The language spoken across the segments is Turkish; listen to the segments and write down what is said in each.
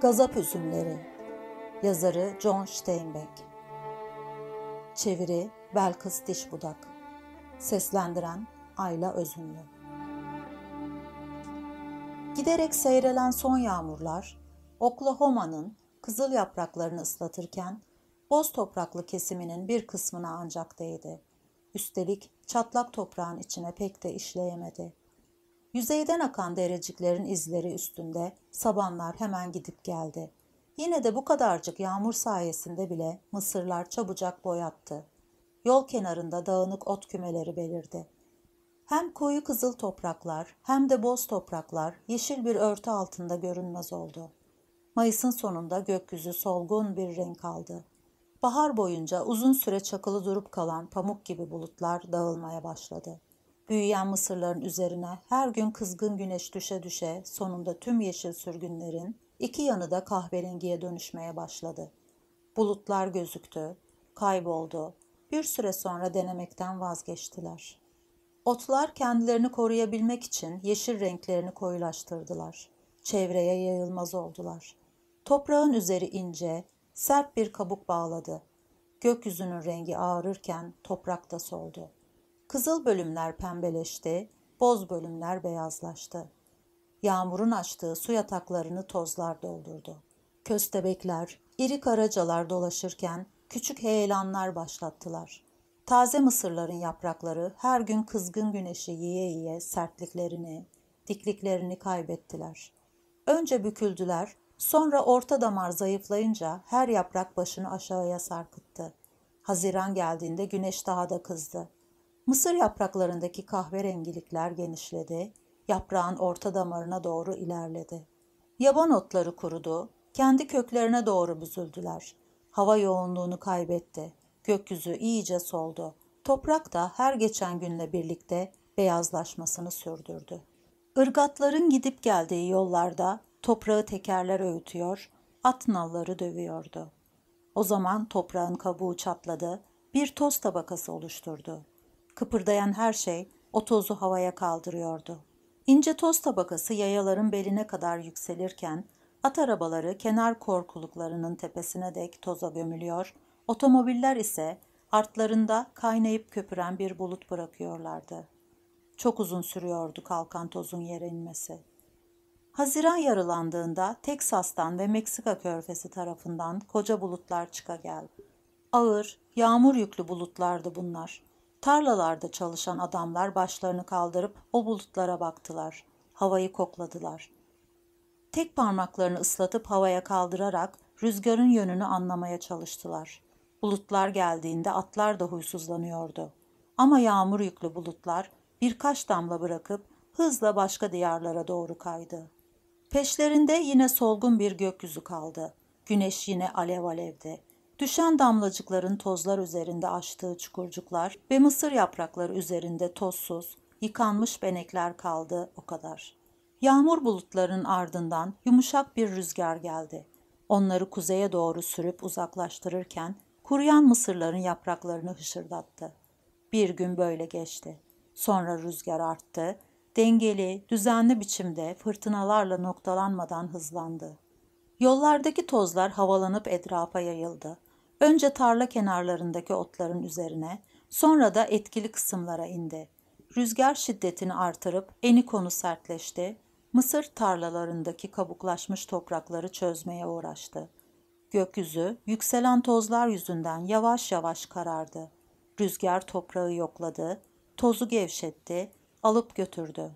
Gazap Üzümleri Yazarı John Steinbeck Çeviri Belkıs Dişbudak Seslendiren Ayla Özünlü Giderek seyrelen son yağmurlar, Oklahoma'nın kızıl yapraklarını ıslatırken, boz topraklı kesiminin bir kısmına ancak değdi. Üstelik çatlak toprağın içine pek de işleyemedi. Yüzeyden akan dereciklerin izleri üstünde sabanlar hemen gidip geldi. Yine de bu kadarcık yağmur sayesinde bile mısırlar çabucak boyattı. Yol kenarında dağınık ot kümeleri belirdi. Hem koyu kızıl topraklar hem de boz topraklar yeşil bir örtü altında görünmez oldu. Mayıs'ın sonunda gökyüzü solgun bir renk aldı. Bahar boyunca uzun süre çakılı durup kalan pamuk gibi bulutlar dağılmaya başladı. Büyüyen mısırların üzerine her gün kızgın güneş düşe düşe sonunda tüm yeşil sürgünlerin iki yanı da kahverengiye dönüşmeye başladı. Bulutlar gözüktü, kayboldu. Bir süre sonra denemekten vazgeçtiler. Otlar kendilerini koruyabilmek için yeşil renklerini koyulaştırdılar. Çevreye yayılmaz oldular. Toprağın üzeri ince, sert bir kabuk bağladı. Gökyüzünün rengi ağarırken toprak da soldu. Kızıl bölümler pembeleşti, boz bölümler beyazlaştı. Yağmurun açtığı su yataklarını tozlar doldurdu. Köstebekler, iri karacalar dolaşırken küçük heyelanlar başlattılar. Taze mısırların yaprakları her gün kızgın güneşi yiye yiye sertliklerini, dikliklerini kaybettiler. Önce büküldüler, sonra orta damar zayıflayınca her yaprak başını aşağıya sarkıttı. Haziran geldiğinde güneş daha da kızdı. Mısır yapraklarındaki kahverengilikler genişledi, yaprağın orta damarına doğru ilerledi. Yaban otları kurudu, kendi köklerine doğru büzüldüler. Hava yoğunluğunu kaybetti. Gökyüzü iyice soldu. Toprak da her geçen günle birlikte beyazlaşmasını sürdürdü. Irgatların gidip geldiği yollarda toprağı tekerler öğütüyor, at nalları dövüyordu. O zaman toprağın kabuğu çatladı, bir toz tabakası oluşturdu. Kıpırdayan her şey o tozu havaya kaldırıyordu. İnce toz tabakası yayaların beline kadar yükselirken at arabaları kenar korkuluklarının tepesine dek toza gömülüyor, otomobiller ise artlarında kaynayıp köpüren bir bulut bırakıyorlardı. Çok uzun sürüyordu kalkan tozun yere inmesi. Haziran yarılandığında Teksas'tan ve Meksika körfezi tarafından koca bulutlar çıka geldi. Ağır, yağmur yüklü bulutlardı bunlar. Tarlalarda çalışan adamlar başlarını kaldırıp o bulutlara baktılar. Havayı kokladılar. Tek parmaklarını ıslatıp havaya kaldırarak rüzgarın yönünü anlamaya çalıştılar. Bulutlar geldiğinde atlar da huysuzlanıyordu. Ama yağmur yüklü bulutlar birkaç damla bırakıp hızla başka diyarlara doğru kaydı. Peşlerinde yine solgun bir gökyüzü kaldı. Güneş yine alev alevdi. Düşen damlacıkların tozlar üzerinde açtığı çukurcuklar ve mısır yaprakları üzerinde tozsuz, yıkanmış benekler kaldı o kadar. Yağmur bulutlarının ardından yumuşak bir rüzgar geldi. Onları kuzeye doğru sürüp uzaklaştırırken kuruyan mısırların yapraklarını hışırdattı. Bir gün böyle geçti. Sonra rüzgar arttı, dengeli, düzenli biçimde fırtınalarla noktalanmadan hızlandı. Yollardaki tozlar havalanıp etrafa yayıldı. Önce tarla kenarlarındaki otların üzerine, sonra da etkili kısımlara indi. Rüzgar şiddetini artırıp eni konu sertleşti, mısır tarlalarındaki kabuklaşmış toprakları çözmeye uğraştı. Gökyüzü yükselen tozlar yüzünden yavaş yavaş karardı. Rüzgar toprağı yokladı, tozu gevşetti, alıp götürdü.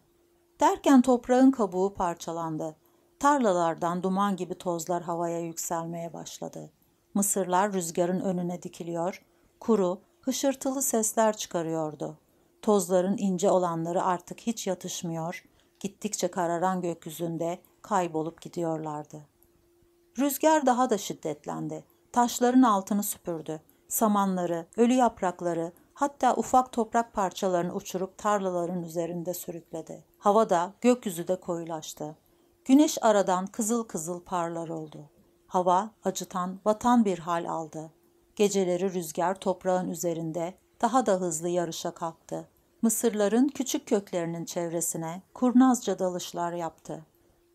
Derken toprağın kabuğu parçalandı. Tarlalardan duman gibi tozlar havaya yükselmeye başladı. Mısırlar rüzgarın önüne dikiliyor, kuru, hışırtılı sesler çıkarıyordu. Tozların ince olanları artık hiç yatışmıyor, gittikçe kararan gökyüzünde kaybolup gidiyorlardı. Rüzgar daha da şiddetlendi. Taşların altını süpürdü. Samanları, ölü yaprakları, hatta ufak toprak parçalarını uçurup tarlaların üzerinde sürükledi. Hava da, gökyüzü de koyulaştı. Güneş aradan kızıl kızıl parlar oldu. Hava acıtan, batan bir hal aldı. Geceleri rüzgar toprağın üzerinde daha da hızlı yarışa kalktı. Mısırların küçük köklerinin çevresine kurnazca dalışlar yaptı.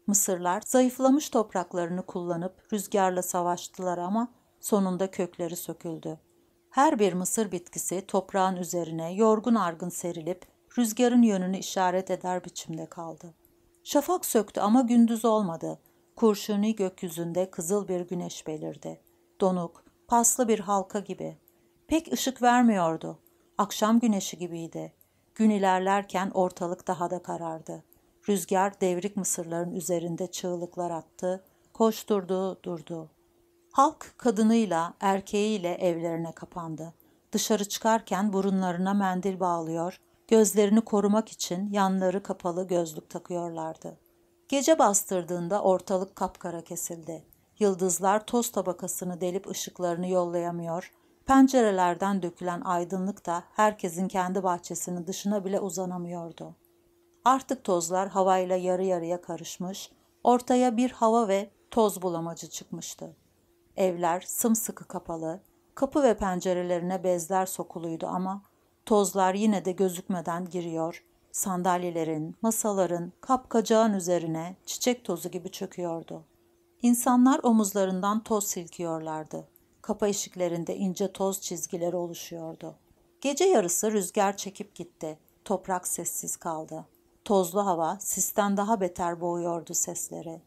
Mısırlar zayıflamış topraklarını kullanıp rüzgarla savaştılar ama sonunda kökleri söküldü. Her bir mısır bitkisi toprağın üzerine yorgun argın serilip rüzgarın yönünü işaret eder biçimde kaldı. Şafak söktü ama gündüz olmadı. Kurşuni gökyüzünde kızıl bir güneş belirdi. Donuk, paslı bir halka gibi. Pek ışık vermiyordu. Akşam güneşi gibiydi. Gün ilerlerken ortalık daha da karardı. Rüzgar devrik mısırların üzerinde çığlıklar attı, koşturdu, durdu. Halk kadınıyla, erkeğiyle evlerine kapandı. Dışarı çıkarken burunlarına mendil bağlıyor, gözlerini korumak için yanları kapalı gözlük takıyorlardı. Gece bastırdığında ortalık kapkara kesildi. Yıldızlar toz tabakasını delip ışıklarını yollayamıyor, pencerelerden dökülen aydınlık da herkesin kendi bahçesinin dışına bile uzanamıyordu. Artık tozlar havayla yarı yarıya karışmış, ortaya bir hava ve toz bulamacı çıkmıştı. Evler sımsıkı kapalı, kapı ve pencerelerine bezler sokuluydu ama tozlar yine de gözükmeden giriyor, sandalyelerin, masaların, kapkacağın üzerine çiçek tozu gibi çöküyordu. İnsanlar omuzlarından toz silkiyorlardı. Kapa eşiklerinde ince toz çizgileri oluşuyordu. Gece yarısı rüzgar çekip gitti. Toprak sessiz kaldı. Tozlu hava sisten daha beter boğuyordu sesleri.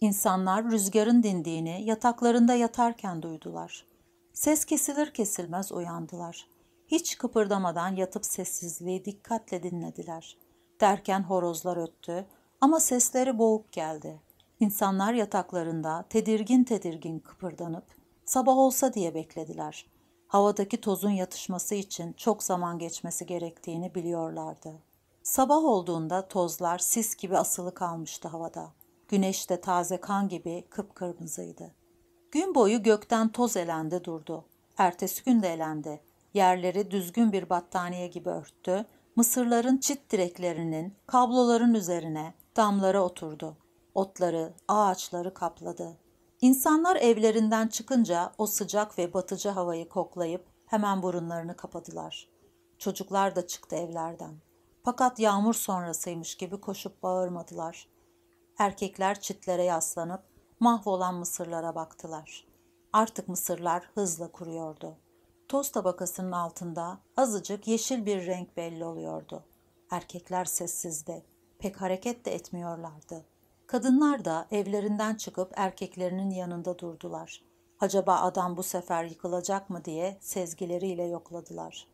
İnsanlar rüzgarın dindiğini yataklarında yatarken duydular. Ses kesilir kesilmez uyandılar. Hiç kıpırdamadan yatıp sessizliği dikkatle dinlediler. Derken horozlar öttü ama sesleri boğuk geldi. İnsanlar yataklarında tedirgin tedirgin kıpırdanıp sabah olsa diye beklediler. Havadaki tozun yatışması için çok zaman geçmesi gerektiğini biliyorlardı. Sabah olduğunda tozlar sis gibi asılı kalmıştı havada. Güneş de taze kan gibi kıpkırmızıydı. Gün boyu gökten toz elendi durdu. Ertesi gün de elendi. Yerleri düzgün bir battaniye gibi örttü. Mısırların çit direklerinin kabloların üzerine damlara oturdu. Otları, ağaçları kapladı. İnsanlar evlerinden çıkınca o sıcak ve batıcı havayı koklayıp hemen burunlarını kapadılar. Çocuklar da çıktı evlerden. Fakat yağmur sonrasıymış gibi koşup bağırmadılar. Erkekler çitlere yaslanıp mahvolan mısırlara baktılar. Artık mısırlar hızla kuruyordu. Toz tabakasının altında azıcık yeşil bir renk belli oluyordu. Erkekler sessizdi. Pek hareket de etmiyorlardı. Kadınlar da evlerinden çıkıp erkeklerinin yanında durdular. Acaba adam bu sefer yıkılacak mı diye sezgileriyle yokladılar.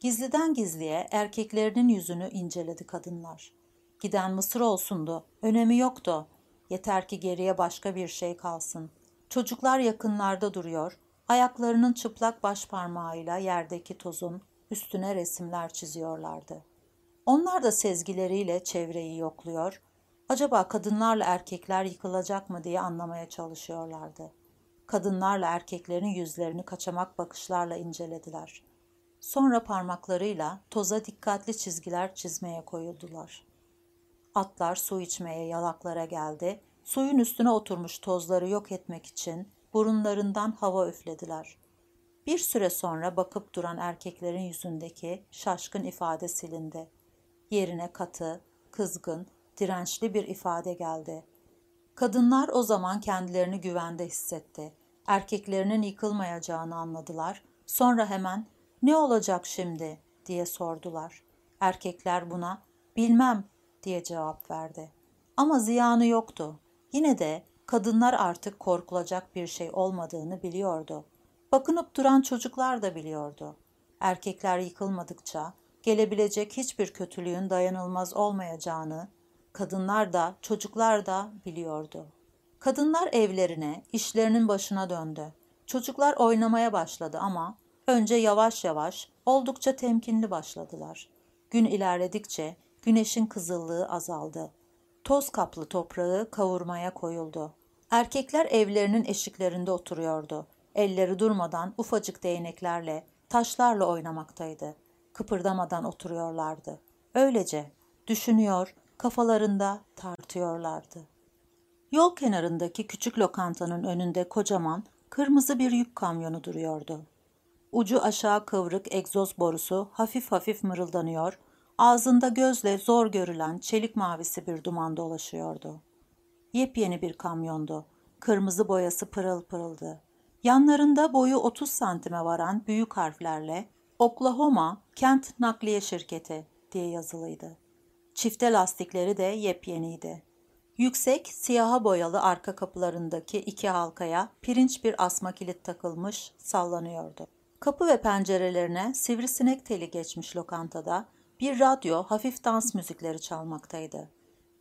Gizliden gizliye erkeklerinin yüzünü inceledi kadınlar. Giden Mısır olsundu, önemi yoktu. Yeter ki geriye başka bir şey kalsın. Çocuklar yakınlarda duruyor, ayaklarının çıplak baş parmağıyla yerdeki tozun üstüne resimler çiziyorlardı. Onlar da sezgileriyle çevreyi yokluyor, acaba kadınlarla erkekler yıkılacak mı diye anlamaya çalışıyorlardı. Kadınlarla erkeklerin yüzlerini kaçamak bakışlarla incelediler. Sonra parmaklarıyla toza dikkatli çizgiler çizmeye koyuldular. Atlar su içmeye yalaklara geldi. Suyun üstüne oturmuş tozları yok etmek için burunlarından hava üflediler. Bir süre sonra bakıp duran erkeklerin yüzündeki şaşkın ifade silindi. Yerine katı, kızgın, dirençli bir ifade geldi. Kadınlar o zaman kendilerini güvende hissetti. Erkeklerinin yıkılmayacağını anladılar. Sonra hemen ne olacak şimdi diye sordular. Erkekler buna bilmem diye cevap verdi. Ama ziyanı yoktu. Yine de kadınlar artık korkulacak bir şey olmadığını biliyordu. Bakınıp duran çocuklar da biliyordu. Erkekler yıkılmadıkça gelebilecek hiçbir kötülüğün dayanılmaz olmayacağını kadınlar da çocuklar da biliyordu. Kadınlar evlerine, işlerinin başına döndü. Çocuklar oynamaya başladı ama önce yavaş yavaş, oldukça temkinli başladılar. Gün ilerledikçe güneşin kızıllığı azaldı. Toz kaplı toprağı kavurmaya koyuldu. Erkekler evlerinin eşiklerinde oturuyordu. Elleri durmadan ufacık değneklerle, taşlarla oynamaktaydı. Kıpırdamadan oturuyorlardı. Öylece düşünüyor, kafalarında tartıyorlardı. Yol kenarındaki küçük lokantanın önünde kocaman, kırmızı bir yük kamyonu duruyordu. Ucu aşağı kıvrık egzoz borusu hafif hafif mırıldanıyor, ağzında gözle zor görülen çelik mavisi bir duman dolaşıyordu. Yepyeni bir kamyondu. Kırmızı boyası pırıl pırıldı. Yanlarında boyu 30 santime varan büyük harflerle Oklahoma Kent Nakliye Şirketi diye yazılıydı. Çifte lastikleri de yepyeniydi. Yüksek, siyaha boyalı arka kapılarındaki iki halkaya pirinç bir asma kilit takılmış sallanıyordu. Kapı ve pencerelerine sivrisinek teli geçmiş lokantada bir radyo hafif dans müzikleri çalmaktaydı.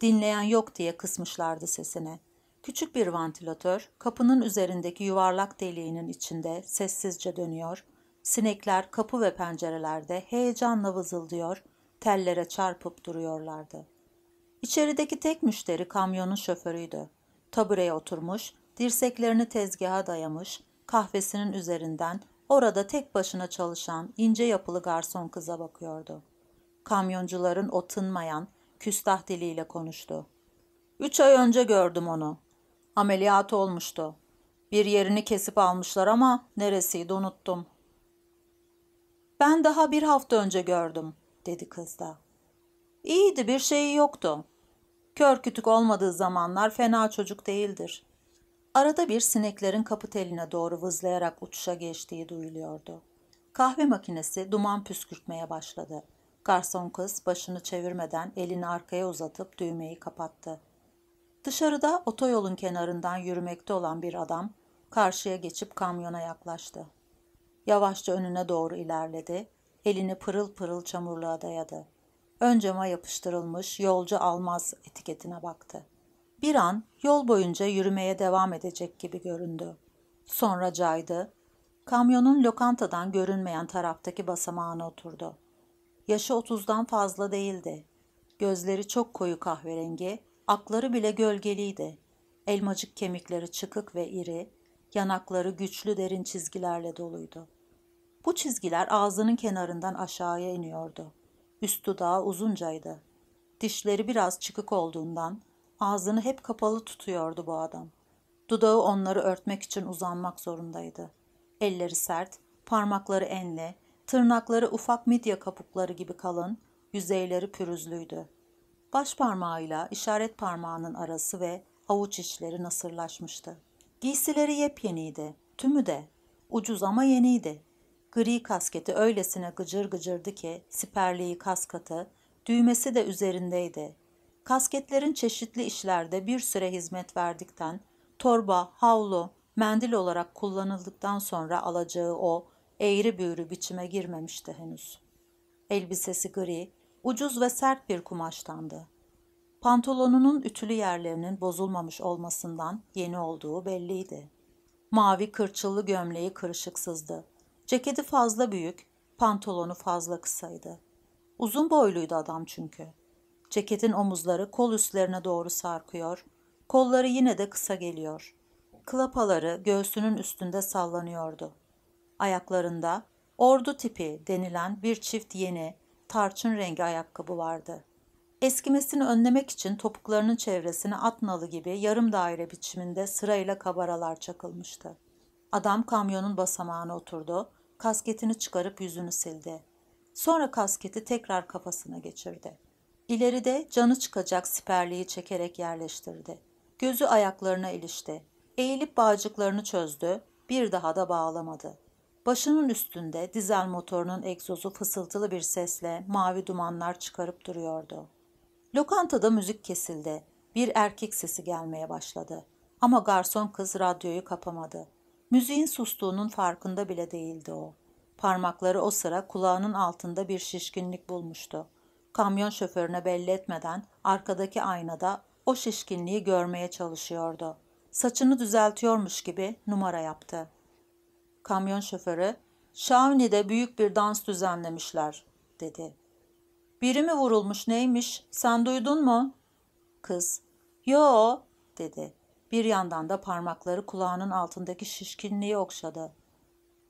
Dinleyen yok diye kısmışlardı sesini. Küçük bir vantilatör kapının üzerindeki yuvarlak deliğinin içinde sessizce dönüyor, sinekler kapı ve pencerelerde heyecanla vızıldıyor, tellere çarpıp duruyorlardı. İçerideki tek müşteri kamyonun şoförüydü. Tabureye oturmuş, dirseklerini tezgaha dayamış, kahvesinin üzerinden orada tek başına çalışan ince yapılı garson kıza bakıyordu. Kamyoncuların o tınmayan, küstah diliyle konuştu. Üç ay önce gördüm onu. Ameliyat olmuştu. Bir yerini kesip almışlar ama neresiydi unuttum. Ben daha bir hafta önce gördüm, dedi kız da. İyiydi, bir şeyi yoktu. Kör kütük olmadığı zamanlar fena çocuk değildir. Arada bir sineklerin kapı teline doğru vızlayarak uçuşa geçtiği duyuluyordu. Kahve makinesi duman püskürtmeye başladı. Garson kız başını çevirmeden elini arkaya uzatıp düğmeyi kapattı. Dışarıda otoyolun kenarından yürümekte olan bir adam karşıya geçip kamyona yaklaştı. Yavaşça önüne doğru ilerledi, elini pırıl pırıl çamurluğa dayadı. Ön cama yapıştırılmış yolcu almaz etiketine baktı. Bir an yol boyunca yürümeye devam edecek gibi göründü. Sonra caydı, kamyonun lokantadan görünmeyen taraftaki basamağına oturdu. Yaşı otuzdan fazla değildi. Gözleri çok koyu kahverengi, akları bile gölgeliydi. Elmacık kemikleri çıkık ve iri, yanakları güçlü derin çizgilerle doluydu. Bu çizgiler ağzının kenarından aşağıya iniyordu. Üst dudağı uzuncaydı. Dişleri biraz çıkık olduğundan ağzını hep kapalı tutuyordu bu adam. Dudağı onları örtmek için uzanmak zorundaydı. Elleri sert, parmakları enli, tırnakları ufak midye kabukları gibi kalın, yüzeyleri pürüzlüydü. Baş parmağıyla işaret parmağının arası ve avuç içleri nasırlaşmıştı. Giysileri yepyeniydi, tümü de. Ucuz ama yeniydi. Gri kasketi öylesine gıcır gıcırdı ki siperliği kaskatı, düğmesi de üzerindeydi. Kasketlerin çeşitli işlerde bir süre hizmet verdikten, torba, havlu, mendil olarak kullanıldıktan sonra alacağı o eğri büğrü biçime girmemişti henüz. Elbisesi gri, ucuz ve sert bir kumaştandı. Pantolonunun ütülü yerlerinin bozulmamış olmasından yeni olduğu belliydi. Mavi kırçıllı gömleği kırışıksızdı. Ceketi fazla büyük, pantolonu fazla kısaydı. Uzun boyluydu adam çünkü. Ceketin omuzları kol üstlerine doğru sarkıyor, kolları yine de kısa geliyor. Klapaları göğsünün üstünde sallanıyordu. Ayaklarında ordu tipi denilen bir çift yeni, tarçın rengi ayakkabı vardı. Eskimesini önlemek için topuklarının çevresine at nalı gibi yarım daire biçiminde sırayla kabaralar çakılmıştı. Adam kamyonun basamağına oturdu, kasketini çıkarıp yüzünü sildi. Sonra kasketi tekrar kafasına geçirdi. İleride canı çıkacak siperliği çekerek yerleştirdi. Gözü ayaklarına ilişti. Eğilip bağcıklarını çözdü, bir daha da bağlamadı. Başının üstünde dizel motorunun egzozu fısıltılı bir sesle mavi dumanlar çıkarıp duruyordu. Lokantada müzik kesildi. Bir erkek sesi gelmeye başladı. Ama garson kız radyoyu kapamadı. Müziğin sustuğunun farkında bile değildi o. Parmakları o sıra kulağının altında bir şişkinlik bulmuştu. Kamyon şoförüne belli etmeden arkadaki aynada o şişkinliği görmeye çalışıyordu. Saçını düzeltiyormuş gibi numara yaptı. Kamyon şoförü, Şavni'de büyük bir dans düzenlemişler, dedi. Biri mi vurulmuş neymiş, sen duydun mu? Kız, yo, dedi. Bir yandan da parmakları kulağının altındaki şişkinliği okşadı.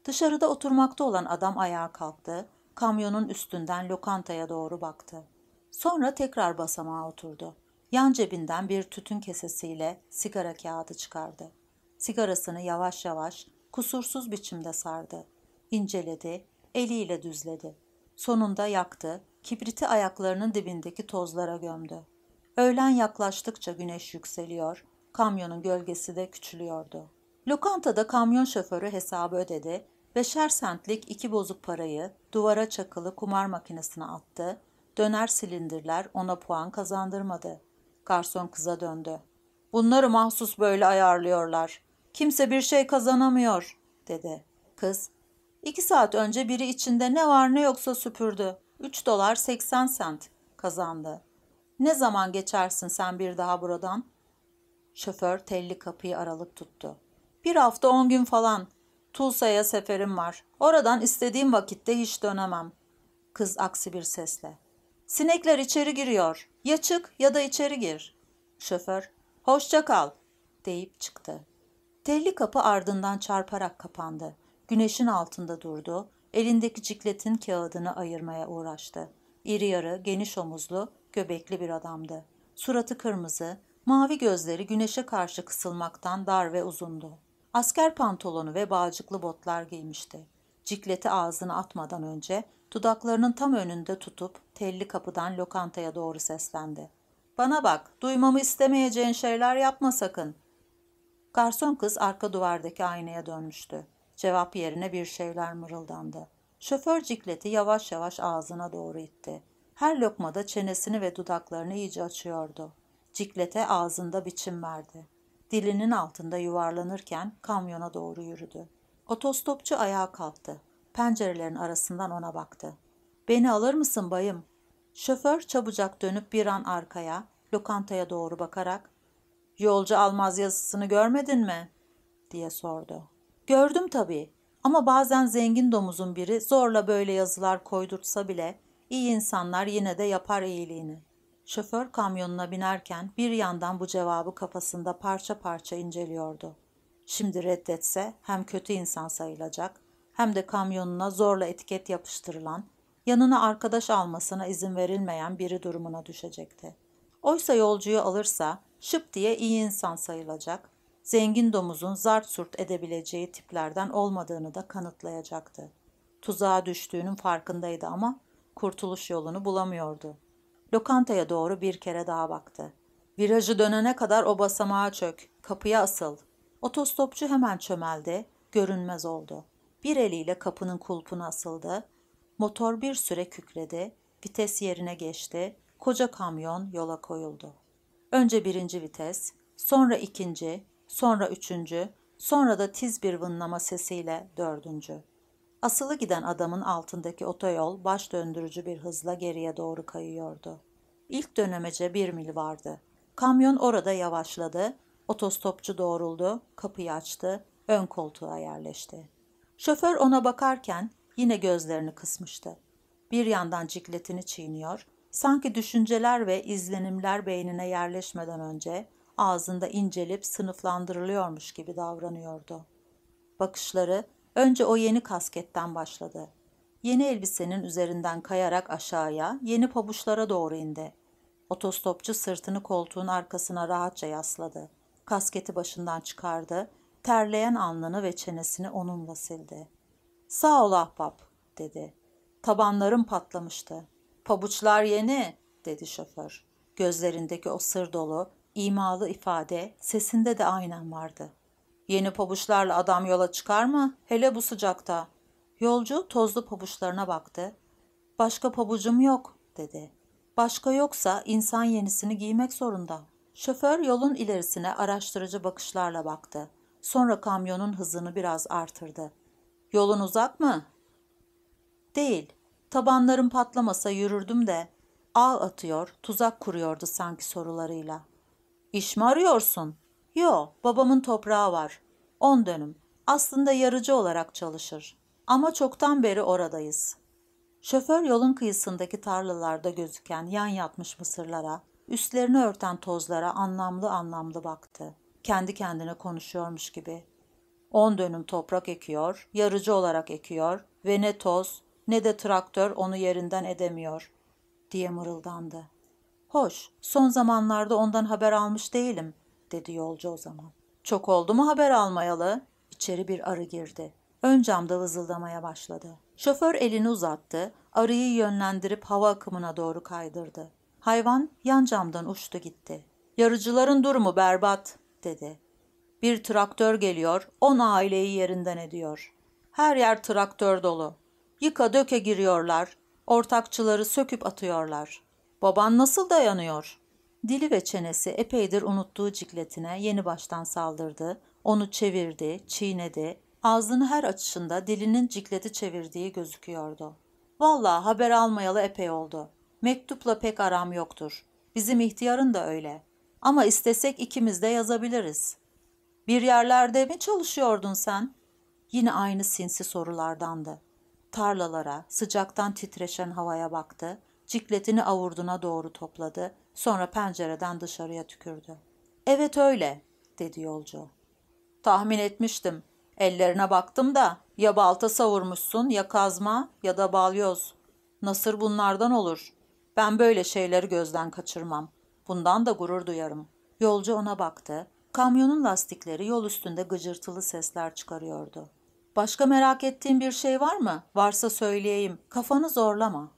Dışarıda oturmakta olan adam ayağa kalktı, kamyonun üstünden lokantaya doğru baktı. Sonra tekrar basamağa oturdu. Yan cebinden bir tütün kesesiyle sigara kağıdı çıkardı. Sigarasını yavaş yavaş, kusursuz biçimde sardı. İnceledi, eliyle düzledi. Sonunda yaktı, kibriti ayaklarının dibindeki tozlara gömdü. Öğlen yaklaştıkça güneş yükseliyor, Kamyonun gölgesi de küçülüyordu. Lokantada kamyon şoförü hesabı ödedi. Beşer sentlik iki bozuk parayı duvara çakılı kumar makinesine attı. Döner silindirler ona puan kazandırmadı. Garson kıza döndü. Bunları mahsus böyle ayarlıyorlar. Kimse bir şey kazanamıyor, dedi. Kız, iki saat önce biri içinde ne var ne yoksa süpürdü. Üç dolar seksen sent kazandı. Ne zaman geçersin sen bir daha buradan? Şoför telli kapıyı aralık tuttu. Bir hafta on gün falan. Tulsa'ya seferim var. Oradan istediğim vakitte hiç dönemem. Kız aksi bir sesle. Sinekler içeri giriyor. Ya çık ya da içeri gir. Şoför, hoşça kal deyip çıktı. Telli kapı ardından çarparak kapandı. Güneşin altında durdu. Elindeki cikletin kağıdını ayırmaya uğraştı. İri yarı, geniş omuzlu, göbekli bir adamdı. Suratı kırmızı, mavi gözleri güneşe karşı kısılmaktan dar ve uzundu. Asker pantolonu ve bağcıklı botlar giymişti. Cikleti ağzına atmadan önce dudaklarının tam önünde tutup telli kapıdan lokantaya doğru seslendi. Bana bak, duymamı istemeyeceğin şeyler yapma sakın. Garson kız arka duvardaki aynaya dönmüştü. Cevap yerine bir şeyler mırıldandı. Şoför cikleti yavaş yavaş ağzına doğru itti. Her lokmada çenesini ve dudaklarını iyice açıyordu. Ciklete ağzında biçim verdi. Dilinin altında yuvarlanırken kamyona doğru yürüdü. Otostopçu ayağa kalktı. Pencerelerin arasından ona baktı. Beni alır mısın bayım? Şoför çabucak dönüp bir an arkaya, lokantaya doğru bakarak Yolcu almaz yazısını görmedin mi? diye sordu. Gördüm tabii ama bazen zengin domuzun biri zorla böyle yazılar koydurtsa bile iyi insanlar yine de yapar iyiliğini. Şoför kamyonuna binerken bir yandan bu cevabı kafasında parça parça inceliyordu. Şimdi reddetse hem kötü insan sayılacak hem de kamyonuna zorla etiket yapıştırılan, yanına arkadaş almasına izin verilmeyen biri durumuna düşecekti. Oysa yolcuyu alırsa şıp diye iyi insan sayılacak, zengin domuzun zart surt edebileceği tiplerden olmadığını da kanıtlayacaktı. Tuzağa düştüğünün farkındaydı ama kurtuluş yolunu bulamıyordu. Lokantaya doğru bir kere daha baktı. Virajı dönene kadar o basamağa çök, kapıya asıl. Otostopçu hemen çömeldi, görünmez oldu. Bir eliyle kapının kulpuna asıldı. Motor bir süre kükredi, vites yerine geçti, koca kamyon yola koyuldu. Önce birinci vites, sonra ikinci, sonra üçüncü, sonra da tiz bir vınlama sesiyle dördüncü. Asılı giden adamın altındaki otoyol baş döndürücü bir hızla geriye doğru kayıyordu. İlk dönemece bir mil vardı. Kamyon orada yavaşladı, otostopçu doğruldu, kapıyı açtı, ön koltuğa yerleşti. Şoför ona bakarken yine gözlerini kısmıştı. Bir yandan cikletini çiğniyor, Sanki düşünceler ve izlenimler beynine yerleşmeden önce ağzında incelip sınıflandırılıyormuş gibi davranıyordu. Bakışları önce o yeni kasketten başladı. Yeni elbisenin üzerinden kayarak aşağıya, yeni pabuçlara doğru indi. Otostopçu sırtını koltuğun arkasına rahatça yasladı. Kasketi başından çıkardı, terleyen alnını ve çenesini onunla sildi. ''Sağ ol ahbap'' dedi. ''Tabanlarım patlamıştı. Pabuçlar yeni, dedi şoför. Gözlerindeki o sır dolu, imalı ifade sesinde de aynen vardı. Yeni pabuçlarla adam yola çıkar mı? Hele bu sıcakta. Yolcu tozlu pabuçlarına baktı. Başka pabucum yok, dedi. Başka yoksa insan yenisini giymek zorunda. Şoför yolun ilerisine araştırıcı bakışlarla baktı. Sonra kamyonun hızını biraz artırdı. Yolun uzak mı? Değil. Tabanlarım patlamasa yürürdüm de ağ atıyor, tuzak kuruyordu sanki sorularıyla. İş mi arıyorsun? Yo, babamın toprağı var. On dönüm. Aslında yarıcı olarak çalışır. Ama çoktan beri oradayız. Şoför yolun kıyısındaki tarlalarda gözüken yan yatmış mısırlara, üstlerini örten tozlara anlamlı anlamlı baktı. Kendi kendine konuşuyormuş gibi. On dönüm toprak ekiyor, yarıcı olarak ekiyor ve ne toz ne de traktör onu yerinden edemiyor diye mırıldandı. Hoş, son zamanlarda ondan haber almış değilim dedi yolcu o zaman. Çok oldu mu haber almayalı? İçeri bir arı girdi. Ön camda vızıldamaya başladı. Şoför elini uzattı, arıyı yönlendirip hava akımına doğru kaydırdı. Hayvan yan camdan uçtu gitti. Yarıcıların durumu berbat, dedi. Bir traktör geliyor, on aileyi yerinden ediyor. Her yer traktör dolu. Yıka döke giriyorlar, ortakçıları söküp atıyorlar. Baban nasıl dayanıyor? Dili ve çenesi epeydir unuttuğu cikletine yeni baştan saldırdı, onu çevirdi, çiğnedi, ağzını her açışında dilinin cikleti çevirdiği gözüküyordu. Vallahi haber almayalı epey oldu. Mektupla pek aram yoktur. Bizim ihtiyarın da öyle. Ama istesek ikimiz de yazabiliriz. Bir yerlerde mi çalışıyordun sen? Yine aynı sinsi sorulardandı. Tarlalara, sıcaktan titreşen havaya baktı, cikletini avurduna doğru topladı, sonra pencereden dışarıya tükürdü. Evet öyle, dedi yolcu. Tahmin etmiştim. Ellerine baktım da ya balta savurmuşsun ya kazma ya da balyoz. Nasır bunlardan olur. Ben böyle şeyleri gözden kaçırmam. Bundan da gurur duyarım. Yolcu ona baktı. Kamyonun lastikleri yol üstünde gıcırtılı sesler çıkarıyordu. Başka merak ettiğin bir şey var mı? Varsa söyleyeyim. Kafanı zorlama.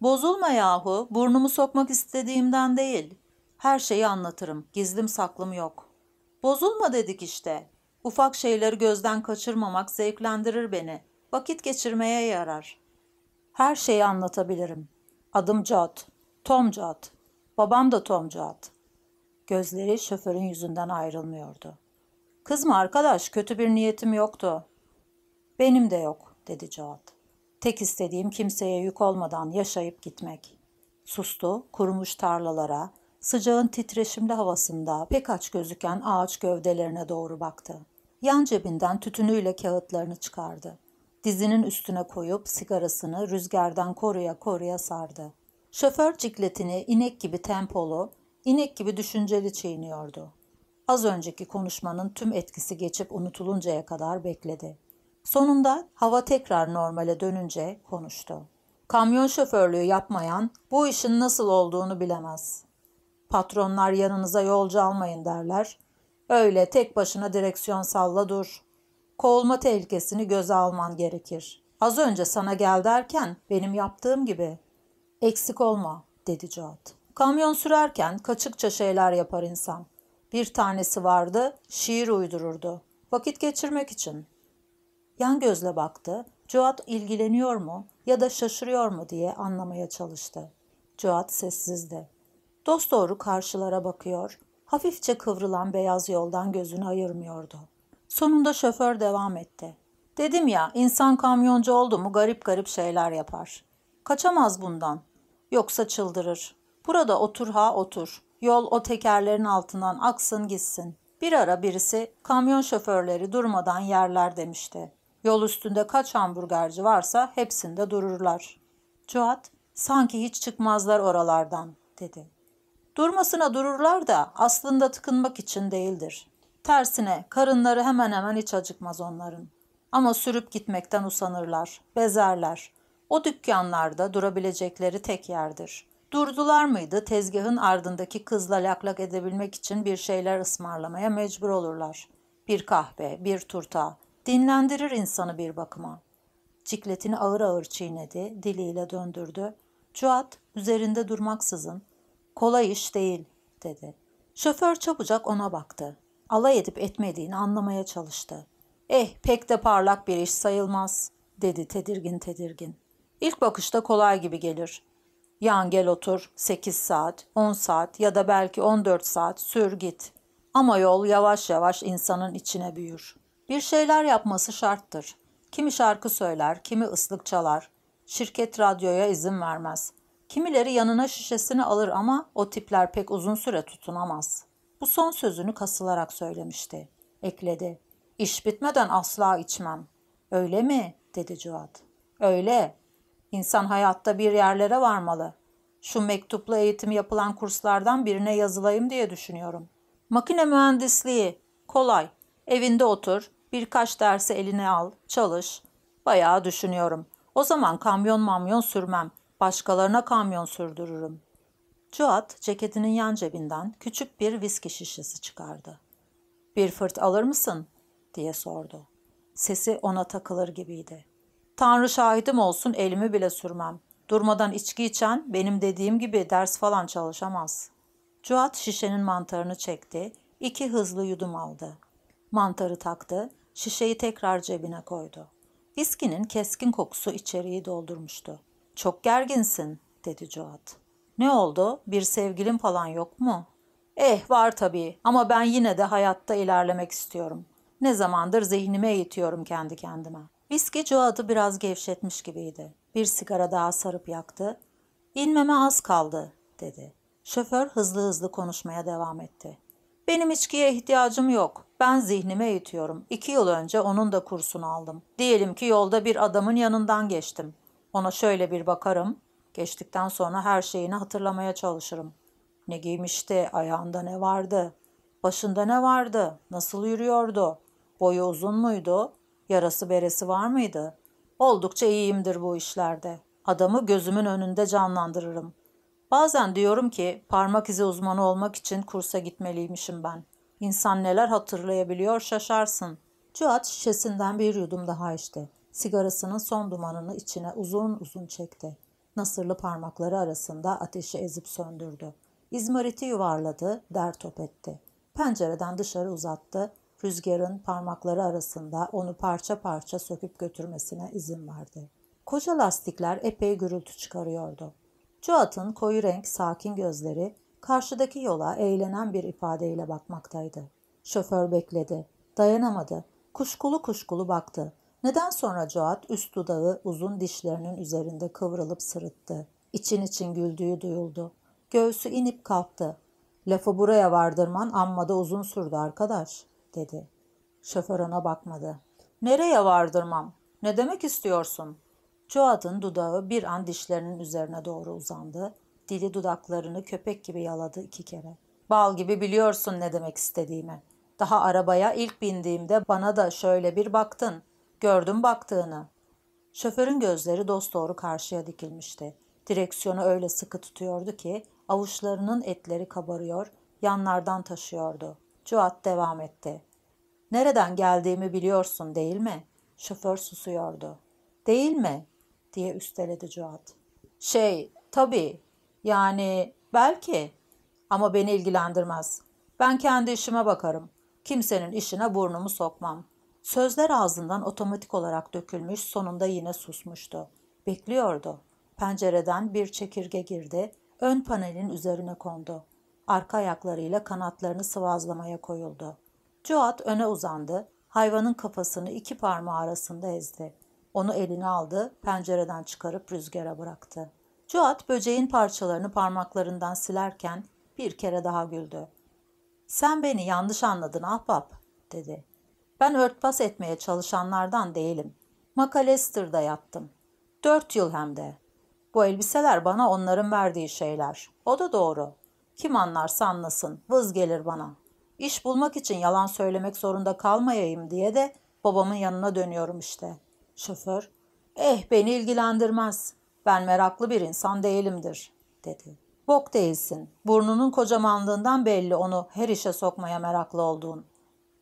Bozulma yahu. Burnumu sokmak istediğimden değil. Her şeyi anlatırım. Gizlim saklım yok. Bozulma dedik işte. Ufak şeyleri gözden kaçırmamak zevklendirir beni. Vakit geçirmeye yarar. Her şeyi anlatabilirim. Adım Judd. Tom Judd. Babam da Tom Judd. Gözleri şoförün yüzünden ayrılmıyordu. Kızma arkadaş, kötü bir niyetim yoktu. Benim de yok, dedi Judd. Tek istediğim kimseye yük olmadan yaşayıp gitmek. Sustu, kurumuş tarlalara, sıcağın titreşimli havasında pek aç gözüken ağaç gövdelerine doğru baktı. Yan cebinden tütünüyle kağıtlarını çıkardı. Dizinin üstüne koyup sigarasını rüzgardan koruya koruya sardı. Şoför cikletini inek gibi tempolu, inek gibi düşünceli çiğniyordu. Az önceki konuşmanın tüm etkisi geçip unutuluncaya kadar bekledi. Sonunda hava tekrar normale dönünce konuştu. Kamyon şoförlüğü yapmayan bu işin nasıl olduğunu bilemez. Patronlar yanınıza yolcu almayın derler. Öyle tek başına direksiyon salla dur. Kovulma tehlikesini göze alman gerekir. Az önce sana gel derken benim yaptığım gibi. Eksik olma dedi Joat. Kamyon sürerken kaçıkça şeyler yapar insan. Bir tanesi vardı, şiir uydururdu. Vakit geçirmek için. Yan gözle baktı. Joat ilgileniyor mu ya da şaşırıyor mu diye anlamaya çalıştı. Joat sessizdi. Dosdoğru karşılara bakıyor, hafifçe kıvrılan beyaz yoldan gözünü ayırmıyordu. Sonunda şoför devam etti. Dedim ya, insan kamyoncu oldu mu garip garip şeyler yapar. Kaçamaz bundan. Yoksa çıldırır. Burada otur ha otur. Yol o tekerlerin altından aksın gitsin. Bir ara birisi kamyon şoförleri durmadan yerler demişti. Yol üstünde kaç hamburgerci varsa hepsinde dururlar. Cuat, sanki hiç çıkmazlar oralardan, dedi. Durmasına dururlar da aslında tıkınmak için değildir. Tersine karınları hemen hemen hiç acıkmaz onların. Ama sürüp gitmekten usanırlar, bezerler. O dükkanlarda durabilecekleri tek yerdir. Durdular mıydı tezgahın ardındaki kızla laklak edebilmek için bir şeyler ısmarlamaya mecbur olurlar. Bir kahve, bir turta. Dinlendirir insanı bir bakıma. Cikletini ağır ağır çiğnedi, diliyle döndürdü. Cuat üzerinde durmaksızın kolay iş değil dedi. Şoför çabucak ona baktı. Alay edip etmediğini anlamaya çalıştı. Eh pek de parlak bir iş sayılmaz dedi tedirgin tedirgin. İlk bakışta kolay gibi gelir. Yan gel otur 8 saat, 10 saat ya da belki 14 saat sür git. Ama yol yavaş yavaş insanın içine büyür. Bir şeyler yapması şarttır. Kimi şarkı söyler, kimi ıslık çalar. Şirket radyoya izin vermez. Kimileri yanına şişesini alır ama o tipler pek uzun süre tutunamaz. Bu son sözünü kasılarak söylemişti. Ekledi. İş bitmeden asla içmem. Öyle mi? dedi Cuat. Öyle. İnsan hayatta bir yerlere varmalı. Şu mektuplu eğitim yapılan kurslardan birine yazılayım diye düşünüyorum. Makine mühendisliği. Kolay. Evinde otur, birkaç dersi eline al, çalış. Bayağı düşünüyorum. O zaman kamyon mamyon sürmem. Başkalarına kamyon sürdürürüm. Cuat ceketinin yan cebinden küçük bir viski şişesi çıkardı. Bir fırt alır mısın? diye sordu. Sesi ona takılır gibiydi. Tanrı şahidim olsun elimi bile sürmem. Durmadan içki içen benim dediğim gibi ders falan çalışamaz. Cuat şişenin mantarını çekti, İki hızlı yudum aldı. Mantarı taktı, şişeyi tekrar cebine koydu. Viskinin keskin kokusu içeriği doldurmuştu. Çok gerginsin, dedi Joat. Ne oldu? Bir sevgilin falan yok mu? Eh var tabii ama ben yine de hayatta ilerlemek istiyorum. Ne zamandır zihnime eğitiyorum kendi kendime. Viski Joat'ı biraz gevşetmiş gibiydi. Bir sigara daha sarıp yaktı. İnmeme az kaldı, dedi. Şoför hızlı hızlı konuşmaya devam etti. Benim içkiye ihtiyacım yok. Ben zihnime eğitiyorum. İki yıl önce onun da kursunu aldım. Diyelim ki yolda bir adamın yanından geçtim. Ona şöyle bir bakarım. Geçtikten sonra her şeyini hatırlamaya çalışırım. Ne giymişti, ayağında ne vardı, başında ne vardı, nasıl yürüyordu, boyu uzun muydu, yarası beresi var mıydı? Oldukça iyiyimdir bu işlerde. Adamı gözümün önünde canlandırırım. Bazen diyorum ki parmak izi uzmanı olmak için kursa gitmeliymişim ben. İnsan neler hatırlayabiliyor şaşarsın. Cuat şişesinden bir yudum daha içti. Sigarasının son dumanını içine uzun uzun çekti. Nasırlı parmakları arasında ateşi ezip söndürdü. İzmariti yuvarladı, der top etti. Pencereden dışarı uzattı. Rüzgarın parmakları arasında onu parça parça söküp götürmesine izin verdi. Koca lastikler epey gürültü çıkarıyordu. Joat'ın koyu renk sakin gözleri karşıdaki yola eğlenen bir ifadeyle bakmaktaydı. Şoför bekledi. Dayanamadı. Kuşkulu kuşkulu baktı. Neden sonra Joat üst dudağı uzun dişlerinin üzerinde kıvrılıp sırıttı. İçin için güldüğü duyuldu. Göğsü inip kalktı. Lafı buraya vardırman amma da uzun sürdü arkadaş, dedi. Şoför ona bakmadı. Nereye vardırmam? Ne demek istiyorsun? Joat'ın dudağı bir an dişlerinin üzerine doğru uzandı. Dili dudaklarını köpek gibi yaladı iki kere. Bal gibi biliyorsun ne demek istediğimi. Daha arabaya ilk bindiğimde bana da şöyle bir baktın. Gördüm baktığını. Şoförün gözleri dosdoğru karşıya dikilmişti. Direksiyonu öyle sıkı tutuyordu ki avuçlarının etleri kabarıyor, yanlardan taşıyordu. Cuat devam etti. Nereden geldiğimi biliyorsun değil mi? Şoför susuyordu. Değil mi? Diye üsteledi Cuat. Şey, tabii. Yani belki. Ama beni ilgilendirmez. Ben kendi işime bakarım. Kimsenin işine burnumu sokmam. Sözler ağzından otomatik olarak dökülmüş, sonunda yine susmuştu. Bekliyordu. Pencereden bir çekirge girdi, ön panelin üzerine kondu. Arka ayaklarıyla kanatlarını sıvazlamaya koyuldu. Joat öne uzandı, hayvanın kafasını iki parmağı arasında ezdi. Onu eline aldı, pencereden çıkarıp rüzgara bıraktı. Joat böceğin parçalarını parmaklarından silerken bir kere daha güldü. Sen beni yanlış anladın ahbap, dedi. Ben örtbas etmeye çalışanlardan değilim. McAllister'da yattım. Dört yıl hem de. Bu elbiseler bana onların verdiği şeyler. O da doğru. Kim anlarsa anlasın. Vız gelir bana. İş bulmak için yalan söylemek zorunda kalmayayım diye de babamın yanına dönüyorum işte. Şoför, eh beni ilgilendirmez. Ben meraklı bir insan değilimdir, dedi. Bok değilsin. Burnunun kocamanlığından belli onu her işe sokmaya meraklı olduğun.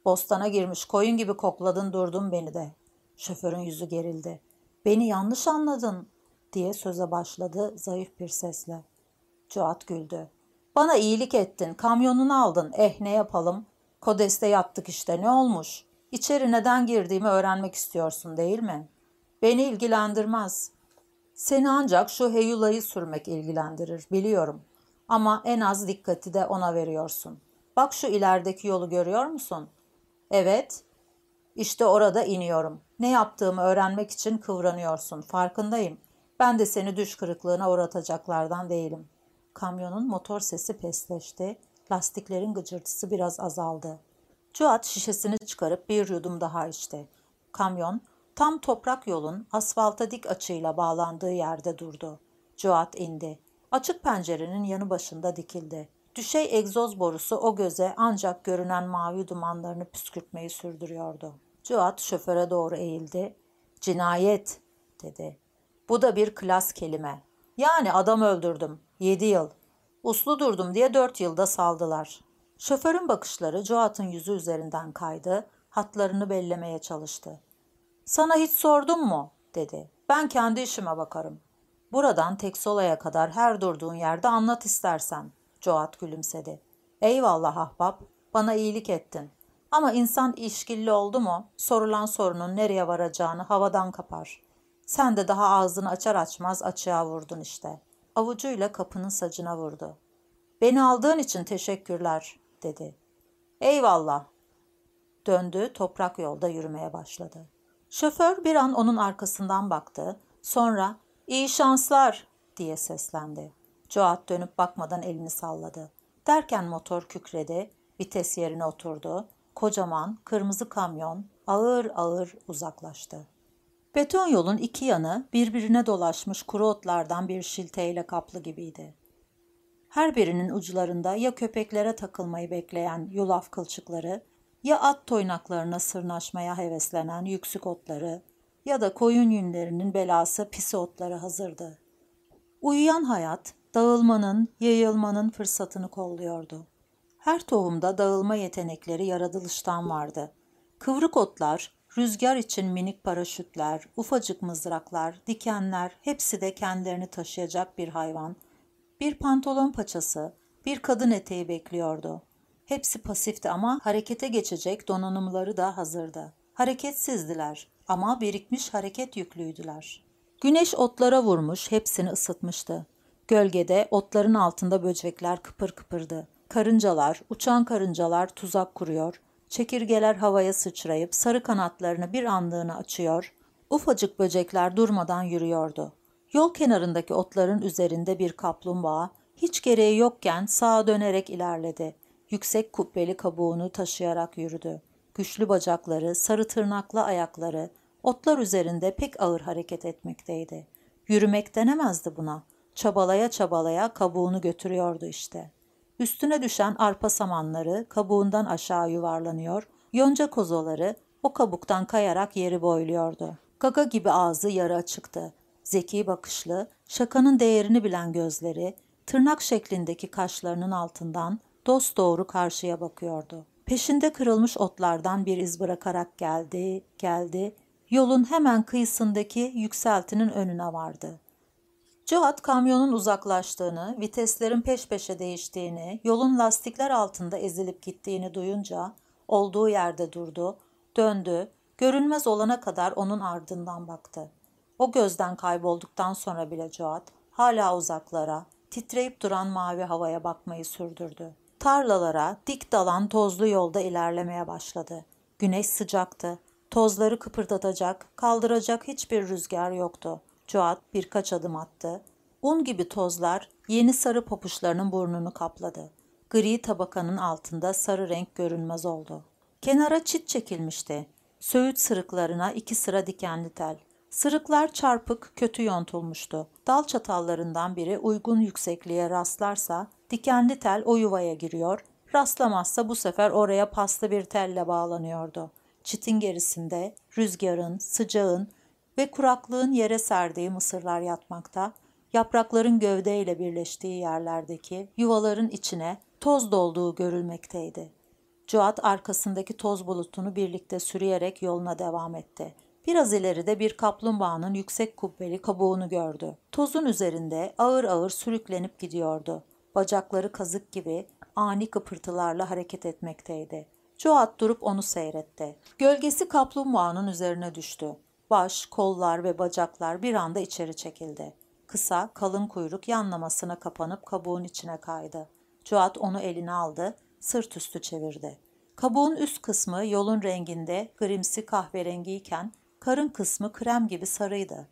Bostana girmiş koyun gibi kokladın durdun beni de. Şoförün yüzü gerildi. Beni yanlış anladın diye söze başladı zayıf bir sesle. Cuat güldü. Bana iyilik ettin, kamyonunu aldın. Eh ne yapalım? Kodeste yattık işte ne olmuş? İçeri neden girdiğimi öğrenmek istiyorsun değil mi? Beni ilgilendirmez. Seni ancak şu heyulayı sürmek ilgilendirir biliyorum. Ama en az dikkati de ona veriyorsun. Bak şu ilerideki yolu görüyor musun? Evet. İşte orada iniyorum. Ne yaptığımı öğrenmek için kıvranıyorsun. Farkındayım. Ben de seni düş kırıklığına uğratacaklardan değilim. Kamyonun motor sesi pesleşti. Lastiklerin gıcırtısı biraz azaldı. Cuat şişesini çıkarıp bir yudum daha içti. Kamyon tam toprak yolun asfalta dik açıyla bağlandığı yerde durdu. Cuat indi. Açık pencerenin yanı başında dikildi. Düşey egzoz borusu o göze ancak görünen mavi dumanlarını püskürtmeyi sürdürüyordu. Cuat şoföre doğru eğildi. Cinayet dedi. Bu da bir klas kelime. Yani adam öldürdüm. Yedi yıl. Uslu durdum diye dört yılda saldılar. Şoförün bakışları Cuat'ın yüzü üzerinden kaydı, hatlarını bellemeye çalıştı. Sana hiç sordum mu? dedi. Ben kendi işime bakarım. Buradan Teksola'ya kadar her durduğun yerde anlat istersen. Coat gülümsedi. Eyvallah ahbap. Bana iyilik ettin. Ama insan işkilli oldu mu sorulan sorunun nereye varacağını havadan kapar. Sen de daha ağzını açar açmaz açığa vurdun işte. Avucuyla kapının sacına vurdu. Beni aldığın için teşekkürler dedi. Eyvallah. Döndü toprak yolda yürümeye başladı. Şoför bir an onun arkasından baktı. Sonra iyi şanslar diye seslendi. Joat dönüp bakmadan elini salladı. Derken motor kükredi, vites yerine oturdu. Kocaman kırmızı kamyon ağır ağır uzaklaştı. Beton yolun iki yanı birbirine dolaşmış kuru otlardan bir şilteyle kaplı gibiydi. Her birinin uçlarında ya köpeklere takılmayı bekleyen yulaf kılçıkları, ya at toynaklarına sırnaşmaya heveslenen yüksük otları ya da koyun yünlerinin belası pis otları hazırdı. Uyuyan hayat, dağılmanın, yayılmanın fırsatını kolluyordu. Her tohumda dağılma yetenekleri yaratılıştan vardı. Kıvrık otlar, rüzgar için minik paraşütler, ufacık mızraklar, dikenler hepsi de kendilerini taşıyacak bir hayvan, bir pantolon paçası, bir kadın eteği bekliyordu. Hepsi pasifti ama harekete geçecek donanımları da hazırdı. Hareketsizdiler ama birikmiş hareket yüklüydüler. Güneş otlara vurmuş, hepsini ısıtmıştı. Gölgede otların altında böcekler kıpır kıpırdı. Karıncalar, uçan karıncalar tuzak kuruyor. Çekirgeler havaya sıçrayıp sarı kanatlarını bir anlığına açıyor. Ufacık böcekler durmadan yürüyordu. Yol kenarındaki otların üzerinde bir kaplumbağa hiç gereği yokken sağa dönerek ilerledi. Yüksek kubbeli kabuğunu taşıyarak yürüdü. Güçlü bacakları, sarı tırnaklı ayakları otlar üzerinde pek ağır hareket etmekteydi. Yürümek denemezdi buna. Çabalaya çabalaya kabuğunu götürüyordu işte. Üstüne düşen arpa samanları kabuğundan aşağı yuvarlanıyor, yonca kozoları o kabuktan kayarak yeri boyluyordu. Gaga gibi ağzı yarı açıktı. Zeki bakışlı, şakanın değerini bilen gözleri, tırnak şeklindeki kaşlarının altından dost doğru karşıya bakıyordu. Peşinde kırılmış otlardan bir iz bırakarak geldi, geldi, yolun hemen kıyısındaki yükseltinin önüne vardı. Joat kamyonun uzaklaştığını, viteslerin peş peşe değiştiğini, yolun lastikler altında ezilip gittiğini duyunca olduğu yerde durdu, döndü, görünmez olana kadar onun ardından baktı. O gözden kaybolduktan sonra bile Joat hala uzaklara, titreyip duran mavi havaya bakmayı sürdürdü. Tarlalara, dik dalan tozlu yolda ilerlemeye başladı. Güneş sıcaktı. Tozları kıpırdatacak, kaldıracak hiçbir rüzgar yoktu. Joat birkaç adım attı. Un gibi tozlar yeni sarı papuçlarının burnunu kapladı. Gri tabakanın altında sarı renk görünmez oldu. Kenara çit çekilmişti. Söğüt sırıklarına iki sıra dikenli tel. Sırıklar çarpık, kötü yontulmuştu. Dal çatallarından biri uygun yüksekliğe rastlarsa dikenli tel o yuvaya giriyor, rastlamazsa bu sefer oraya paslı bir telle bağlanıyordu. Çitin gerisinde rüzgarın, sıcağın ve kuraklığın yere serdiği mısırlar yatmakta, yaprakların gövdeyle birleştiği yerlerdeki yuvaların içine toz dolduğu görülmekteydi. Cuat arkasındaki toz bulutunu birlikte sürüyerek yoluna devam etti. Biraz ileride bir kaplumbağanın yüksek kubbeli kabuğunu gördü. Tozun üzerinde ağır ağır sürüklenip gidiyordu. Bacakları kazık gibi ani kıpırtılarla hareket etmekteydi. Joat durup onu seyretti. Gölgesi kaplumbağanın üzerine düştü. Baş, kollar ve bacaklar bir anda içeri çekildi. Kısa, kalın kuyruk yanlamasına kapanıp kabuğun içine kaydı. Joat onu eline aldı, sırt üstü çevirdi. Kabuğun üst kısmı yolun renginde grimsi kahverengiyken karın kısmı krem gibi sarıydı.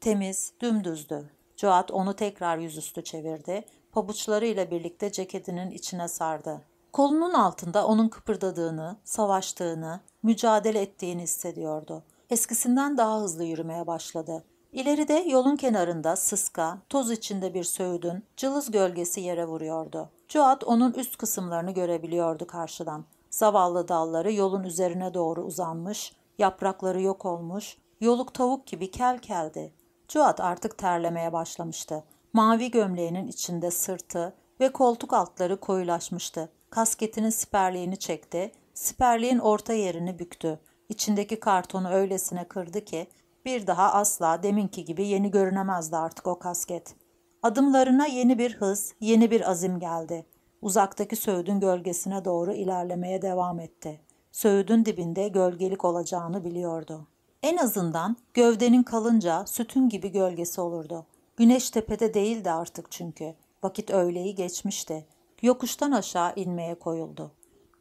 Temiz, dümdüzdü. Joat onu tekrar yüzüstü çevirdi, pabuçlarıyla birlikte ceketinin içine sardı. Kolunun altında onun kıpırdadığını, savaştığını, mücadele ettiğini hissediyordu. Eskisinden daha hızlı yürümeye başladı. İleride yolun kenarında sıska, toz içinde bir söğüdün cılız gölgesi yere vuruyordu. Joat onun üst kısımlarını görebiliyordu karşıdan. Zavallı dalları yolun üzerine doğru uzanmış, yaprakları yok olmuş, yoluk tavuk gibi kel keldi. Joat artık terlemeye başlamıştı. Mavi gömleğinin içinde sırtı ve koltuk altları koyulaşmıştı. Kasketinin siperliğini çekti, siperliğin orta yerini büktü. İçindeki kartonu öylesine kırdı ki bir daha asla deminki gibi yeni görünemezdi artık o kasket. Adımlarına yeni bir hız, yeni bir azim geldi. Uzaktaki Söğüt'ün gölgesine doğru ilerlemeye devam etti. Söğüt'ün dibinde gölgelik olacağını biliyordu. En azından gövdenin kalınca sütün gibi gölgesi olurdu. Güneş tepede değildi artık çünkü. Vakit öğleyi geçmişti. Yokuştan aşağı inmeye koyuldu.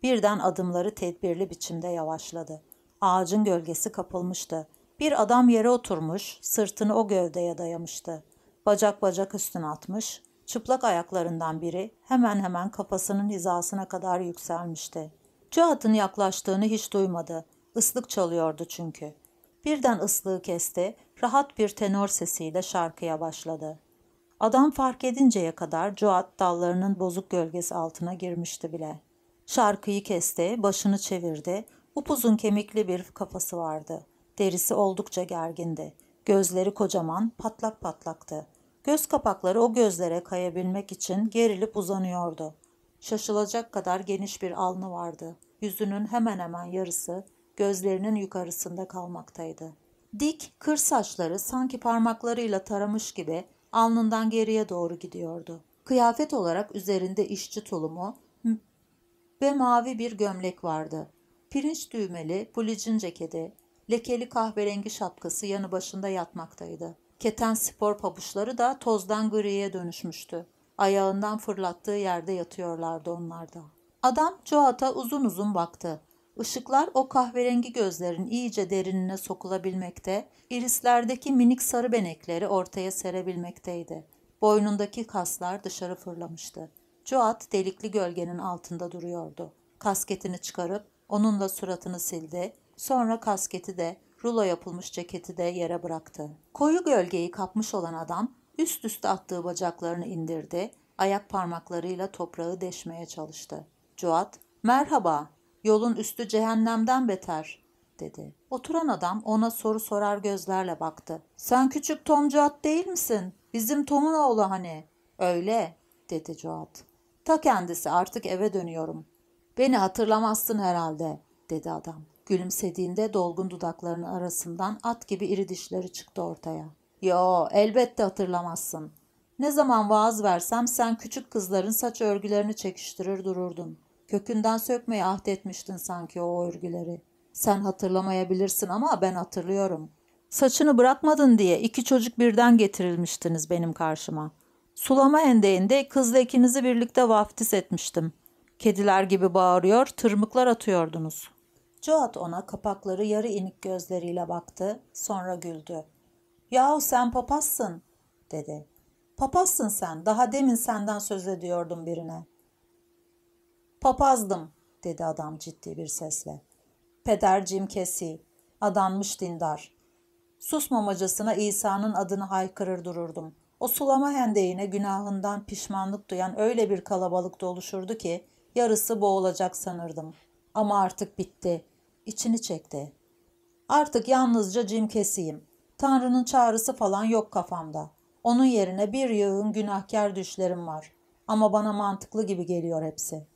Birden adımları tedbirli biçimde yavaşladı. Ağacın gölgesi kapılmıştı. Bir adam yere oturmuş, sırtını o gövdeye dayamıştı. Bacak bacak üstüne atmış, çıplak ayaklarından biri hemen hemen kafasının hizasına kadar yükselmişti. Cuhat'ın yaklaştığını hiç duymadı. Islık çalıyordu çünkü. Birden ıslığı kesti, rahat bir tenor sesiyle şarkıya başladı. Adam fark edinceye kadar Cuhat dallarının bozuk gölgesi altına girmişti bile. Şarkıyı kesti, başını çevirdi. Upuzun kemikli bir kafası vardı. Derisi oldukça gergindi. Gözleri kocaman, patlak patlaktı. Göz kapakları o gözlere kayabilmek için gerilip uzanıyordu. Şaşılacak kadar geniş bir alnı vardı. Yüzünün hemen hemen yarısı gözlerinin yukarısında kalmaktaydı. Dik, kır saçları sanki parmaklarıyla taramış gibi alnından geriye doğru gidiyordu. Kıyafet olarak üzerinde işçi tulumu ve mavi bir gömlek vardı. Pirinç düğmeli, pulicin ceketi, lekeli kahverengi şapkası yanı başında yatmaktaydı. Keten spor pabuçları da tozdan griye dönüşmüştü. Ayağından fırlattığı yerde yatıyorlardı onlar da. Adam Joat'a uzun uzun baktı. Işıklar o kahverengi gözlerin iyice derinine sokulabilmekte, irislerdeki minik sarı benekleri ortaya serebilmekteydi. Boynundaki kaslar dışarı fırlamıştı. Joat delikli gölgenin altında duruyordu. Kasketini çıkarıp onunla suratını sildi. Sonra kasketi de, rulo yapılmış ceketi de yere bıraktı. Koyu gölgeyi kapmış olan adam üst üste attığı bacaklarını indirdi. Ayak parmaklarıyla toprağı deşmeye çalıştı. Joat, merhaba, yolun üstü cehennemden beter, dedi. Oturan adam ona soru sorar gözlerle baktı. Sen küçük Tom Joat değil misin? Bizim Tom'un oğlu hani. Öyle, dedi Joat. Ta kendisi artık eve dönüyorum. Beni hatırlamazsın herhalde, dedi adam. Gülümsediğinde dolgun dudaklarının arasından at gibi iri dişleri çıktı ortaya. Yo, elbette hatırlamazsın. Ne zaman vaaz versem sen küçük kızların saç örgülerini çekiştirir dururdun. Kökünden sökmeye ahdetmiştin sanki o örgüleri. Sen hatırlamayabilirsin ama ben hatırlıyorum. Saçını bırakmadın diye iki çocuk birden getirilmiştiniz benim karşıma. Sulama endeğinde kızla ikinizi birlikte vaftiz etmiştim. Kediler gibi bağırıyor, tırmıklar atıyordunuz. Joat ona kapakları yarı inik gözleriyle baktı, sonra güldü. Yahu sen papazsın, dedi. Papazsın sen, daha demin senden söz ediyordum birine. Papazdım, dedi adam ciddi bir sesle. Pedercim kesi, adanmış dindar. Susmamacasına İsa'nın adını haykırır dururdum. O sulama hendeğine günahından pişmanlık duyan öyle bir kalabalık doluşurdu ki yarısı boğulacak sanırdım. Ama artık bitti. İçini çekti. Artık yalnızca cim kesiyim. Tanrı'nın çağrısı falan yok kafamda. Onun yerine bir yığın günahkar düşlerim var. Ama bana mantıklı gibi geliyor hepsi.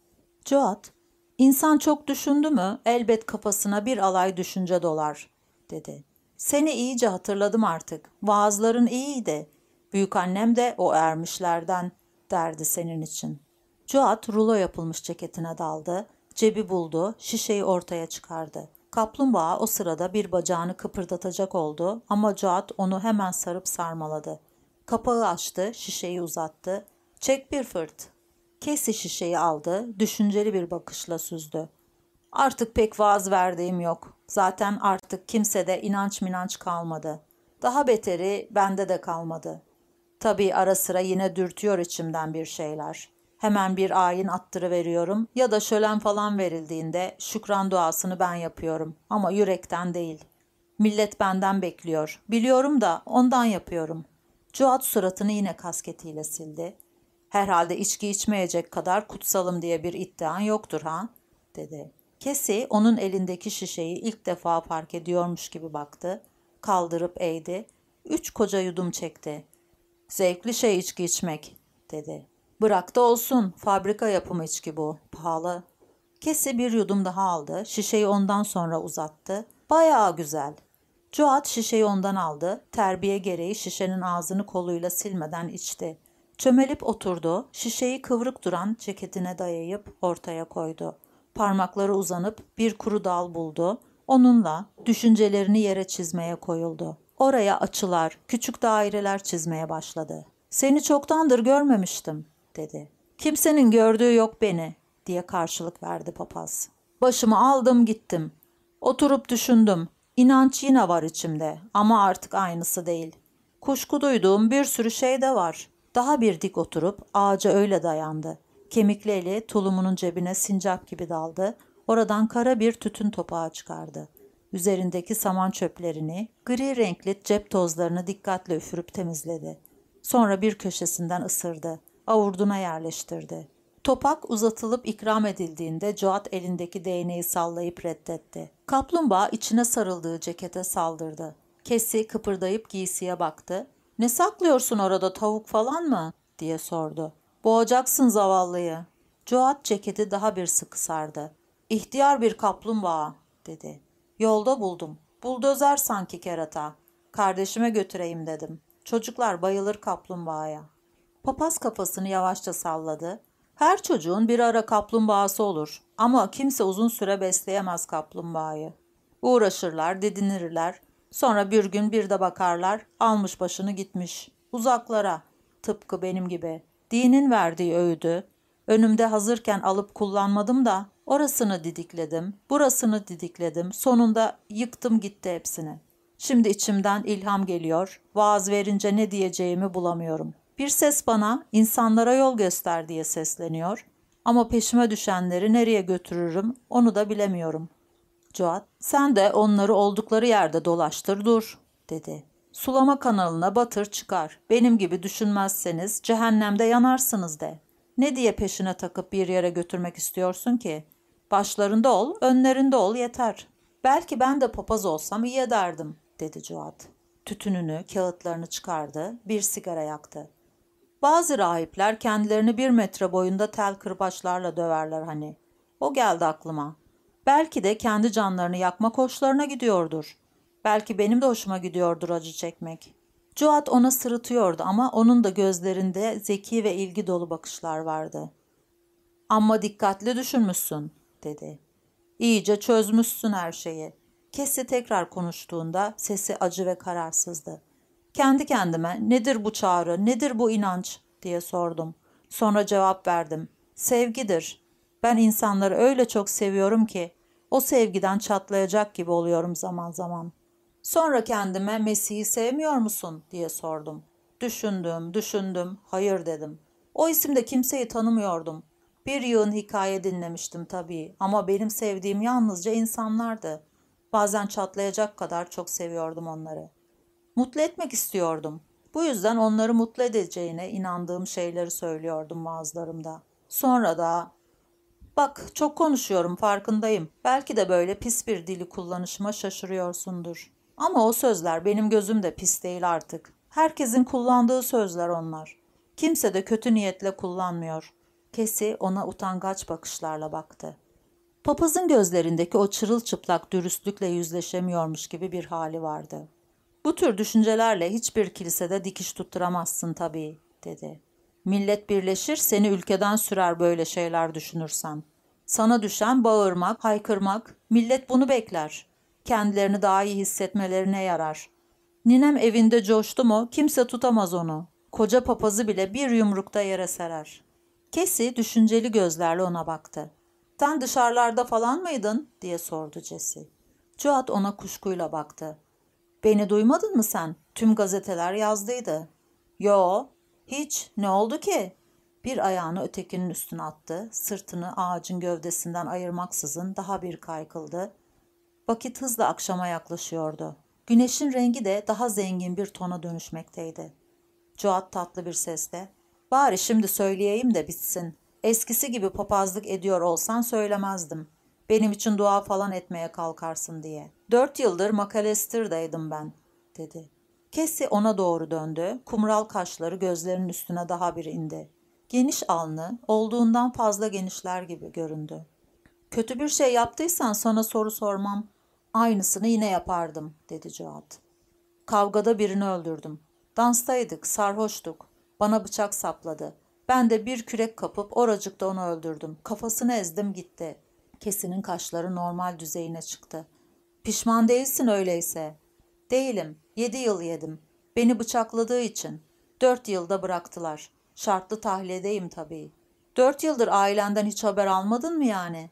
Joat, insan çok düşündü mü elbet kafasına bir alay düşünce dolar, dedi. Seni iyice hatırladım artık. Vaazların iyiydi. Büyük annem de o ermişlerden derdi senin için. Joat rulo yapılmış ceketine daldı. Cebi buldu, şişeyi ortaya çıkardı. Kaplumbağa o sırada bir bacağını kıpırdatacak oldu ama Joat onu hemen sarıp sarmaladı. Kapağı açtı, şişeyi uzattı. Çek bir fırt. Kesi şişeyi aldı, düşünceli bir bakışla süzdü. Artık pek vaaz verdiğim yok. Zaten artık kimsede inanç minanç kalmadı. Daha beteri bende de kalmadı. Tabii ara sıra yine dürtüyor içimden bir şeyler. Hemen bir ayin attırıveriyorum ya da şölen falan verildiğinde şükran duasını ben yapıyorum ama yürekten değil. Millet benden bekliyor. Biliyorum da ondan yapıyorum. Cuat suratını yine kasketiyle sildi. Herhalde içki içmeyecek kadar kutsalım diye bir iddian yoktur ha? dedi. Kesi onun elindeki şişeyi ilk defa fark ediyormuş gibi baktı. Kaldırıp eğdi. Üç koca yudum çekti. Zevkli şey içki içmek, dedi. Bırak da olsun, fabrika yapımı içki bu, pahalı. Kesi bir yudum daha aldı, şişeyi ondan sonra uzattı. Bayağı güzel. Cuat şişeyi ondan aldı, terbiye gereği şişenin ağzını koluyla silmeden içti. Çömelip oturdu, şişeyi kıvrık duran ceketine dayayıp ortaya koydu. Parmakları uzanıp bir kuru dal buldu. Onunla düşüncelerini yere çizmeye koyuldu. Oraya açılar, küçük daireler çizmeye başladı. Seni çoktandır görmemiştim, dedi. Kimsenin gördüğü yok beni, diye karşılık verdi papaz. Başımı aldım gittim. Oturup düşündüm. İnanç yine var içimde ama artık aynısı değil. Kuşku duyduğum bir sürü şey de var. Daha bir dik oturup ağaca öyle dayandı. Kemikli eli tulumunun cebine sincap gibi daldı. Oradan kara bir tütün topağı çıkardı. Üzerindeki saman çöplerini, gri renkli cep tozlarını dikkatle üfürüp temizledi. Sonra bir köşesinden ısırdı. Avurduna yerleştirdi. Topak uzatılıp ikram edildiğinde Joat elindeki değneği sallayıp reddetti. Kaplumbağa içine sarıldığı cekete saldırdı. Kesi kıpırdayıp giysiye baktı. Ne saklıyorsun orada tavuk falan mı? diye sordu. Boğacaksın zavallıyı. Joat ceketi daha bir sıkı sardı. İhtiyar bir kaplumbağa dedi. Yolda buldum. Buldozer sanki kerata. Kardeşime götüreyim dedim. Çocuklar bayılır kaplumbağaya. Papaz kafasını yavaşça salladı. Her çocuğun bir ara kaplumbağası olur ama kimse uzun süre besleyemez kaplumbağayı. Uğraşırlar, didinirler. Sonra bir gün bir de bakarlar, almış başını gitmiş. Uzaklara, tıpkı benim gibi. Dinin verdiği öğüdü. Önümde hazırken alıp kullanmadım da orasını didikledim, burasını didikledim. Sonunda yıktım gitti hepsini. Şimdi içimden ilham geliyor. Vaaz verince ne diyeceğimi bulamıyorum. Bir ses bana insanlara yol göster diye sesleniyor. Ama peşime düşenleri nereye götürürüm onu da bilemiyorum. Cuat, sen de onları oldukları yerde dolaştır dur, dedi. Sulama kanalına batır çıkar. Benim gibi düşünmezseniz cehennemde yanarsınız de. Ne diye peşine takıp bir yere götürmek istiyorsun ki? Başlarında ol, önlerinde ol yeter. Belki ben de papaz olsam iyi ederdim, dedi Cuat. Tütününü, kağıtlarını çıkardı, bir sigara yaktı. Bazı rahipler kendilerini bir metre boyunda tel kırbaçlarla döverler hani. O geldi aklıma. Belki de kendi canlarını yakma hoşlarına gidiyordur. Belki benim de hoşuma gidiyordur acı çekmek. Cuat ona sırıtıyordu ama onun da gözlerinde zeki ve ilgi dolu bakışlar vardı. Amma dikkatli düşünmüşsün, dedi. İyice çözmüşsün her şeyi. Kesi tekrar konuştuğunda sesi acı ve kararsızdı. Kendi kendime nedir bu çağrı, nedir bu inanç diye sordum. Sonra cevap verdim. Sevgidir. Ben insanları öyle çok seviyorum ki o sevgiden çatlayacak gibi oluyorum zaman zaman. Sonra kendime Mesih'i sevmiyor musun diye sordum. Düşündüm, düşündüm, hayır dedim. O isimde kimseyi tanımıyordum. Bir yığın hikaye dinlemiştim tabii ama benim sevdiğim yalnızca insanlardı. Bazen çatlayacak kadar çok seviyordum onları. Mutlu etmek istiyordum. Bu yüzden onları mutlu edeceğine inandığım şeyleri söylüyordum vaazlarımda. Sonra da Bak çok konuşuyorum farkındayım. Belki de böyle pis bir dili kullanışıma şaşırıyorsundur. Ama o sözler benim gözümde pis değil artık. Herkesin kullandığı sözler onlar. Kimse de kötü niyetle kullanmıyor. Kesi ona utangaç bakışlarla baktı. Papazın gözlerindeki o çırılçıplak dürüstlükle yüzleşemiyormuş gibi bir hali vardı. Bu tür düşüncelerle hiçbir kilisede dikiş tutturamazsın tabii, dedi. Millet birleşir, seni ülkeden sürer böyle şeyler düşünürsen. Sana düşen bağırmak, haykırmak, millet bunu bekler. Kendilerini daha iyi hissetmelerine yarar. Ninem evinde coştu mu kimse tutamaz onu. Koca papazı bile bir yumrukta yere serer. Kesi düşünceli gözlerle ona baktı. Sen dışarılarda falan mıydın diye sordu Jesse. Cuat ona kuşkuyla baktı. Beni duymadın mı sen? Tüm gazeteler yazdıydı. Yo, hiç. Ne oldu ki? Bir ayağını ötekinin üstüne attı. Sırtını ağacın gövdesinden ayırmaksızın daha bir kaykıldı. Vakit hızla akşama yaklaşıyordu. Güneşin rengi de daha zengin bir tona dönüşmekteydi. Cuat tatlı bir sesle, ''Bari şimdi söyleyeyim de bitsin. Eskisi gibi papazlık ediyor olsan söylemezdim. Benim için dua falan etmeye kalkarsın diye. Dört yıldır McAllister'daydım ben.'' dedi. Kesi ona doğru döndü. Kumral kaşları gözlerinin üstüne daha bir indi. Geniş alnı olduğundan fazla genişler gibi göründü. Kötü bir şey yaptıysan sana soru sormam. Aynısını yine yapardım, dedi Cuat. Kavgada birini öldürdüm. Danstaydık, sarhoştuk. Bana bıçak sapladı. Ben de bir kürek kapıp oracıkta onu öldürdüm. Kafasını ezdim gitti. Kesinin kaşları normal düzeyine çıktı. Pişman değilsin öyleyse. Değilim. Yedi yıl yedim. Beni bıçakladığı için. Dört yılda bıraktılar. Şartlı tahliyedeyim tabii. Dört yıldır ailenden hiç haber almadın mı yani?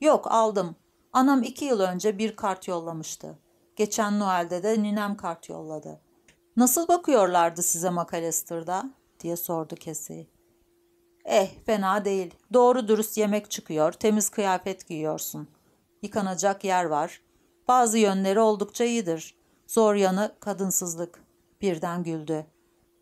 Yok aldım. Anam iki yıl önce bir kart yollamıştı. Geçen Noel'de de ninem kart yolladı. Nasıl bakıyorlardı size McAllister'da? diye sordu Kesi. Eh fena değil. Doğru dürüst yemek çıkıyor, temiz kıyafet giyiyorsun. Yıkanacak yer var. Bazı yönleri oldukça iyidir. Zor yanı kadınsızlık. Birden güldü.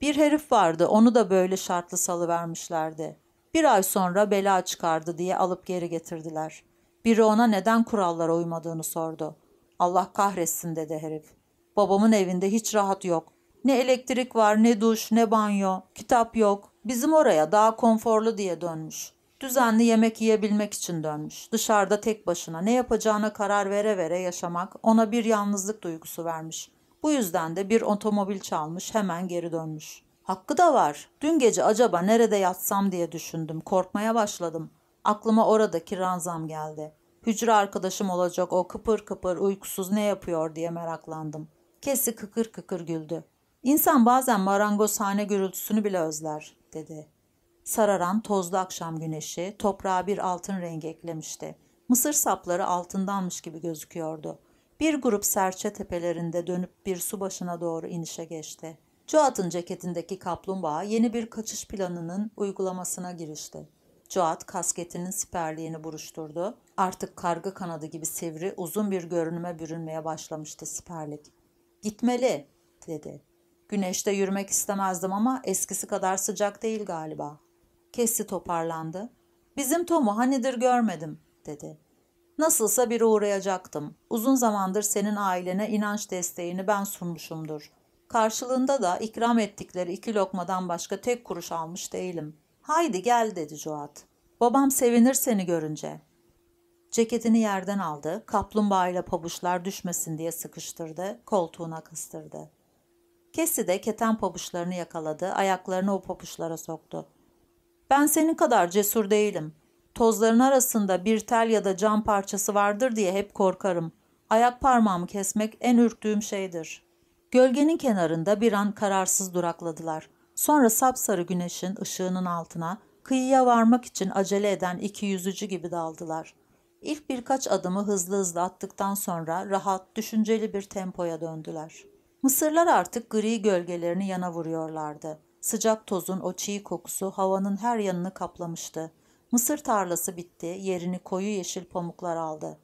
Bir herif vardı, onu da böyle şartlı salı vermişlerdi. Bir ay sonra bela çıkardı diye alıp geri getirdiler. Biri ona neden kurallara uymadığını sordu. Allah kahretsin dedi herif. Babamın evinde hiç rahat yok. Ne elektrik var, ne duş, ne banyo, kitap yok. Bizim oraya daha konforlu diye dönmüş. Düzenli yemek yiyebilmek için dönmüş. Dışarıda tek başına ne yapacağına karar vere vere yaşamak ona bir yalnızlık duygusu vermiş. Bu yüzden de bir otomobil çalmış hemen geri dönmüş. Hakkı da var. Dün gece acaba nerede yatsam diye düşündüm. Korkmaya başladım. Aklıma oradaki ranzam geldi. Hücre arkadaşım olacak o kıpır kıpır uykusuz ne yapıyor diye meraklandım. Kesi kıkır kıkır güldü. İnsan bazen marangozhane gürültüsünü bile özler, dedi. Sararan tozlu akşam güneşi toprağa bir altın rengi eklemişti. Mısır sapları altındanmış gibi gözüküyordu. Bir grup serçe tepelerinde dönüp bir su başına doğru inişe geçti. Joat'ın ceketindeki kaplumbağa yeni bir kaçış planının uygulamasına girişti. Joat kasketinin siperliğini buruşturdu. Artık karga kanadı gibi sivri, uzun bir görünüme bürünmeye başlamıştı siperlik. Gitmeli, dedi. Güneşte yürümek istemezdim ama eskisi kadar sıcak değil galiba. Kessi toparlandı. Bizim Tom'u hanidir görmedim, dedi. Nasılsa bir uğrayacaktım. Uzun zamandır senin ailene inanç desteğini ben sunmuşumdur. Karşılığında da ikram ettikleri iki lokmadan başka tek kuruş almış değilim. Haydi gel dedi Joat. Babam sevinir seni görünce. Ceketini yerden aldı, kaplumbağa ile pabuçlar düşmesin diye sıkıştırdı, koltuğuna kıstırdı. Kesi de keten pabuçlarını yakaladı, ayaklarını o pabuçlara soktu. Ben senin kadar cesur değilim. Tozların arasında bir tel ya da cam parçası vardır diye hep korkarım. Ayak parmağımı kesmek en ürktüğüm şeydir. Gölgenin kenarında bir an kararsız durakladılar. Sonra sapsarı güneşin ışığının altına kıyıya varmak için acele eden iki yüzücü gibi daldılar. İlk birkaç adımı hızlı hızlı attıktan sonra rahat, düşünceli bir tempoya döndüler. Mısırlar artık gri gölgelerini yana vuruyorlardı. Sıcak tozun o çiğ kokusu havanın her yanını kaplamıştı. Mısır tarlası bitti, yerini koyu yeşil pamuklar aldı.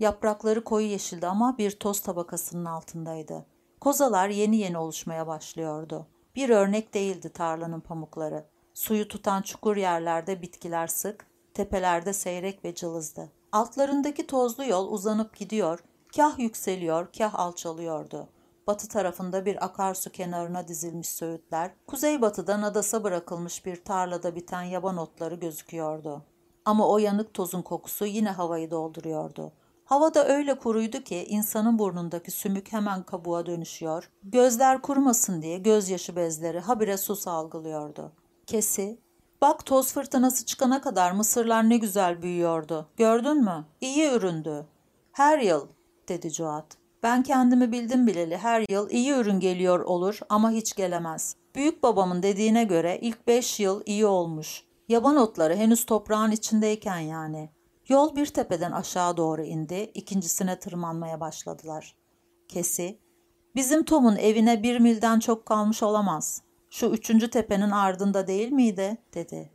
Yaprakları koyu yeşildi ama bir toz tabakasının altındaydı. Kozalar yeni yeni oluşmaya başlıyordu. Bir örnek değildi tarlanın pamukları. Suyu tutan çukur yerlerde bitkiler sık, tepelerde seyrek ve cılızdı. Altlarındaki tozlu yol uzanıp gidiyor, kah yükseliyor, kah alçalıyordu. Batı tarafında bir akarsu kenarına dizilmiş söğütler, kuzeybatıda nadasa bırakılmış bir tarlada biten yaban otları gözüküyordu. Ama o yanık tozun kokusu yine havayı dolduruyordu. Hava da öyle kuruydu ki insanın burnundaki sümük hemen kabuğa dönüşüyor. Gözler kurumasın diye gözyaşı bezleri habire su salgılıyordu. Kesi, bak toz fırtınası çıkana kadar mısırlar ne güzel büyüyordu. Gördün mü? İyi üründü. Her yıl, dedi Cuat. Ben kendimi bildim bileli her yıl iyi ürün geliyor olur ama hiç gelemez. Büyük babamın dediğine göre ilk beş yıl iyi olmuş. Yaban otları henüz toprağın içindeyken yani. Yol bir tepeden aşağı doğru indi, ikincisine tırmanmaya başladılar. Kesi, bizim Tom'un evine bir milden çok kalmış olamaz. Şu üçüncü tepenin ardında değil miydi? dedi.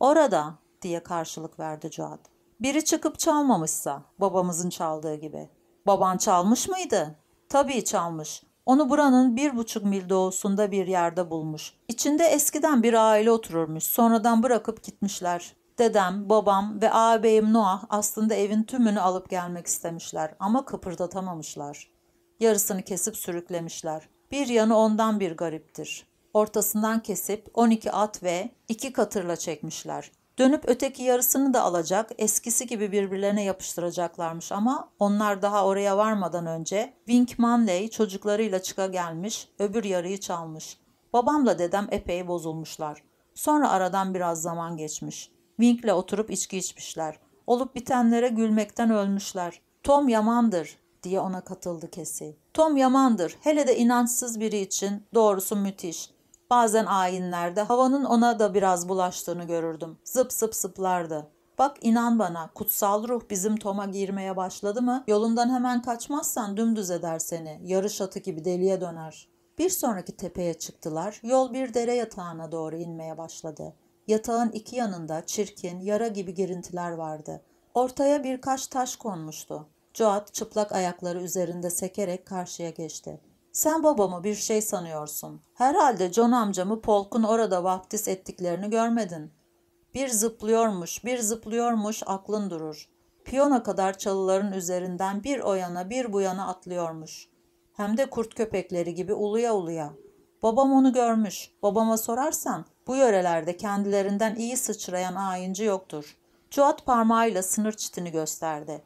Orada, diye karşılık verdi Cuad. Biri çıkıp çalmamışsa, babamızın çaldığı gibi. Baban çalmış mıydı? Tabii çalmış. Onu buranın bir buçuk mil doğusunda bir yerde bulmuş. İçinde eskiden bir aile otururmuş. Sonradan bırakıp gitmişler. Dedem, babam ve ağabeyim Noah aslında evin tümünü alıp gelmek istemişler ama kıpırdatamamışlar. Yarısını kesip sürüklemişler. Bir yanı ondan bir gariptir. Ortasından kesip 12 at ve iki katırla çekmişler. Dönüp öteki yarısını da alacak, eskisi gibi birbirlerine yapıştıracaklarmış ama onlar daha oraya varmadan önce Wink Manley çocuklarıyla çıka gelmiş, öbür yarıyı çalmış. Babamla dedem epey bozulmuşlar. Sonra aradan biraz zaman geçmiş. Wink'le oturup içki içmişler. Olup bitenlere gülmekten ölmüşler. Tom yamandır diye ona katıldı Kesi. Tom yamandır. Hele de inançsız biri için doğrusu müthiş. Bazen ayinlerde havanın ona da biraz bulaştığını görürdüm. Zıp zıp zıplardı. Bak inan bana kutsal ruh bizim Tom'a girmeye başladı mı yolundan hemen kaçmazsan dümdüz eder seni. Yarış atı gibi deliye döner. Bir sonraki tepeye çıktılar. Yol bir dere yatağına doğru inmeye başladı. Yatağın iki yanında çirkin, yara gibi girintiler vardı. Ortaya birkaç taş konmuştu. Joat çıplak ayakları üzerinde sekerek karşıya geçti. Sen babamı bir şey sanıyorsun. Herhalde John amcamı Polk'un orada vaftiz ettiklerini görmedin. Bir zıplıyormuş, bir zıplıyormuş aklın durur. Piyona kadar çalıların üzerinden bir o yana bir bu yana atlıyormuş. Hem de kurt köpekleri gibi uluya uluya. Babam onu görmüş. Babama sorarsan bu yörelerde kendilerinden iyi sıçrayan ayinci yoktur. Cuat parmağıyla sınır çitini gösterdi.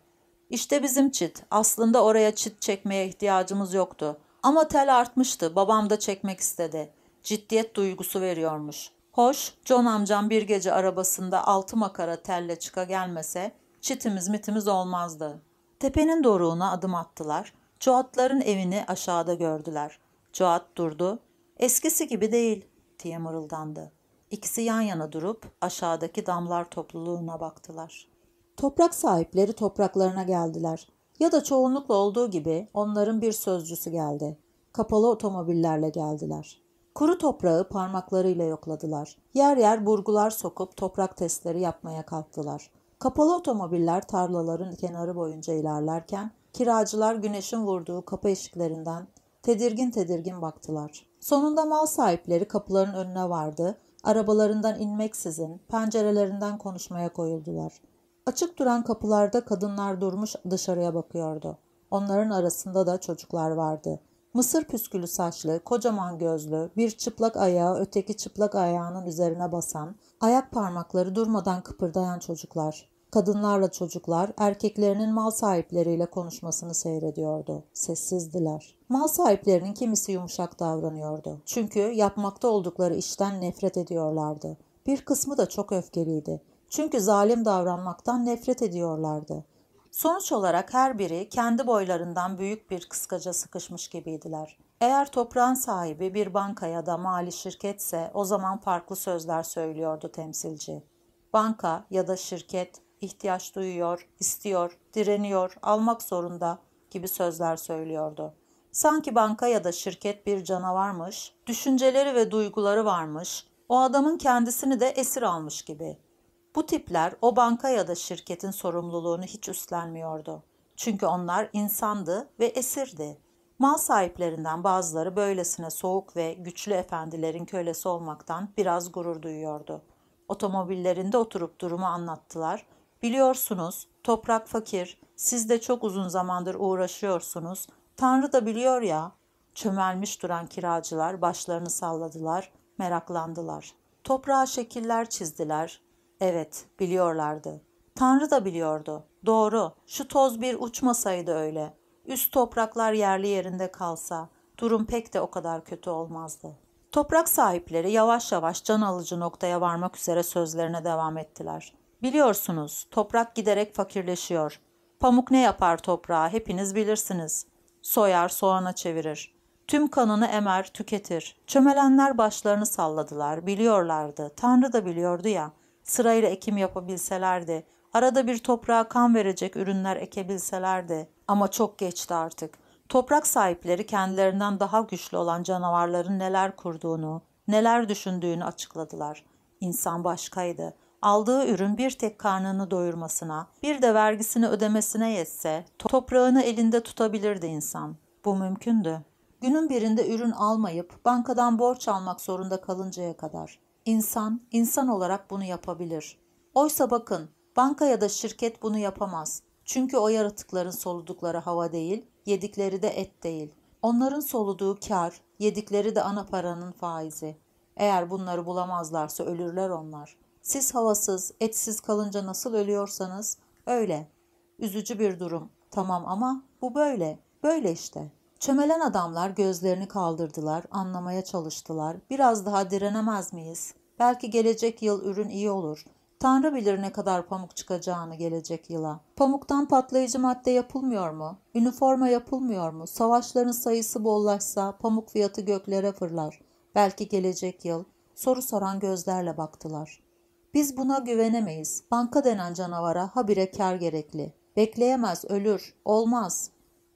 İşte bizim çit. Aslında oraya çit çekmeye ihtiyacımız yoktu. Ama tel artmıştı. Babam da çekmek istedi. Ciddiyet duygusu veriyormuş. Hoş, John amcam bir gece arabasında altı makara telle çıka gelmese çitimiz mitimiz olmazdı. Tepenin doruğuna adım attılar. Çoatların evini aşağıda gördüler. Çoat durdu. Eskisi gibi değil diye mırıldandı. İkisi yan yana durup aşağıdaki damlar topluluğuna baktılar. Toprak sahipleri topraklarına geldiler. Ya da çoğunlukla olduğu gibi onların bir sözcüsü geldi. Kapalı otomobillerle geldiler. Kuru toprağı parmaklarıyla yokladılar. Yer yer burgular sokup toprak testleri yapmaya kalktılar. Kapalı otomobiller tarlaların kenarı boyunca ilerlerken kiracılar güneşin vurduğu kapı eşiklerinden tedirgin tedirgin baktılar. Sonunda mal sahipleri kapıların önüne vardı. Arabalarından inmeksizin pencerelerinden konuşmaya koyuldular. Açık duran kapılarda kadınlar durmuş dışarıya bakıyordu. Onların arasında da çocuklar vardı. Mısır püskülü saçlı, kocaman gözlü, bir çıplak ayağı öteki çıplak ayağının üzerine basan, ayak parmakları durmadan kıpırdayan çocuklar. Kadınlarla çocuklar erkeklerinin mal sahipleriyle konuşmasını seyrediyordu. Sessizdiler. Mal sahiplerinin kimisi yumuşak davranıyordu. Çünkü yapmakta oldukları işten nefret ediyorlardı. Bir kısmı da çok öfkeliydi. Çünkü zalim davranmaktan nefret ediyorlardı. Sonuç olarak her biri kendi boylarından büyük bir kıskaca sıkışmış gibiydiler. Eğer toprağın sahibi bir banka ya da mali şirketse o zaman farklı sözler söylüyordu temsilci. Banka ya da şirket ihtiyaç duyuyor, istiyor, direniyor, almak zorunda gibi sözler söylüyordu. Sanki banka ya da şirket bir canavarmış, düşünceleri ve duyguları varmış, o adamın kendisini de esir almış gibi. Bu tipler o banka ya da şirketin sorumluluğunu hiç üstlenmiyordu. Çünkü onlar insandı ve esirdi. Mal sahiplerinden bazıları böylesine soğuk ve güçlü efendilerin kölesi olmaktan biraz gurur duyuyordu. Otomobillerinde oturup durumu anlattılar. Biliyorsunuz, toprak fakir, siz de çok uzun zamandır uğraşıyorsunuz. Tanrı da biliyor ya. Çömelmiş duran kiracılar başlarını salladılar, meraklandılar. Toprağa şekiller çizdiler, Evet, biliyorlardı. Tanrı da biliyordu. Doğru, şu toz bir uçmasaydı öyle. Üst topraklar yerli yerinde kalsa, durum pek de o kadar kötü olmazdı. Toprak sahipleri yavaş yavaş can alıcı noktaya varmak üzere sözlerine devam ettiler. Biliyorsunuz, toprak giderek fakirleşiyor. Pamuk ne yapar toprağa hepiniz bilirsiniz. Soyar, soğana çevirir. Tüm kanını emer, tüketir. Çömelenler başlarını salladılar, biliyorlardı. Tanrı da biliyordu ya.'' Sırayla ekim yapabilselerdi, arada bir toprağa kan verecek ürünler ekebilselerdi. Ama çok geçti artık. Toprak sahipleri kendilerinden daha güçlü olan canavarların neler kurduğunu, neler düşündüğünü açıkladılar. İnsan başkaydı. Aldığı ürün bir tek karnını doyurmasına, bir de vergisini ödemesine yetse, toprağını elinde tutabilirdi insan. Bu mümkündü. Günün birinde ürün almayıp bankadan borç almak zorunda kalıncaya kadar. İnsan, insan olarak bunu yapabilir. Oysa bakın, banka ya da şirket bunu yapamaz. Çünkü o yaratıkların soludukları hava değil, yedikleri de et değil. Onların soluduğu kar, yedikleri de ana paranın faizi. Eğer bunları bulamazlarsa ölürler onlar. Siz havasız, etsiz kalınca nasıl ölüyorsanız öyle. Üzücü bir durum. Tamam ama bu böyle. Böyle işte. Çömelen adamlar gözlerini kaldırdılar, anlamaya çalıştılar. Biraz daha direnemez miyiz? Belki gelecek yıl ürün iyi olur. Tanrı bilir ne kadar pamuk çıkacağını gelecek yıla. Pamuktan patlayıcı madde yapılmıyor mu? Üniforma yapılmıyor mu? Savaşların sayısı bollaşsa pamuk fiyatı göklere fırlar. Belki gelecek yıl. Soru soran gözlerle baktılar. Biz buna güvenemeyiz. Banka denen canavara habire kar gerekli. Bekleyemez, ölür. Olmaz.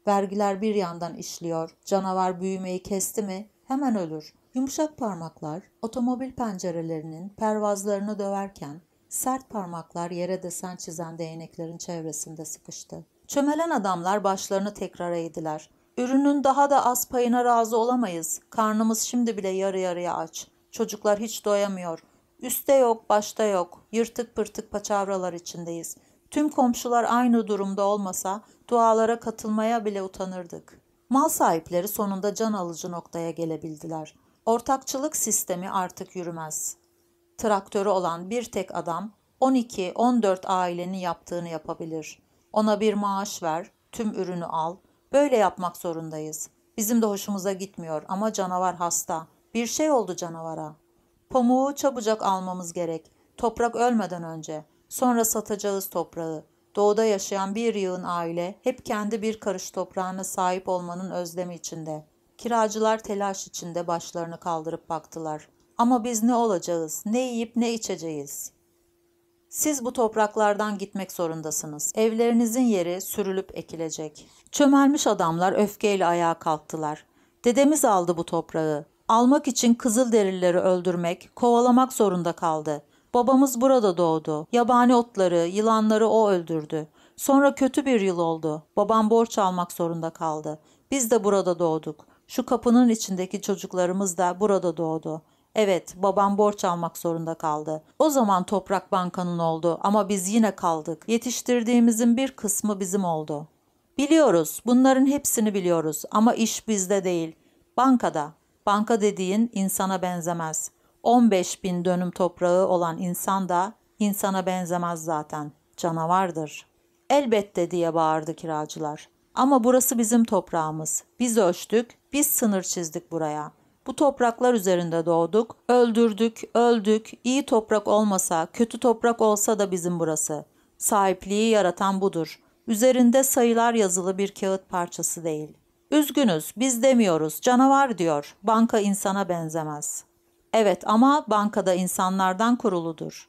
Vergiler bir yandan işliyor. Canavar büyümeyi kesti mi hemen ölür. Yumuşak parmaklar otomobil pencerelerinin pervazlarını döverken sert parmaklar yere desen çizen değneklerin çevresinde sıkıştı. Çömelen adamlar başlarını tekrar eğdiler. Ürünün daha da az payına razı olamayız. Karnımız şimdi bile yarı yarıya aç. Çocuklar hiç doyamıyor. Üste yok, başta yok. Yırtık pırtık paçavralar içindeyiz. Tüm komşular aynı durumda olmasa dualara katılmaya bile utanırdık. Mal sahipleri sonunda can alıcı noktaya gelebildiler. Ortakçılık sistemi artık yürümez. Traktörü olan bir tek adam 12-14 ailenin yaptığını yapabilir. Ona bir maaş ver, tüm ürünü al. Böyle yapmak zorundayız. Bizim de hoşumuza gitmiyor ama canavar hasta. Bir şey oldu canavara. Pamuğu çabucak almamız gerek. Toprak ölmeden önce. Sonra satacağız toprağı. Doğuda yaşayan bir yığın aile hep kendi bir karış toprağına sahip olmanın özlemi içinde. Kiracılar telaş içinde başlarını kaldırıp baktılar. Ama biz ne olacağız, ne yiyip ne içeceğiz? Siz bu topraklardan gitmek zorundasınız. Evlerinizin yeri sürülüp ekilecek. Çömelmiş adamlar öfkeyle ayağa kalktılar. Dedemiz aldı bu toprağı. Almak için Kızılderilileri öldürmek, kovalamak zorunda kaldı. Babamız burada doğdu. Yabani otları, yılanları o öldürdü. Sonra kötü bir yıl oldu. Babam borç almak zorunda kaldı. Biz de burada doğduk. Şu kapının içindeki çocuklarımız da burada doğdu. Evet, babam borç almak zorunda kaldı. O zaman toprak bankanın oldu ama biz yine kaldık. Yetiştirdiğimizin bir kısmı bizim oldu. Biliyoruz, bunların hepsini biliyoruz ama iş bizde değil. Bankada. Banka dediğin insana benzemez. 15 bin dönüm toprağı olan insan da insana benzemez zaten. Canavardır. Elbette diye bağırdı kiracılar. Ama burası bizim toprağımız. Biz ölçtük, biz sınır çizdik buraya. Bu topraklar üzerinde doğduk, öldürdük, öldük. İyi toprak olmasa, kötü toprak olsa da bizim burası. Sahipliği yaratan budur. Üzerinde sayılar yazılı bir kağıt parçası değil. Üzgünüz, biz demiyoruz, canavar diyor. Banka insana benzemez. Evet ama bankada insanlardan kuruludur.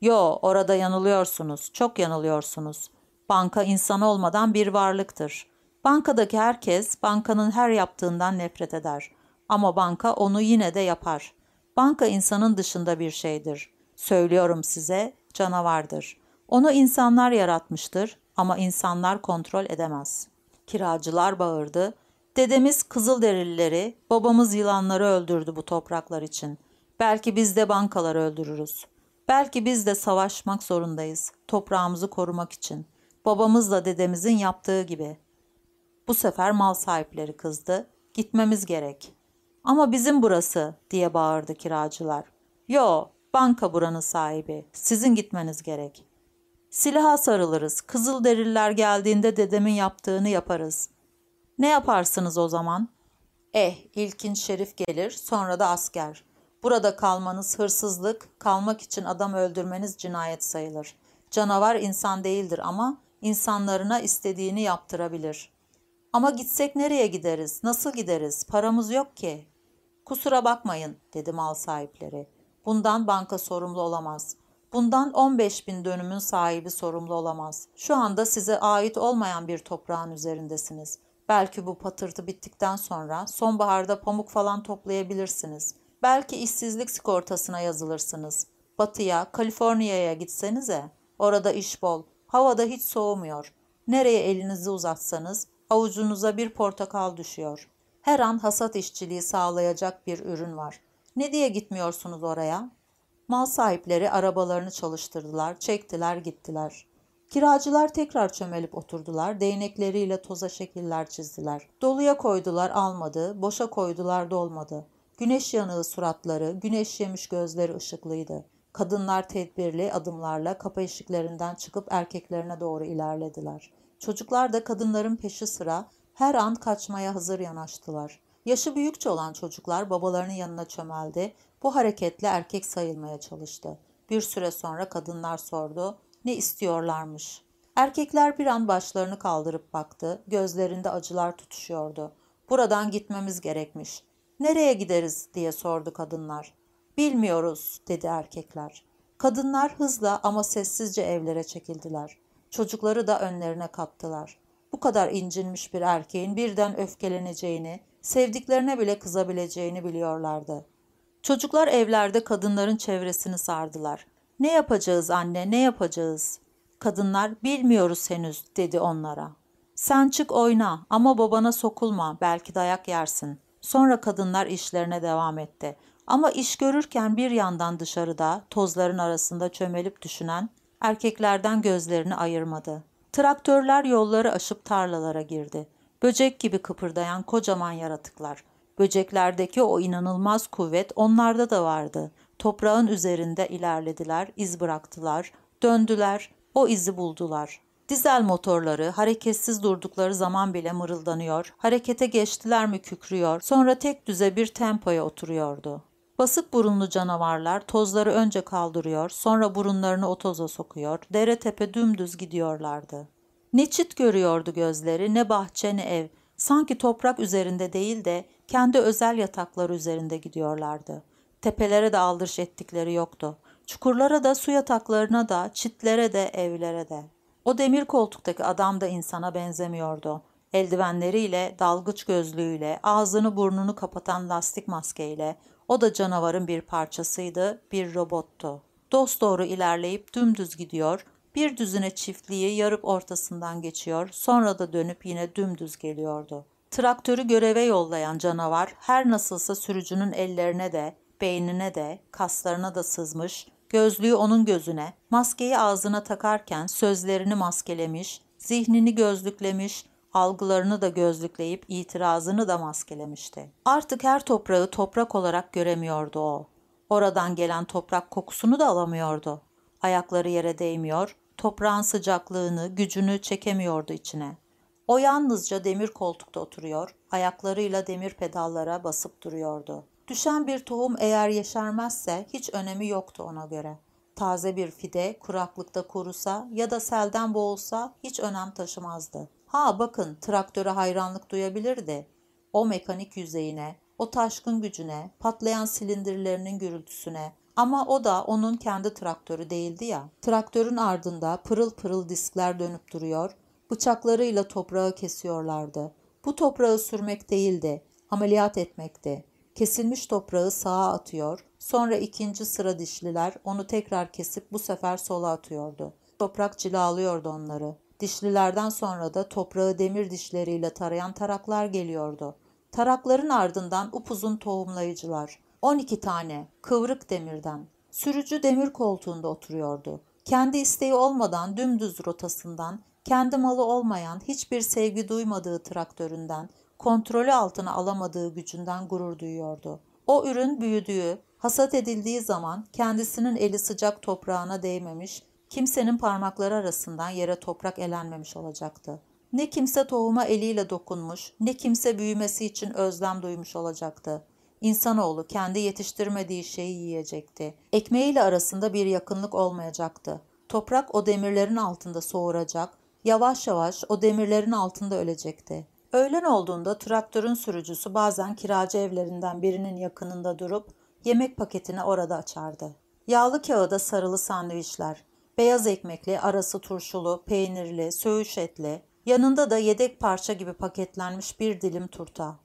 Yo, orada yanılıyorsunuz, çok yanılıyorsunuz. Banka insan olmadan bir varlıktır. Bankadaki herkes bankanın her yaptığından nefret eder. Ama banka onu yine de yapar. Banka insanın dışında bir şeydir. Söylüyorum size, canavardır. Onu insanlar yaratmıştır ama insanlar kontrol edemez. Kiracılar bağırdı. Dedemiz Kızılderilileri, babamız yılanları öldürdü bu topraklar için. Belki biz de bankaları öldürürüz. Belki biz de savaşmak zorundayız, toprağımızı korumak için. Babamızla dedemizin yaptığı gibi. Bu sefer mal sahipleri kızdı. Gitmemiz gerek. Ama bizim burası diye bağırdı kiracılar. Yo, banka buranın sahibi. Sizin gitmeniz gerek. Silaha sarılırız. Kızılderililer geldiğinde dedemin yaptığını yaparız. Ne yaparsınız o zaman? Eh, ilkin şerif gelir, sonra da asker. Burada kalmanız hırsızlık, kalmak için adam öldürmeniz cinayet sayılır. Canavar insan değildir ama insanlarına istediğini yaptırabilir. Ama gitsek nereye gideriz? Nasıl gideriz? Paramız yok ki. Kusura bakmayın, dedi mal sahipleri. Bundan banka sorumlu olamaz. Bundan 15 bin dönümün sahibi sorumlu olamaz. Şu anda size ait olmayan bir toprağın üzerindesiniz. Belki bu patırtı bittikten sonra sonbaharda pamuk falan toplayabilirsiniz. Belki işsizlik sigortasına yazılırsınız. Batıya, Kaliforniya'ya gitsenize. Orada iş bol. Havada hiç soğumuyor. Nereye elinizi uzatsanız avucunuza bir portakal düşüyor. Her an hasat işçiliği sağlayacak bir ürün var. Ne diye gitmiyorsunuz oraya? Mal sahipleri arabalarını çalıştırdılar, çektiler gittiler. Kiracılar tekrar çömelip oturdular, değnekleriyle toza şekiller çizdiler. Doluya koydular almadı, boşa koydular dolmadı. Güneş yanığı suratları, güneş yemiş gözleri ışıklıydı. Kadınlar tedbirli adımlarla kapı eşiklerinden çıkıp erkeklerine doğru ilerlediler. Çocuklar da kadınların peşi sıra Her an kaçmaya hazır yanaştılar. Yaşı büyükçe olan çocuklar babalarının yanına çömeldi. Bu hareketle erkek sayılmaya çalıştı. Bir süre sonra kadınlar sordu. Ne istiyorlarmış? Erkekler bir an başlarını kaldırıp baktı. Gözlerinde acılar tutuşuyordu. Buradan gitmemiz gerekmiş. Nereye gideriz diye sordu kadınlar. Bilmiyoruz dedi erkekler. Kadınlar hızla ama sessizce evlere çekildiler. Çocukları da önlerine kattılar. Bu kadar incinmiş bir erkeğin birden öfkeleneceğini, sevdiklerine bile kızabileceğini biliyorlardı. Çocuklar evlerde kadınların çevresini sardılar. Ne yapacağız anne, ne yapacağız? Kadınlar bilmiyoruz henüz dedi onlara. Sen çık oyna ama babana sokulma belki dayak yersin. Sonra kadınlar işlerine devam etti. Ama iş görürken bir yandan dışarıda tozların arasında çömelip düşünen erkeklerden gözlerini ayırmadı. Traktörler yolları aşıp tarlalara girdi. Böcek gibi kıpırdayan kocaman yaratıklar. Böceklerdeki o inanılmaz kuvvet onlarda da vardı. Toprağın üzerinde ilerlediler, iz bıraktılar, döndüler, o izi buldular. Dizel motorları hareketsiz durdukları zaman bile mırıldanıyor, harekete geçtiler mi kükrüyor, sonra tek düze bir tempoya oturuyordu. Basık burunlu canavarlar tozları önce kaldırıyor, sonra burunlarını o toza sokuyor, dere tepe dümdüz gidiyorlardı. Ne çit görüyordu gözleri, ne bahçe ne ev. Sanki toprak üzerinde değil de kendi özel yatakları üzerinde gidiyorlardı. Tepelere de aldırış ettikleri yoktu. Çukurlara da, su yataklarına da, çitlere de, evlere de. O demir koltuktaki adam da insana benzemiyordu. Eldivenleriyle, dalgıç gözlüğüyle, ağzını burnunu kapatan lastik maskeyle, o da canavarın bir parçasıydı, bir robottu. Dost doğru ilerleyip dümdüz gidiyor, bir düzine çiftliği yarıp ortasından geçiyor, sonra da dönüp yine dümdüz geliyordu. Traktörü göreve yollayan canavar her nasılsa sürücünün ellerine de, beynine de, kaslarına da sızmış, gözlüğü onun gözüne, maskeyi ağzına takarken sözlerini maskelemiş, zihnini gözlüklemiş, algılarını da gözlükleyip itirazını da maskelemişti. Artık her toprağı toprak olarak göremiyordu o. Oradan gelen toprak kokusunu da alamıyordu. Ayakları yere değmiyor, toprağın sıcaklığını, gücünü çekemiyordu içine. O yalnızca demir koltukta oturuyor, ayaklarıyla demir pedallara basıp duruyordu. Düşen bir tohum eğer yeşermezse hiç önemi yoktu ona göre. Taze bir fide kuraklıkta kurusa ya da selden boğulsa hiç önem taşımazdı. Ha bakın traktöre hayranlık duyabilirdi. O mekanik yüzeyine, o taşkın gücüne, patlayan silindirlerinin gürültüsüne, ama o da onun kendi traktörü değildi ya. Traktörün ardında pırıl pırıl diskler dönüp duruyor, bıçaklarıyla toprağı kesiyorlardı. Bu toprağı sürmek değildi, ameliyat etmekti. Kesilmiş toprağı sağa atıyor, sonra ikinci sıra dişliler onu tekrar kesip bu sefer sola atıyordu. Toprak cilalıyordu onları. Dişlilerden sonra da toprağı demir dişleriyle tarayan taraklar geliyordu. Tarakların ardından upuzun tohumlayıcılar. 12 tane kıvrık demirden. Sürücü demir koltuğunda oturuyordu. Kendi isteği olmadan dümdüz rotasından, kendi malı olmayan, hiçbir sevgi duymadığı traktöründen, kontrolü altına alamadığı gücünden gurur duyuyordu. O ürün büyüdüğü, hasat edildiği zaman kendisinin eli sıcak toprağına değmemiş, kimsenin parmakları arasından yere toprak elenmemiş olacaktı. Ne kimse tohuma eliyle dokunmuş, ne kimse büyümesi için özlem duymuş olacaktı. İnsanoğlu kendi yetiştirmediği şeyi yiyecekti. Ekmeğiyle arasında bir yakınlık olmayacaktı. Toprak o demirlerin altında soğuracak, yavaş yavaş o demirlerin altında ölecekti. Öğlen olduğunda traktörün sürücüsü bazen kiracı evlerinden birinin yakınında durup yemek paketini orada açardı. Yağlı kağıda sarılı sandviçler, beyaz ekmekli, arası turşulu, peynirli, söğüş etli, yanında da yedek parça gibi paketlenmiş bir dilim turta.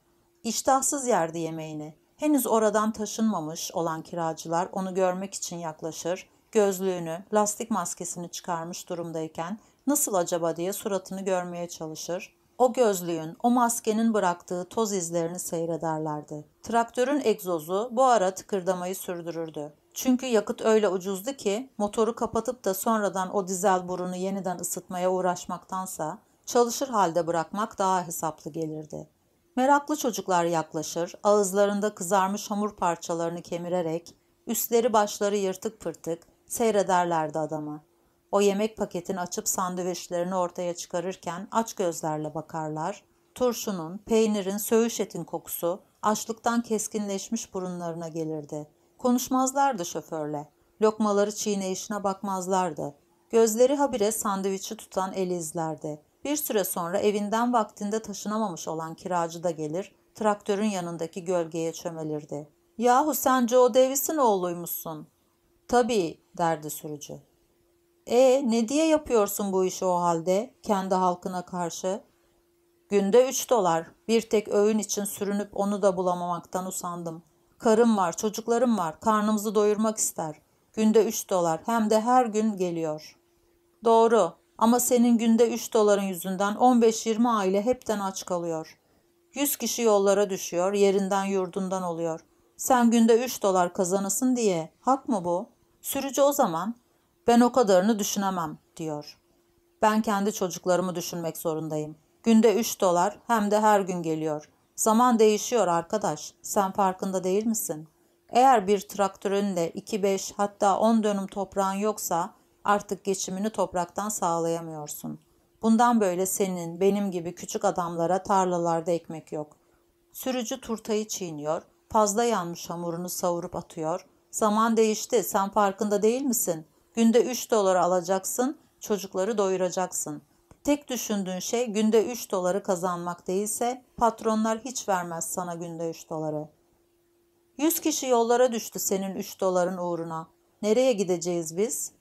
İştahsız yerdi yemeğini. Henüz oradan taşınmamış olan kiracılar onu görmek için yaklaşır, gözlüğünü, lastik maskesini çıkarmış durumdayken nasıl acaba diye suratını görmeye çalışır. O gözlüğün, o maskenin bıraktığı toz izlerini seyrederlerdi. Traktörün egzozu bu ara tıkırdamayı sürdürürdü. Çünkü yakıt öyle ucuzdu ki motoru kapatıp da sonradan o dizel burunu yeniden ısıtmaya uğraşmaktansa çalışır halde bırakmak daha hesaplı gelirdi. Meraklı çocuklar yaklaşır, ağızlarında kızarmış hamur parçalarını kemirerek, üstleri başları yırtık pırtık seyrederlerdi adamı. O yemek paketini açıp sandviçlerini ortaya çıkarırken aç gözlerle bakarlar. turşunun, peynirin, söğüş etin kokusu açlıktan keskinleşmiş burunlarına gelirdi. Konuşmazlardı şoförle. Lokmaları çiğneyişine bakmazlardı. Gözleri habire sandviçi tutan eli izlerdi. Bir süre sonra evinden vaktinde taşınamamış olan kiracı da gelir, traktörün yanındaki gölgeye çömelirdi. Yahu sen Joe Davis'in oğluymuşsun. Tabii derdi sürücü. E ne diye yapıyorsun bu işi o halde kendi halkına karşı? Günde üç dolar. Bir tek öğün için sürünüp onu da bulamamaktan usandım. Karım var, çocuklarım var. Karnımızı doyurmak ister. Günde üç dolar. Hem de her gün geliyor. Doğru. Ama senin günde üç doların yüzünden 15-20 aile hepten aç kalıyor. Yüz kişi yollara düşüyor, yerinden yurdundan oluyor. Sen günde üç dolar kazanasın diye. Hak mı bu? Sürücü o zaman ben o kadarını düşünemem diyor. Ben kendi çocuklarımı düşünmek zorundayım. Günde 3 dolar hem de her gün geliyor. Zaman değişiyor arkadaş. Sen farkında değil misin? Eğer bir traktörünle 2-5 hatta 10 dönüm toprağın yoksa artık geçimini topraktan sağlayamıyorsun. Bundan böyle senin, benim gibi küçük adamlara tarlalarda ekmek yok. Sürücü turtayı çiğniyor, fazla yanmış hamurunu savurup atıyor. Zaman değişti, sen farkında değil misin? Günde 3 dolar alacaksın, çocukları doyuracaksın. Tek düşündüğün şey günde 3 doları kazanmak değilse patronlar hiç vermez sana günde 3 doları. 100 kişi yollara düştü senin 3 doların uğruna. Nereye gideceğiz biz?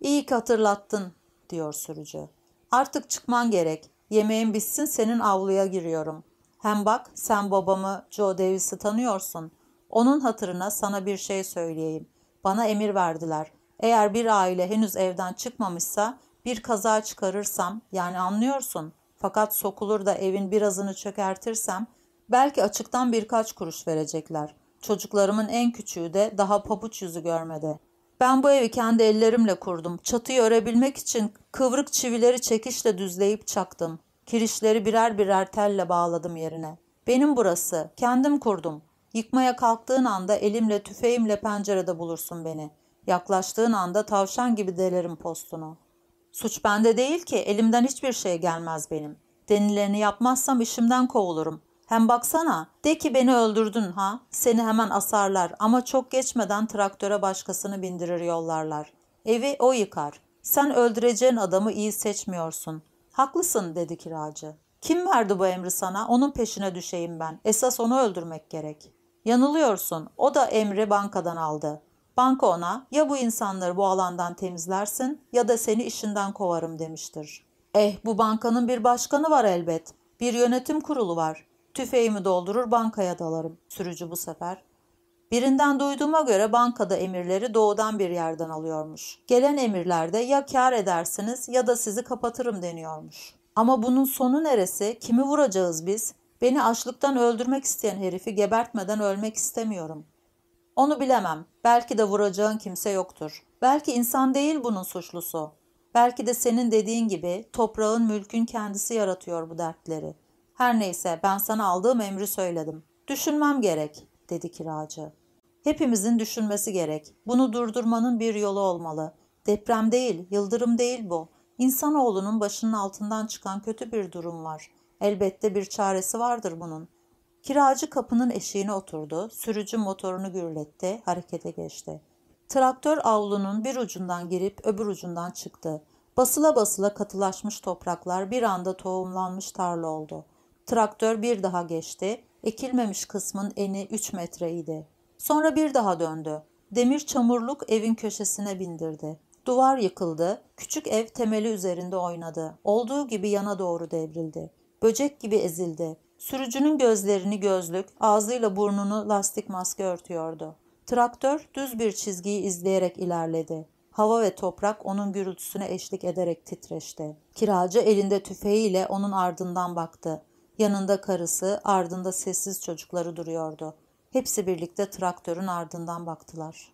İyi ki hatırlattın diyor sürücü. Artık çıkman gerek. Yemeğin bitsin senin avluya giriyorum. Hem bak sen babamı Joe Davis'i tanıyorsun. Onun hatırına sana bir şey söyleyeyim. Bana emir verdiler. Eğer bir aile henüz evden çıkmamışsa bir kaza çıkarırsam yani anlıyorsun fakat sokulur da evin birazını çökertirsem belki açıktan birkaç kuruş verecekler. Çocuklarımın en küçüğü de daha pabuç yüzü görmedi. Ben bu evi kendi ellerimle kurdum. Çatıyı örebilmek için kıvrık çivileri çekişle düzleyip çaktım. Kirişleri birer birer telle bağladım yerine. Benim burası. Kendim kurdum. Yıkmaya kalktığın anda elimle tüfeğimle pencerede bulursun beni. Yaklaştığın anda tavşan gibi delerim postunu. Suç bende değil ki elimden hiçbir şey gelmez benim. Denileni yapmazsam işimden kovulurum. Hem baksana de ki beni öldürdün ha seni hemen asarlar ama çok geçmeden traktöre başkasını bindirir yollarlar. Evi o yıkar. Sen öldüreceğin adamı iyi seçmiyorsun. Haklısın dedi kiracı. Kim verdi bu emri sana? Onun peşine düşeyim ben. Esas onu öldürmek gerek. Yanılıyorsun. O da emri bankadan aldı. Banka ona ya bu insanları bu alandan temizlersin ya da seni işinden kovarım demiştir. Eh bu bankanın bir başkanı var elbet. Bir yönetim kurulu var. Tüfeğimi doldurur bankaya dalarım. Sürücü bu sefer. Birinden duyduğuma göre bankada emirleri doğudan bir yerden alıyormuş. Gelen emirlerde ya kar edersiniz ya da sizi kapatırım deniyormuş. Ama bunun sonu neresi? Kimi vuracağız biz? Beni açlıktan öldürmek isteyen herifi gebertmeden ölmek istemiyorum. Onu bilemem. Belki de vuracağın kimse yoktur. Belki insan değil bunun suçlusu. Belki de senin dediğin gibi toprağın mülkün kendisi yaratıyor bu dertleri. Her neyse ben sana aldığım emri söyledim. Düşünmem gerek, dedi kiracı. Hepimizin düşünmesi gerek. Bunu durdurmanın bir yolu olmalı. Deprem değil, yıldırım değil bu. İnsanoğlunun başının altından çıkan kötü bir durum var. Elbette bir çaresi vardır bunun. Kiracı kapının eşiğine oturdu, sürücü motorunu gürletti, harekete geçti. Traktör avlunun bir ucundan girip öbür ucundan çıktı. Basıla basıla katılaşmış topraklar bir anda tohumlanmış tarla oldu. Traktör bir daha geçti, ekilmemiş kısmın eni 3 metreydi. Sonra bir daha döndü. Demir çamurluk evin köşesine bindirdi. Duvar yıkıldı, küçük ev temeli üzerinde oynadı. Olduğu gibi yana doğru devrildi. Böcek gibi ezildi. Sürücünün gözlerini gözlük, ağzıyla burnunu lastik maske örtüyordu. Traktör düz bir çizgiyi izleyerek ilerledi. Hava ve toprak onun gürültüsüne eşlik ederek titreşti. Kiracı elinde tüfeğiyle onun ardından baktı. Yanında karısı, ardında sessiz çocukları duruyordu. Hepsi birlikte traktörün ardından baktılar.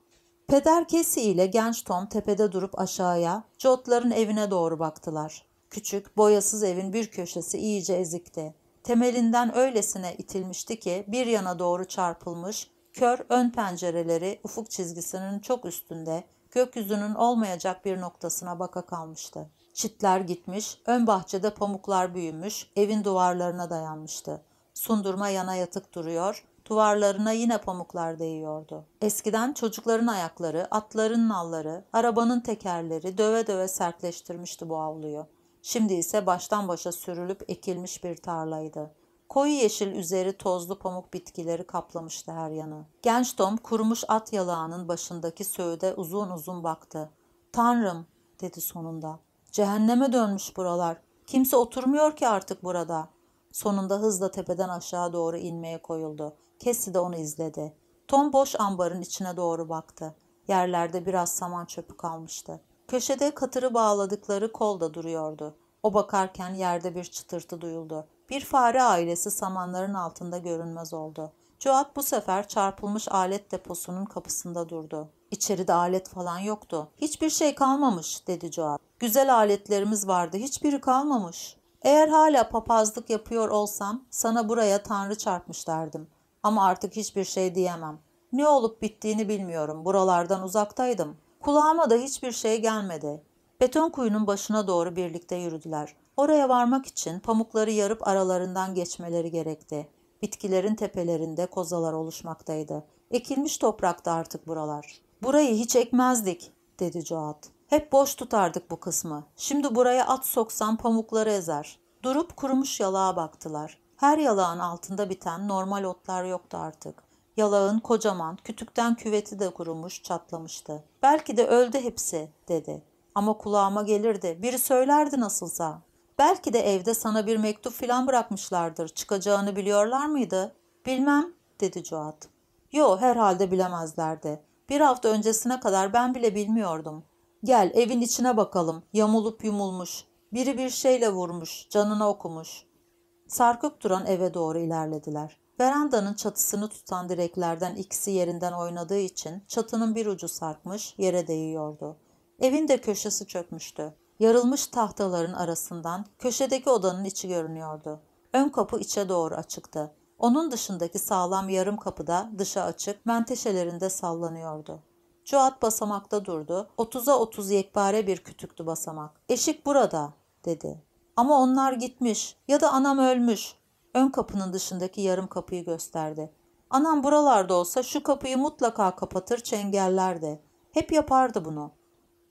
Peder Kesi ile genç Tom tepede durup aşağıya, Jotların evine doğru baktılar. Küçük, boyasız evin bir köşesi iyice ezikti temelinden öylesine itilmişti ki bir yana doğru çarpılmış, kör ön pencereleri ufuk çizgisinin çok üstünde, gökyüzünün olmayacak bir noktasına baka kalmıştı. Çitler gitmiş, ön bahçede pamuklar büyümüş, evin duvarlarına dayanmıştı. Sundurma yana yatık duruyor, duvarlarına yine pamuklar değiyordu. Eskiden çocukların ayakları, atların nalları, arabanın tekerleri döve döve sertleştirmişti bu avluyu. Şimdi ise baştan başa sürülüp ekilmiş bir tarlaydı. Koyu yeşil üzeri tozlu pamuk bitkileri kaplamıştı her yanı. Genç Tom kurumuş at yalağının başındaki söğüde uzun uzun baktı. Tanrım dedi sonunda. Cehenneme dönmüş buralar. Kimse oturmuyor ki artık burada. Sonunda hızla tepeden aşağı doğru inmeye koyuldu. Cassie de onu izledi. Tom boş ambarın içine doğru baktı. Yerlerde biraz saman çöpü kalmıştı. Köşede katırı bağladıkları kol da duruyordu. O bakarken yerde bir çıtırtı duyuldu. Bir fare ailesi samanların altında görünmez oldu. Joat bu sefer çarpılmış alet deposunun kapısında durdu. İçeride alet falan yoktu. Hiçbir şey kalmamış dedi Joat. Güzel aletlerimiz vardı hiçbiri kalmamış. Eğer hala papazlık yapıyor olsam sana buraya tanrı çarpmış derdim. Ama artık hiçbir şey diyemem. Ne olup bittiğini bilmiyorum. Buralardan uzaktaydım. Kulağıma da hiçbir şey gelmedi. Beton kuyunun başına doğru birlikte yürüdüler. Oraya varmak için pamukları yarıp aralarından geçmeleri gerekti. Bitkilerin tepelerinde kozalar oluşmaktaydı. Ekilmiş topraktı artık buralar. Burayı hiç ekmezdik, dedi Joat. Hep boş tutardık bu kısmı. Şimdi buraya at soksam pamukları ezer. Durup kurumuş yalağa baktılar. Her yalağın altında biten normal otlar yoktu artık. Yalağın kocaman, kütükten küveti de kurumuş, çatlamıştı. Belki de öldü hepsi, dedi. Ama kulağıma gelirdi. Biri söylerdi nasılsa. Belki de evde sana bir mektup filan bırakmışlardır. Çıkacağını biliyorlar mıydı? Bilmem, dedi Joat. Yo, herhalde bilemezlerdi. Bir hafta öncesine kadar ben bile bilmiyordum. Gel evin içine bakalım. Yamulup yumulmuş. Biri bir şeyle vurmuş, canına okumuş. Sarkık duran eve doğru ilerlediler. Verandanın çatısını tutan direklerden ikisi yerinden oynadığı için çatının bir ucu sarkmış, yere değiyordu. Evin de köşesi çökmüştü. Yarılmış tahtaların arasından köşedeki odanın içi görünüyordu. Ön kapı içe doğru açıktı. Onun dışındaki sağlam yarım kapıda dışa açık, menteşelerinde sallanıyordu. Cuat basamakta durdu. Otuza otuz yekpare bir kütüktü basamak. Eşik burada, dedi. Ama onlar gitmiş ya da anam ölmüş. Ön kapının dışındaki yarım kapıyı gösterdi. Anam buralarda olsa şu kapıyı mutlaka kapatır çengellerdi. Hep yapardı bunu.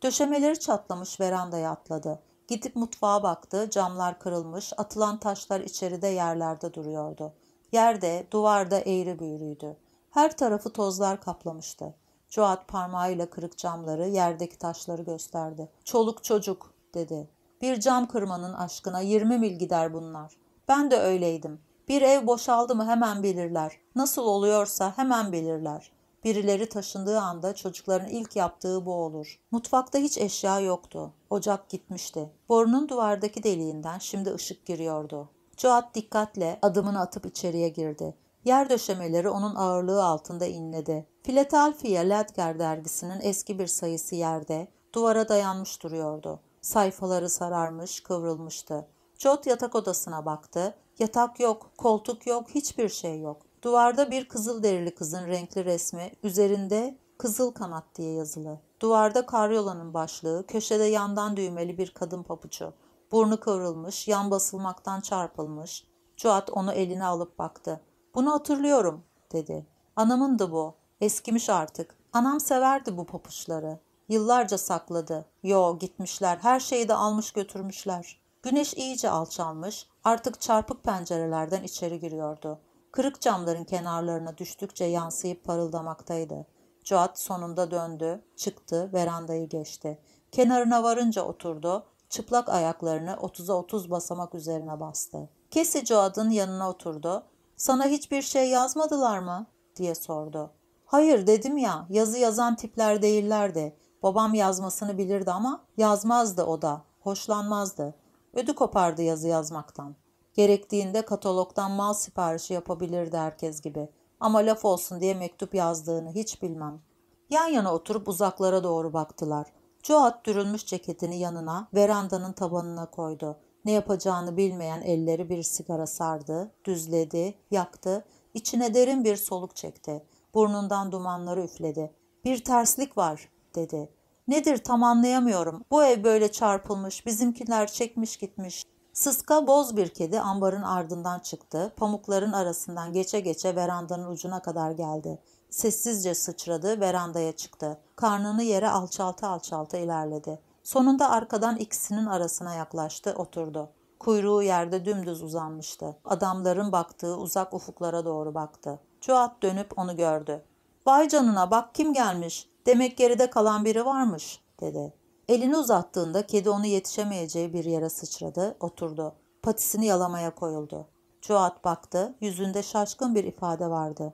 Döşemeleri çatlamış verandaya atladı. Gidip mutfağa baktı, camlar kırılmış, atılan taşlar içeride yerlerde duruyordu. Yerde, duvarda eğri büğrüydü. Her tarafı tozlar kaplamıştı. Cuat parmağıyla kırık camları, yerdeki taşları gösterdi. Çoluk çocuk, dedi. Bir cam kırmanın aşkına 20 mil gider bunlar. Ben de öyleydim. Bir ev boşaldı mı hemen bilirler. Nasıl oluyorsa hemen bilirler. Birileri taşındığı anda çocukların ilk yaptığı bu olur. Mutfakta hiç eşya yoktu. Ocak gitmişti. Borunun duvardaki deliğinden şimdi ışık giriyordu. Joat dikkatle adımını atıp içeriye girdi. Yer döşemeleri onun ağırlığı altında inledi. Philadelphia Ledger dergisinin eski bir sayısı yerde, duvara dayanmış duruyordu. Sayfaları sararmış, kıvrılmıştı. Jot yatak odasına baktı. Yatak yok, koltuk yok, hiçbir şey yok. Duvarda bir kızıl derili kızın renkli resmi, üzerinde kızıl kanat diye yazılı. Duvarda karyolanın başlığı, köşede yandan düğmeli bir kadın papucu. Burnu kıvrılmış, yan basılmaktan çarpılmış. Cuat onu eline alıp baktı. Bunu hatırlıyorum, dedi. Anamındı bu. Eskimiş artık. Anam severdi bu papuçları. Yıllarca sakladı. Yo gitmişler. Her şeyi de almış götürmüşler. Güneş iyice alçalmış. Artık çarpık pencerelerden içeri giriyordu. Kırık camların kenarlarına düştükçe yansıyıp parıldamaktaydı. Cuat sonunda döndü, çıktı, verandayı geçti. Kenarına varınca oturdu, çıplak ayaklarını otuza otuz basamak üzerine bastı. Kesi Cuat'ın yanına oturdu. Sana hiçbir şey yazmadılar mı? diye sordu. Hayır dedim ya, yazı yazan tipler değillerdi. Babam yazmasını bilirdi ama yazmazdı o da, hoşlanmazdı. Ödü kopardı yazı yazmaktan. Gerektiğinde katalogdan mal siparişi yapabilirdi herkes gibi. Ama laf olsun diye mektup yazdığını hiç bilmem. Yan yana oturup uzaklara doğru baktılar. Joat dürülmüş ceketini yanına, verandanın tabanına koydu. Ne yapacağını bilmeyen elleri bir sigara sardı, düzledi, yaktı, içine derin bir soluk çekti. Burnundan dumanları üfledi. Bir terslik var, dedi. Nedir tam anlayamıyorum. Bu ev böyle çarpılmış, bizimkiler çekmiş gitmiş. Sıska boz bir kedi ambarın ardından çıktı. Pamukların arasından geçe geçe verandanın ucuna kadar geldi. Sessizce sıçradı, verandaya çıktı. Karnını yere alçalta alçalta ilerledi. Sonunda arkadan ikisinin arasına yaklaştı, oturdu. Kuyruğu yerde dümdüz uzanmıştı. Adamların baktığı uzak ufuklara doğru baktı. Cuat dönüp onu gördü. Vay canına bak kim gelmiş. Demek geride kalan biri varmış dedi. Elini uzattığında kedi onu yetişemeyeceği bir yere sıçradı, oturdu. Patisini yalamaya koyuldu. Cuat baktı, yüzünde şaşkın bir ifade vardı.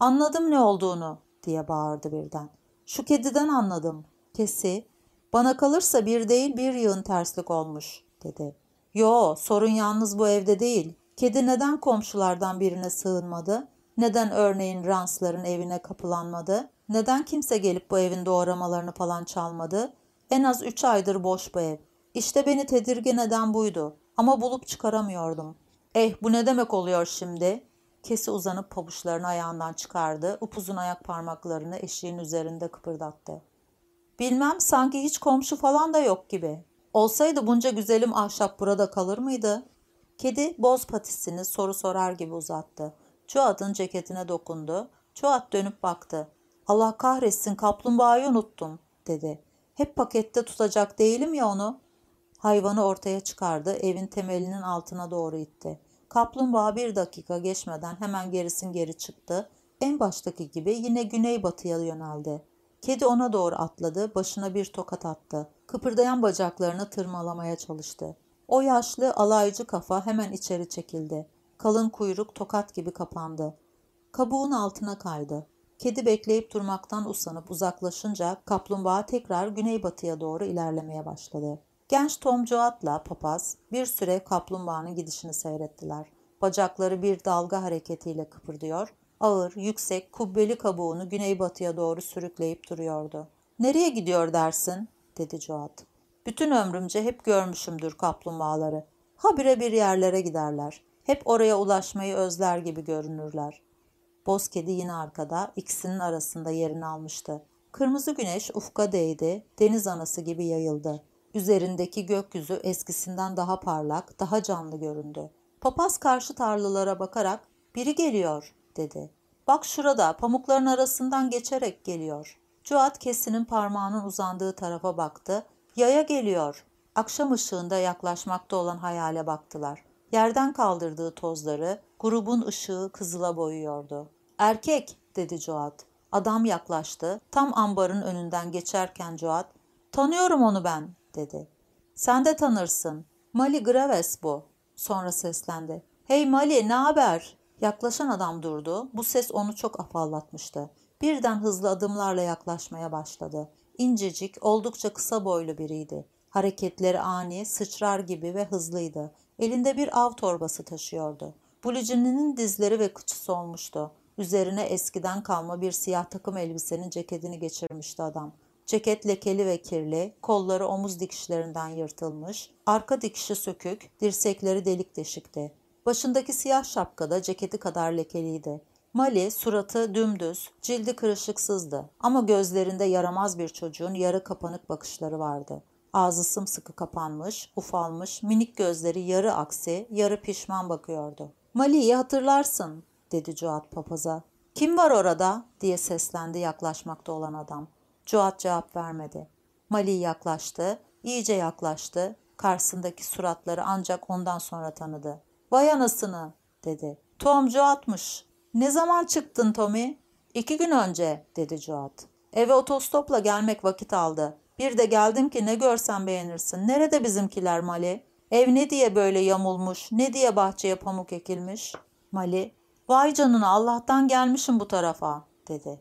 Anladım ne olduğunu diye bağırdı birden. Şu kediden anladım. Kesi, bana kalırsa bir değil bir yığın terslik olmuş dedi. Yo sorun yalnız bu evde değil. Kedi neden komşulardan birine sığınmadı? Neden örneğin Ransların evine kapılanmadı? Neden kimse gelip bu evin doğramalarını falan çalmadı? En az üç aydır boş bu ev. İşte beni tedirgin eden buydu. Ama bulup çıkaramıyordum. Eh bu ne demek oluyor şimdi? Kesi uzanıp pabuçlarını ayağından çıkardı. Upuzun ayak parmaklarını eşiğin üzerinde kıpırdattı. Bilmem sanki hiç komşu falan da yok gibi. Olsaydı bunca güzelim ahşap burada kalır mıydı? Kedi boz patisini soru sorar gibi uzattı. Çoğat'ın ceketine dokundu. Çoğat dönüp baktı. Allah kahretsin kaplumbağayı unuttum dedi. Hep pakette tutacak değilim ya onu. Hayvanı ortaya çıkardı, evin temelinin altına doğru itti. Kaplumbağa bir dakika geçmeden hemen gerisin geri çıktı. En baştaki gibi yine güneybatıya yöneldi. Kedi ona doğru atladı, başına bir tokat attı. Kıpırdayan bacaklarını tırmalamaya çalıştı. O yaşlı, alaycı kafa hemen içeri çekildi. Kalın kuyruk tokat gibi kapandı. Kabuğun altına kaydı. Kedi bekleyip durmaktan usanıp uzaklaşınca kaplumbağa tekrar güneybatıya doğru ilerlemeye başladı. Genç Tom Joat'la papaz bir süre kaplumbağanın gidişini seyrettiler. Bacakları bir dalga hareketiyle kıpırdıyor, ağır, yüksek, kubbeli kabuğunu güneybatıya doğru sürükleyip duruyordu. ''Nereye gidiyor dersin?'' dedi Joat. ''Bütün ömrümce hep görmüşümdür kaplumbağaları. Habire bir yerlere giderler. Hep oraya ulaşmayı özler gibi görünürler. Boz kedi yine arkada, ikisinin arasında yerini almıştı. Kırmızı güneş ufka değdi, deniz anası gibi yayıldı. Üzerindeki gökyüzü eskisinden daha parlak, daha canlı göründü. Papaz karşı tarlalara bakarak, biri geliyor, dedi. Bak şurada, pamukların arasından geçerek geliyor. Cuat kesinin parmağının uzandığı tarafa baktı. Yaya geliyor. Akşam ışığında yaklaşmakta olan hayale baktılar. Yerden kaldırdığı tozları grubun ışığı kızıla boyuyordu. Erkek dedi Joat. Adam yaklaştı. Tam ambarın önünden geçerken Joat, tanıyorum onu ben dedi. Sen de tanırsın. Mali Graves bu. Sonra seslendi. Hey Mali ne haber? Yaklaşan adam durdu. Bu ses onu çok afallatmıştı. Birden hızlı adımlarla yaklaşmaya başladı. İncecik, oldukça kısa boylu biriydi. Hareketleri ani, sıçrar gibi ve hızlıydı. Elinde bir av torbası taşıyordu. Bulicinin dizleri ve kıçısı olmuştu. Üzerine eskiden kalma bir siyah takım elbisenin ceketini geçirmişti adam. Ceket lekeli ve kirli, kolları omuz dikişlerinden yırtılmış, arka dikişi sökük, dirsekleri delik deşikti. Başındaki siyah şapkada ceketi kadar lekeliydi. Mali suratı dümdüz, cildi kırışıksızdı ama gözlerinde yaramaz bir çocuğun yarı kapanık bakışları vardı. Ağzı sımsıkı kapanmış, ufalmış, minik gözleri yarı aksi, yarı pişman bakıyordu. Mali'yi hatırlarsın, dedi Cuat papaza. Kim var orada? diye seslendi yaklaşmakta olan adam. Cuat cevap vermedi. Mali yaklaştı, iyice yaklaştı. Karşısındaki suratları ancak ondan sonra tanıdı. Vay anasını, dedi. Tom Cuat'mış. Ne zaman çıktın Tommy? İki gün önce, dedi Cuat. Eve otostopla gelmek vakit aldı. Bir de geldim ki ne görsen beğenirsin. Nerede bizimkiler Mali? Ev ne diye böyle yamulmuş, ne diye bahçeye pamuk ekilmiş? Mali, vay canına Allah'tan gelmişim bu tarafa, dedi.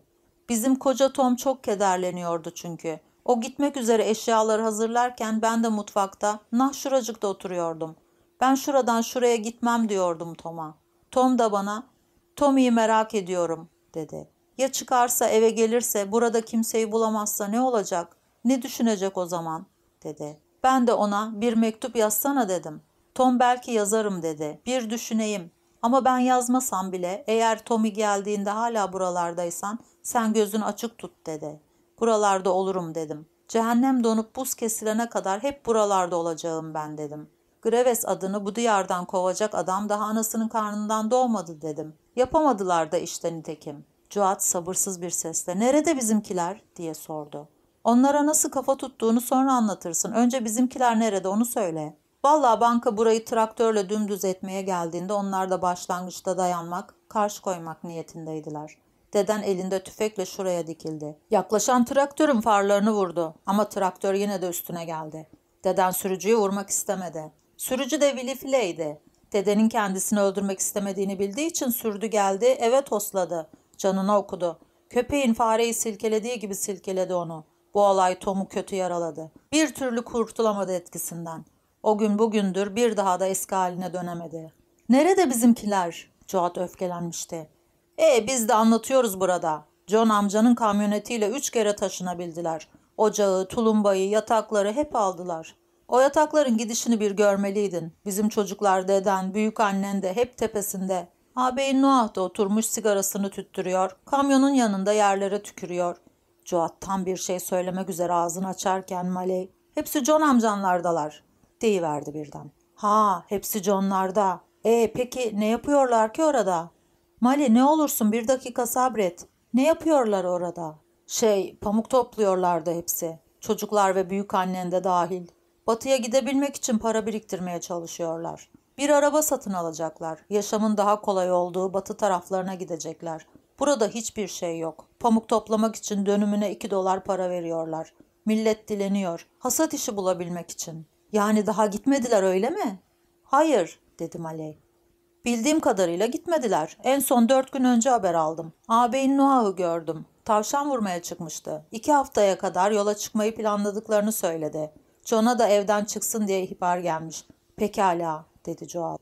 Bizim koca Tom çok kederleniyordu çünkü. O gitmek üzere eşyaları hazırlarken ben de mutfakta, nah şuracıkta oturuyordum. Ben şuradan şuraya gitmem diyordum Tom'a. Tom da bana, Tommy'yi merak ediyorum, dedi. Ya çıkarsa eve gelirse, burada kimseyi bulamazsa ne olacak? Ne düşünecek o zaman? dedi. Ben de ona bir mektup yazsana dedim. Tom belki yazarım dedi. Bir düşüneyim. Ama ben yazmasam bile eğer Tommy geldiğinde hala buralardaysan sen gözünü açık tut dedi. Buralarda olurum dedim. Cehennem donup buz kesilene kadar hep buralarda olacağım ben dedim. Greves adını bu diyardan kovacak adam daha anasının karnından doğmadı dedim. Yapamadılar da işte nitekim. Cuat sabırsız bir sesle nerede bizimkiler diye sordu. Onlara nasıl kafa tuttuğunu sonra anlatırsın. Önce bizimkiler nerede onu söyle. Vallahi banka burayı traktörle dümdüz etmeye geldiğinde onlar da başlangıçta dayanmak, karşı koymak niyetindeydiler. Deden elinde tüfekle şuraya dikildi. Yaklaşan traktörün farlarını vurdu ama traktör yine de üstüne geldi. Deden sürücüyü vurmak istemedi. Sürücü de Willy Filey'di. Dedenin kendisini öldürmek istemediğini bildiği için sürdü geldi, eve tosladı. Canına okudu. Köpeğin fareyi silkelediği gibi silkeledi onu. Bu olay Tom'u kötü yaraladı. Bir türlü kurtulamadı etkisinden. O gün bugündür bir daha da eski haline dönemedi. Nerede bizimkiler? Joat öfkelenmişti. E biz de anlatıyoruz burada. John amcanın kamyonetiyle üç kere taşınabildiler. Ocağı, tulumbayı, yatakları hep aldılar. O yatakların gidişini bir görmeliydin. Bizim çocuklar deden, büyük annen de hep tepesinde. Ağabeyin Noah da oturmuş sigarasını tüttürüyor. Kamyonun yanında yerlere tükürüyor. Joat tam bir şey söylemek üzere ağzını açarken Maley, hepsi John amcanlardalar, deyiverdi birden. Ha, hepsi John'larda. E peki ne yapıyorlar ki orada? Mali ne olursun bir dakika sabret. Ne yapıyorlar orada? Şey, pamuk topluyorlardı hepsi. Çocuklar ve büyük annen de dahil. Batıya gidebilmek için para biriktirmeye çalışıyorlar. Bir araba satın alacaklar. Yaşamın daha kolay olduğu batı taraflarına gidecekler. Burada hiçbir şey yok. Pamuk toplamak için dönümüne iki dolar para veriyorlar. Millet dileniyor. Hasat işi bulabilmek için. Yani daha gitmediler öyle mi? Hayır, dedi Maley. Bildiğim kadarıyla gitmediler. En son dört gün önce haber aldım. Ağabeyin Noah'ı gördüm. Tavşan vurmaya çıkmıştı. İki haftaya kadar yola çıkmayı planladıklarını söyledi. John'a da evden çıksın diye ihbar gelmiş. Pekala, dedi Joel.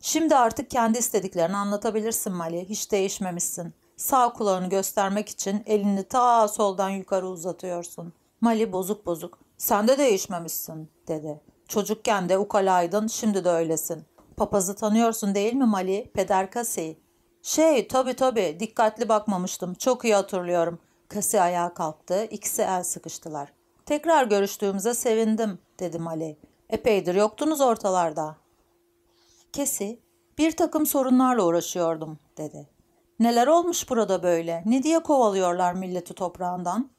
Şimdi artık kendi istediklerini anlatabilirsin Mali. Hiç değişmemişsin. Sağ kulağını göstermek için elini ta soldan yukarı uzatıyorsun. Mali bozuk bozuk. Sen de değişmemişsin, dedi. Çocukken de ukalaydın, şimdi de öylesin. Papazı tanıyorsun değil mi Mali? Peder Kasi. Şey, tabii tabii, dikkatli bakmamıştım. Çok iyi hatırlıyorum. Kasi ayağa kalktı, ikisi el sıkıştılar. Tekrar görüştüğümüze sevindim, dedi Mali. Epeydir yoktunuz ortalarda. Kesi, bir takım sorunlarla uğraşıyordum, dedi. Neler olmuş burada böyle? Ne diye kovalıyorlar milleti toprağından?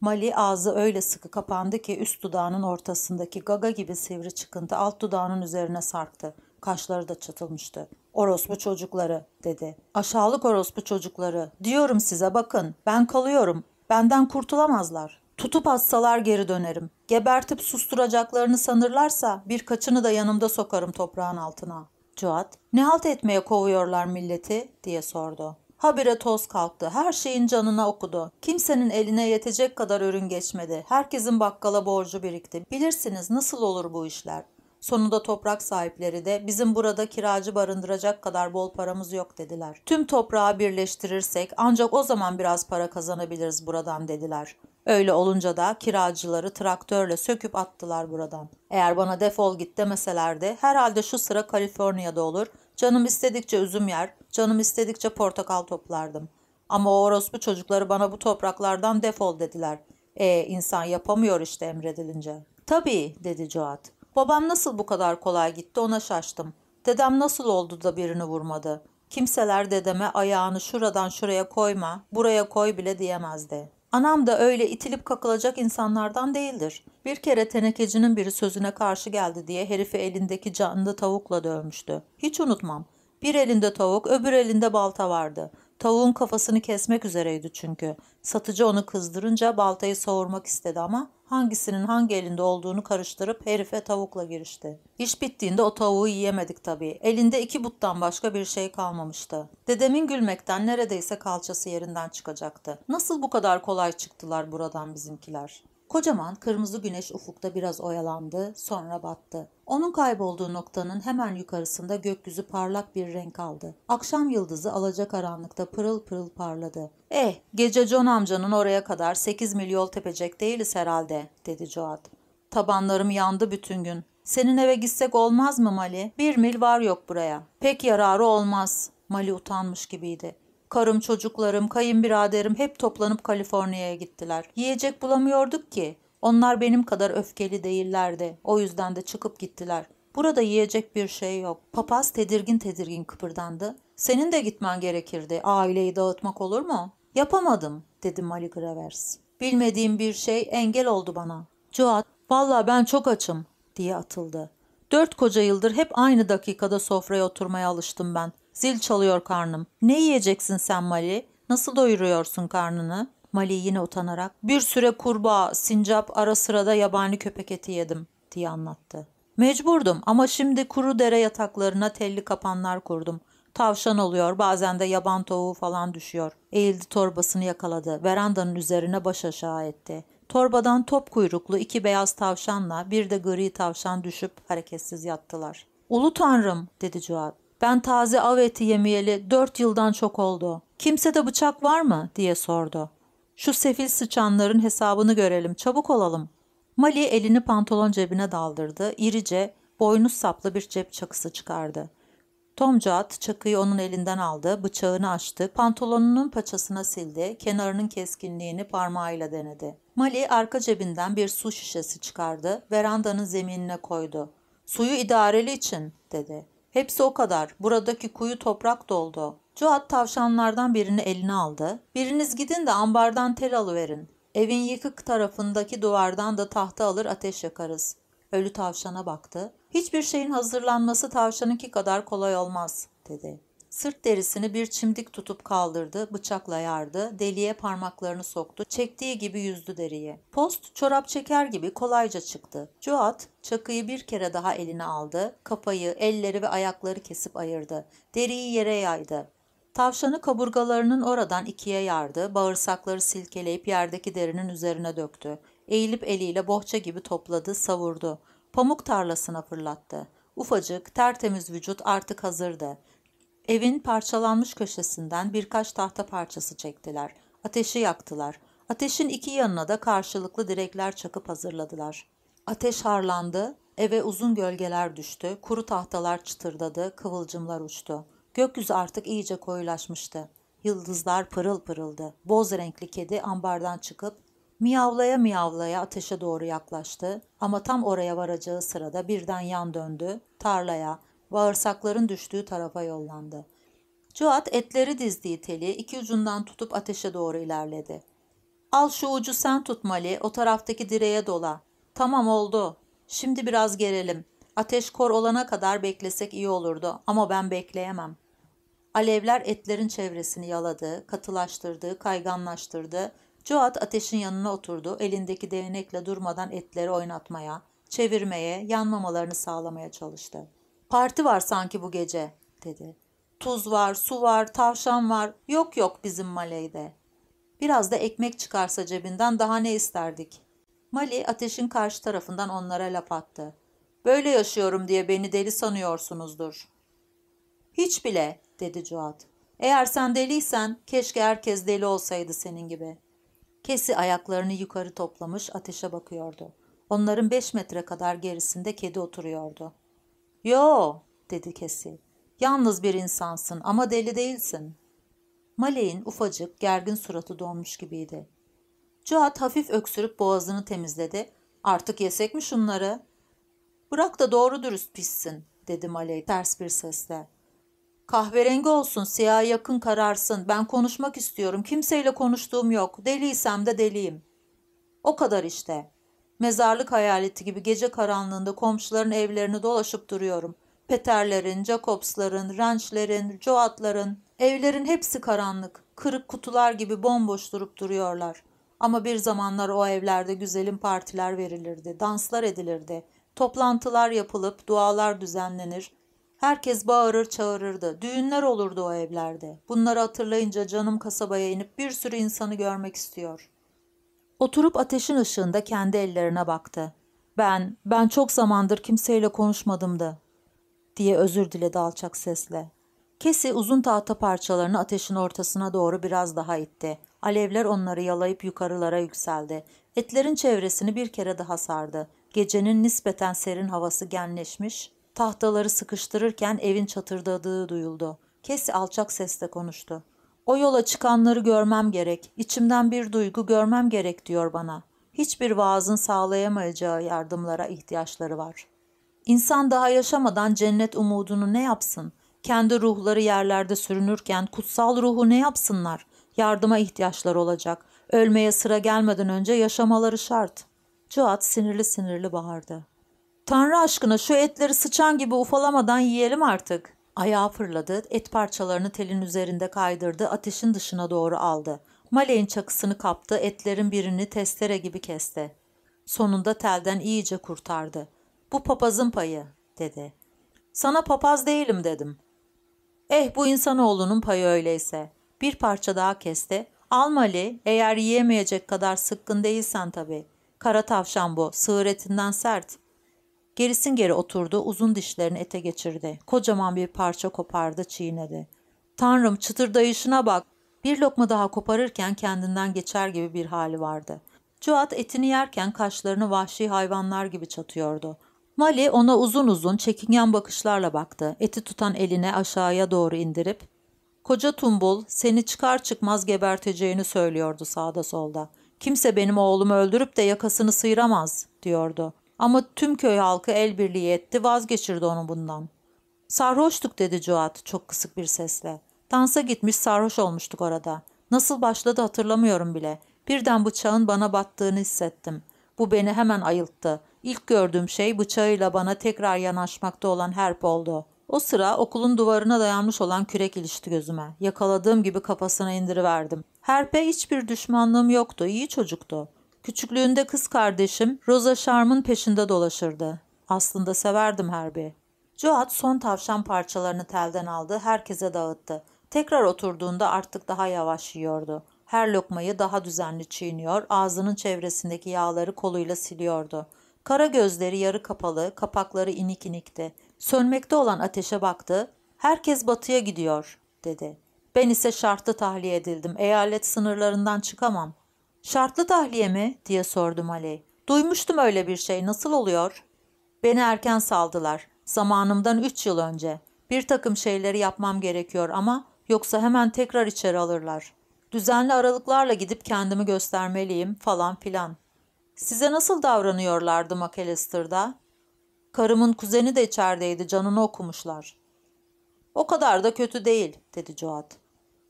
Mali ağzı öyle sıkı kapandı ki üst dudağının ortasındaki gaga gibi sivri çıkıntı alt dudağının üzerine sarktı. Kaşları da çatılmıştı. Orospu çocukları dedi. Aşağılık orospu çocukları. Diyorum size bakın ben kalıyorum. Benden kurtulamazlar. Tutup atsalar geri dönerim. Gebertip susturacaklarını sanırlarsa birkaçını da yanımda sokarım toprağın altına. Cuat, ne halt etmeye kovuyorlar milleti diye sordu. Habire toz kalktı. Her şeyin canına okudu. Kimsenin eline yetecek kadar ürün geçmedi. Herkesin bakkala borcu birikti. Bilirsiniz nasıl olur bu işler. Sonunda toprak sahipleri de bizim burada kiracı barındıracak kadar bol paramız yok dediler. Tüm toprağı birleştirirsek ancak o zaman biraz para kazanabiliriz buradan dediler. Öyle olunca da kiracıları traktörle söküp attılar buradan. Eğer bana defol git demeselerdi herhalde şu sıra Kaliforniya'da olur. Canım istedikçe üzüm yer, canım istedikçe portakal toplardım. Ama o orospu çocukları bana bu topraklardan defol dediler. E insan yapamıyor işte emredilince. Tabii dedi Joat. Babam nasıl bu kadar kolay gitti ona şaştım. Dedem nasıl oldu da birini vurmadı. Kimseler dedeme ayağını şuradan şuraya koyma, buraya koy bile diyemezdi. Anam da öyle itilip kakılacak insanlardan değildir. Bir kere tenekecinin biri sözüne karşı geldi diye herifi elindeki canlı tavukla dövmüştü. Hiç unutmam. Bir elinde tavuk, öbür elinde balta vardı. Tavuğun kafasını kesmek üzereydi çünkü. Satıcı onu kızdırınca baltayı savurmak istedi ama hangisinin hangi elinde olduğunu karıştırıp herife tavukla girişti. İş bittiğinde o tavuğu yiyemedik tabii. Elinde iki buttan başka bir şey kalmamıştı. Dedemin gülmekten neredeyse kalçası yerinden çıkacaktı. Nasıl bu kadar kolay çıktılar buradan bizimkiler? Kocaman kırmızı güneş ufukta biraz oyalandı, sonra battı. Onun kaybolduğu noktanın hemen yukarısında gökyüzü parlak bir renk aldı. Akşam yıldızı alacakaranlıkta pırıl pırıl parladı. Eh, gece John amcanın oraya kadar 8 mil yol tepecek değiliz herhalde, dedi Joat. Tabanlarım yandı bütün gün. Senin eve gitsek olmaz mı Mali? Bir mil var yok buraya. Pek yararı olmaz. Mali utanmış gibiydi. Karım, çocuklarım, kayınbiraderim hep toplanıp Kaliforniya'ya gittiler. Yiyecek bulamıyorduk ki. Onlar benim kadar öfkeli değillerdi. O yüzden de çıkıp gittiler. Burada yiyecek bir şey yok. Papaz tedirgin tedirgin kıpırdandı. Senin de gitmen gerekirdi. Aileyi dağıtmak olur mu? Yapamadım, dedi Mali Gravers. Bilmediğim bir şey engel oldu bana. Cuat, valla ben çok açım, diye atıldı. Dört koca yıldır hep aynı dakikada sofraya oturmaya alıştım ben. Zil çalıyor karnım. Ne yiyeceksin sen Mali? Nasıl doyuruyorsun karnını? Mali yine utanarak bir süre kurbağa, sincap, ara sırada yabani köpek eti yedim diye anlattı. Mecburdum ama şimdi kuru dere yataklarına telli kapanlar kurdum. Tavşan oluyor, bazen de yaban tavuğu falan düşüyor. Eğildi torbasını yakaladı. Verandanın üzerine baş aşağı etti. Torbadan top kuyruklu iki beyaz tavşanla bir de gri tavşan düşüp hareketsiz yattılar. Ulu tanrım dedi Cuat. Ben taze av eti yemeyeli dört yıldan çok oldu. Kimsede bıçak var mı diye sordu. Şu sefil sıçanların hesabını görelim, çabuk olalım. Mali elini pantolon cebine daldırdı. İrice, boynuz saplı bir cep çakısı çıkardı. Tom Tomcat çakıyı onun elinden aldı, bıçağını açtı, pantolonunun paçasına sildi, kenarının keskinliğini parmağıyla denedi. Mali arka cebinden bir su şişesi çıkardı, verandanın zeminine koydu. Suyu idareli için, dedi. Hepsi o kadar, buradaki kuyu toprak doldu. Cuat tavşanlardan birini eline aldı. Biriniz gidin de ambardan tel alıverin. Evin yıkık tarafındaki duvardan da tahta alır ateş yakarız. Ölü tavşana baktı. Hiçbir şeyin hazırlanması tavşanınki kadar kolay olmaz, dedi. Sırt derisini bir çimdik tutup kaldırdı, bıçakla yardı, deliğe parmaklarını soktu, çektiği gibi yüzdü deriyi. Post çorap çeker gibi kolayca çıktı. Cuat çakıyı bir kere daha eline aldı, kafayı, elleri ve ayakları kesip ayırdı. Deriyi yere yaydı. Tavşanı kaburgalarının oradan ikiye yardı, bağırsakları silkeleyip yerdeki derinin üzerine döktü. Eğilip eliyle bohça gibi topladı, savurdu. Pamuk tarlasına fırlattı. Ufacık, tertemiz vücut artık hazırdı. Evin parçalanmış köşesinden birkaç tahta parçası çektiler. Ateşi yaktılar. Ateşin iki yanına da karşılıklı direkler çakıp hazırladılar. Ateş harlandı, eve uzun gölgeler düştü, kuru tahtalar çıtırdadı, kıvılcımlar uçtu. Gökyüzü artık iyice koyulaşmıştı. Yıldızlar pırıl pırıldı. Boz renkli kedi ambardan çıkıp miyavlaya miyavlaya ateşe doğru yaklaştı ama tam oraya varacağı sırada birden yan döndü, tarlaya, bağırsakların düştüğü tarafa yollandı. Cuat etleri dizdiği teli iki ucundan tutup ateşe doğru ilerledi. Al şu ucu sen tut Mali, o taraftaki direğe dola. Tamam oldu. Şimdi biraz gerelim. Ateş kor olana kadar beklesek iyi olurdu ama ben bekleyemem. Alevler etlerin çevresini yaladı, katılaştırdı, kayganlaştırdı. Cuat ateşin yanına oturdu, elindeki değnekle durmadan etleri oynatmaya, çevirmeye, yanmamalarını sağlamaya çalıştı. Parti var sanki bu gece, dedi. Tuz var, su var, tavşan var. Yok yok bizim Male'de. Biraz da ekmek çıkarsa cebinden daha ne isterdik? Mali ateşin karşı tarafından onlara laf attı. Böyle yaşıyorum diye beni deli sanıyorsunuzdur. Hiç bile, dedi Cuat. Eğer sen deliysen keşke herkes deli olsaydı senin gibi. Kesi ayaklarını yukarı toplamış ateşe bakıyordu. Onların beş metre kadar gerisinde kedi oturuyordu. Yo, dedi Kesi. Yalnız bir insansın ama deli değilsin. Maleğin ufacık, gergin suratı donmuş gibiydi. Cuat hafif öksürüp boğazını temizledi. Artık yesek mi şunları? Bırak da doğru dürüst pişsin, dedi Maley ters bir sesle. Kahverengi olsun, siyah yakın kararsın. Ben konuşmak istiyorum. Kimseyle konuştuğum yok. Deliysem de deliyim. O kadar işte. Mezarlık hayaleti gibi gece karanlığında komşuların evlerini dolaşıp duruyorum. Peterlerin, Jacobs'ların, Ranch'lerin, Joat'ların, evlerin hepsi karanlık. Kırık kutular gibi bomboş durup duruyorlar. Ama bir zamanlar o evlerde güzelim partiler verilirdi, danslar edilirdi. Toplantılar yapılıp dualar düzenlenir. Herkes bağırır çağırırdı. Düğünler olurdu o evlerde. Bunları hatırlayınca canım kasabaya inip bir sürü insanı görmek istiyor. Oturup ateşin ışığında kendi ellerine baktı. Ben, ben çok zamandır kimseyle konuşmadım da diye özür diledi alçak sesle. Kesi uzun tahta parçalarını ateşin ortasına doğru biraz daha itti. Alevler onları yalayıp yukarılara yükseldi. Etlerin çevresini bir kere daha sardı. Gecenin nispeten serin havası genleşmiş, tahtaları sıkıştırırken evin çatırdadığı duyuldu. Kesi alçak sesle konuştu. O yola çıkanları görmem gerek, içimden bir duygu görmem gerek diyor bana. Hiçbir vaazın sağlayamayacağı yardımlara ihtiyaçları var. İnsan daha yaşamadan cennet umudunu ne yapsın? Kendi ruhları yerlerde sürünürken kutsal ruhu ne yapsınlar? Yardıma ihtiyaçları olacak. Ölmeye sıra gelmeden önce yaşamaları şart. Cuat sinirli sinirli bağırdı. Tanrı aşkına şu etleri sıçan gibi ufalamadan yiyelim artık. Ayağı fırladı, et parçalarını telin üzerinde kaydırdı, ateşin dışına doğru aldı. Maleğin çakısını kaptı, etlerin birini testere gibi kesti. Sonunda telden iyice kurtardı. Bu papazın payı, dedi. Sana papaz değilim dedim. Eh bu insanoğlunun payı öyleyse. Bir parça daha kesti. Al Mali, eğer yiyemeyecek kadar sıkkın değilsen tabii. Kara tavşan bu, sığır etinden sert. Gerisin geri oturdu, uzun dişlerini ete geçirdi. Kocaman bir parça kopardı, çiğnedi. Tanrım çıtırdayışına bak. Bir lokma daha koparırken kendinden geçer gibi bir hali vardı. Cuat etini yerken kaşlarını vahşi hayvanlar gibi çatıyordu. Mali ona uzun uzun çekingen bakışlarla baktı. Eti tutan eline aşağıya doğru indirip Koca Tumbul seni çıkar çıkmaz geberteceğini söylüyordu sağda solda. Kimse benim oğlumu öldürüp de yakasını sıyıramaz diyordu. Ama tüm köy halkı el birliği etti vazgeçirdi onu bundan. Sarhoştuk dedi Cuat çok kısık bir sesle. Dansa gitmiş sarhoş olmuştuk orada. Nasıl başladı hatırlamıyorum bile. Birden bıçağın bana battığını hissettim. Bu beni hemen ayılttı. İlk gördüğüm şey bıçağıyla bana tekrar yanaşmakta olan Herp oldu. O sıra okulun duvarına dayanmış olan kürek ilişti gözüme. Yakaladığım gibi kafasına indiriverdim. Herp'e hiçbir düşmanlığım yoktu. İyi çocuktu. Küçüklüğünde kız kardeşim Rosa Charm'ın peşinde dolaşırdı. Aslında severdim Herb'i. Joat son tavşan parçalarını telden aldı, herkese dağıttı. Tekrar oturduğunda artık daha yavaş yiyordu. Her lokmayı daha düzenli çiğniyor, ağzının çevresindeki yağları koluyla siliyordu. Kara gözleri yarı kapalı, kapakları inik inikti. Sönmekte olan ateşe baktı. Herkes batıya gidiyor, dedi. Ben ise şartlı tahliye edildim. Eyalet sınırlarından çıkamam. Şartlı tahliye mi? diye sordu Maley. Duymuştum öyle bir şey. Nasıl oluyor? Beni erken saldılar. Zamanımdan üç yıl önce. Bir takım şeyleri yapmam gerekiyor ama yoksa hemen tekrar içeri alırlar. Düzenli aralıklarla gidip kendimi göstermeliyim falan filan. Size nasıl davranıyorlardı McAllister'da? Karımın kuzeni de içerideydi, canını okumuşlar. O kadar da kötü değil, dedi Joat.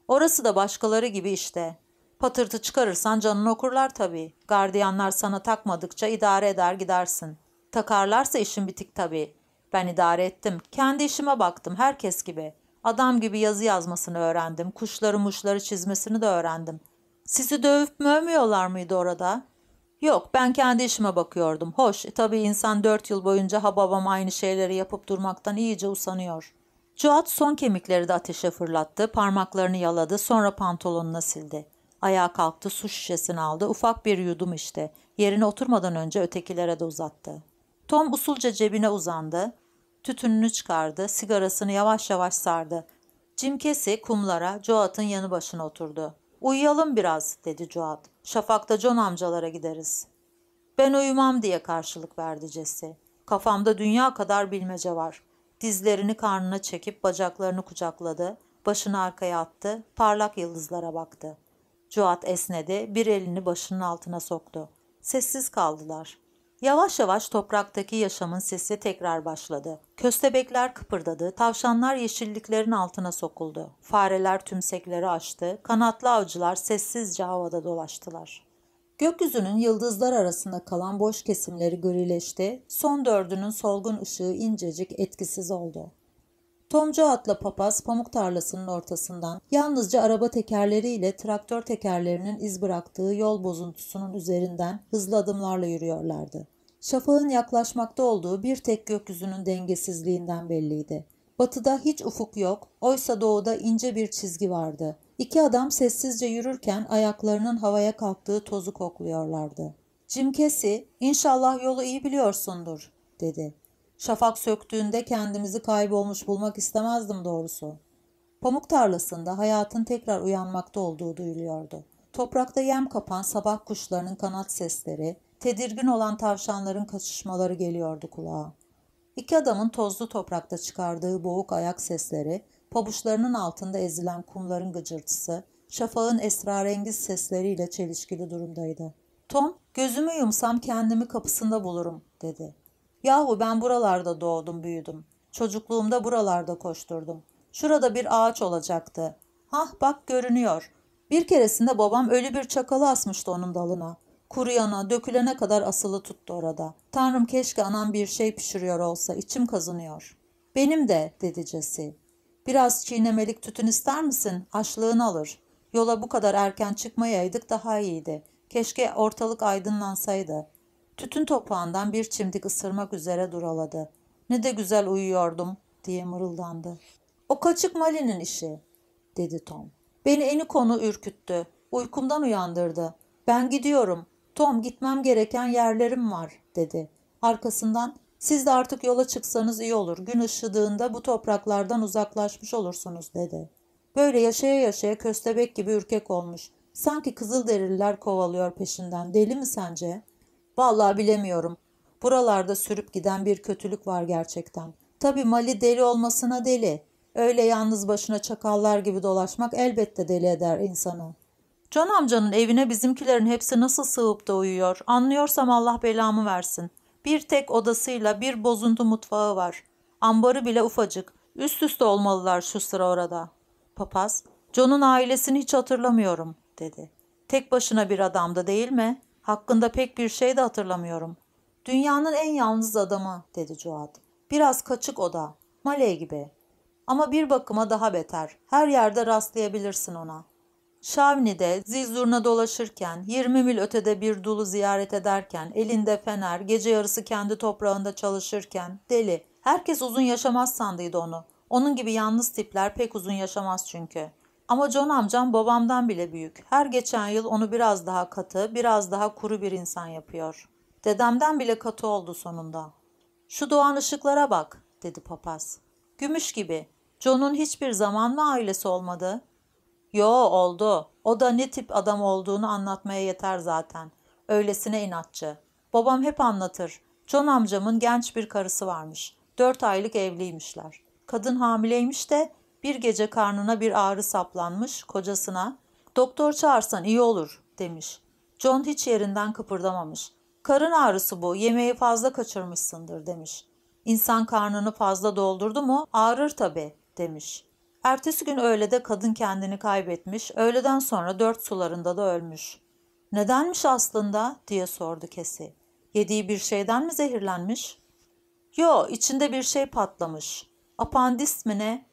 Orası da başkaları gibi işte. Patırtı çıkarırsan canını okurlar tabii. Gardiyanlar sana takmadıkça idare eder gidersin. Takarlarsa işin bitik tabii. Ben idare ettim. Kendi işime baktım herkes gibi. Adam gibi yazı yazmasını öğrendim. Kuşları muşları çizmesini de öğrendim. Sizi dövüp mövmüyorlar mıydı orada? Yok ben kendi işime bakıyordum. Hoş e, tabii insan dört yıl boyunca ha babam aynı şeyleri yapıp durmaktan iyice usanıyor. Cuat son kemikleri de ateşe fırlattı. Parmaklarını yaladı sonra pantolonuna sildi. Ayağa kalktı su şişesini aldı. Ufak bir yudum işte. Yerine oturmadan önce ötekilere de uzattı. Tom usulca cebine uzandı. Tütününü çıkardı. Sigarasını yavaş yavaş sardı. Jim Casey kumlara Joat'ın yanı başına oturdu. Uyuyalım biraz dedi Joat. Şafakta John amcalara gideriz. Ben uyumam diye karşılık verdi Jesse. Kafamda dünya kadar bilmece var. Dizlerini karnına çekip bacaklarını kucakladı. Başını arkaya attı. Parlak yıldızlara baktı. Cuat esnedi. Bir elini başının altına soktu. Sessiz kaldılar. Yavaş yavaş topraktaki yaşamın sesi tekrar başladı. Köstebekler kıpırdadı, tavşanlar yeşilliklerin altına sokuldu. Fareler tümsekleri açtı, kanatlı avcılar sessizce havada dolaştılar. Gökyüzünün yıldızlar arasında kalan boş kesimleri grileşti, son dördünün solgun ışığı incecik etkisiz oldu. Tomcu atla papaz pamuk tarlasının ortasından yalnızca araba tekerleriyle traktör tekerlerinin iz bıraktığı yol bozuntusunun üzerinden hızlı adımlarla yürüyorlardı. Şafağın yaklaşmakta olduğu bir tek gökyüzünün dengesizliğinden belliydi. Batıda hiç ufuk yok, oysa doğuda ince bir çizgi vardı. İki adam sessizce yürürken ayaklarının havaya kalktığı tozu kokluyorlardı. Jim Casey, inşallah yolu iyi biliyorsundur, dedi. Şafak söktüğünde kendimizi kaybolmuş bulmak istemezdim doğrusu. Pamuk tarlasında hayatın tekrar uyanmakta olduğu duyuluyordu. Toprakta yem kapan sabah kuşlarının kanat sesleri, tedirgin olan tavşanların kaçışmaları geliyordu kulağa. İki adamın tozlu toprakta çıkardığı boğuk ayak sesleri, pabuçlarının altında ezilen kumların gıcırtısı, şafağın esrarengiz sesleriyle çelişkili durumdaydı. Tom, gözümü yumsam kendimi kapısında bulurum, dedi. Yahu ben buralarda doğdum, büyüdüm. Çocukluğumda buralarda koşturdum. Şurada bir ağaç olacaktı. Hah bak görünüyor. Bir keresinde babam ölü bir çakalı asmıştı onun dalına. Kuruyana, dökülene kadar asılı tuttu orada. Tanrım keşke anam bir şey pişiriyor olsa, içim kazınıyor. Benim de, dedi Jesse. Biraz çiğnemelik tütün ister misin? Açlığını alır. Yola bu kadar erken çıkmayaydık daha iyiydi. Keşke ortalık aydınlansaydı. Tütün toprağından bir çimdik ısırmak üzere duraladı. Ne de güzel uyuyordum diye mırıldandı. O kaçık Mali'nin işi dedi Tom. Beni eni konu ürküttü. Uykumdan uyandırdı. Ben gidiyorum. Tom gitmem gereken yerlerim var dedi. Arkasından siz de artık yola çıksanız iyi olur. Gün ışıdığında bu topraklardan uzaklaşmış olursunuz dedi. Böyle yaşaya yaşaya köstebek gibi ürkek olmuş. Sanki kızılderililer kovalıyor peşinden. Deli mi sence? Vallahi bilemiyorum. Buralarda sürüp giden bir kötülük var gerçekten. Tabii Mali deli olmasına deli. Öyle yalnız başına çakallar gibi dolaşmak elbette deli eder insanı. Can amcanın evine bizimkilerin hepsi nasıl sığıp da uyuyor. Anlıyorsam Allah belamı versin. Bir tek odasıyla bir bozuntu mutfağı var. Ambarı bile ufacık. Üst üste olmalılar şu sıra orada. Papaz, John'un ailesini hiç hatırlamıyorum, dedi. Tek başına bir adamdı değil mi? Hakkında pek bir şey de hatırlamıyorum. Dünyanın en yalnız adamı, dedi Joad. Biraz kaçık o da. Maley gibi. Ama bir bakıma daha beter. Her yerde rastlayabilirsin ona. Şavni'de zizurna dolaşırken, 20 mil ötede bir dulu ziyaret ederken, elinde fener, gece yarısı kendi toprağında çalışırken, deli. Herkes uzun yaşamaz sandıydı onu. Onun gibi yalnız tipler pek uzun yaşamaz çünkü. Ama John amcam babamdan bile büyük. Her geçen yıl onu biraz daha katı, biraz daha kuru bir insan yapıyor. Dedemden bile katı oldu sonunda. Şu doğan ışıklara bak, dedi papaz. Gümüş gibi. John'un hiçbir zaman mı ailesi olmadı? Yo oldu. O da ne tip adam olduğunu anlatmaya yeter zaten. Öylesine inatçı. Babam hep anlatır. John amcamın genç bir karısı varmış. Dört aylık evliymişler. Kadın hamileymiş de bir gece karnına bir ağrı saplanmış kocasına. Doktor çağırsan iyi olur demiş. John hiç yerinden kıpırdamamış. Karın ağrısı bu, yemeği fazla kaçırmışsındır demiş. İnsan karnını fazla doldurdu mu ağrır tabii demiş. Ertesi gün öğlede kadın kendini kaybetmiş, öğleden sonra dört sularında da ölmüş. Nedenmiş aslında diye sordu Kesi. Yediği bir şeyden mi zehirlenmiş? Yo, içinde bir şey patlamış. Apandis mi ne?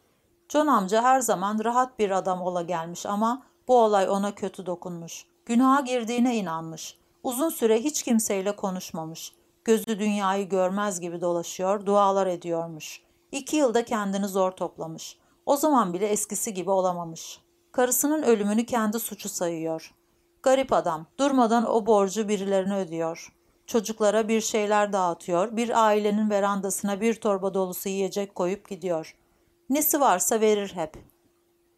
John amca her zaman rahat bir adam ola gelmiş ama bu olay ona kötü dokunmuş. Günaha girdiğine inanmış. Uzun süre hiç kimseyle konuşmamış. Gözü dünyayı görmez gibi dolaşıyor, dualar ediyormuş. İki yılda kendini zor toplamış. O zaman bile eskisi gibi olamamış. Karısının ölümünü kendi suçu sayıyor. Garip adam, durmadan o borcu birilerine ödüyor. Çocuklara bir şeyler dağıtıyor, bir ailenin verandasına bir torba dolusu yiyecek koyup gidiyor. Nesi varsa verir hep.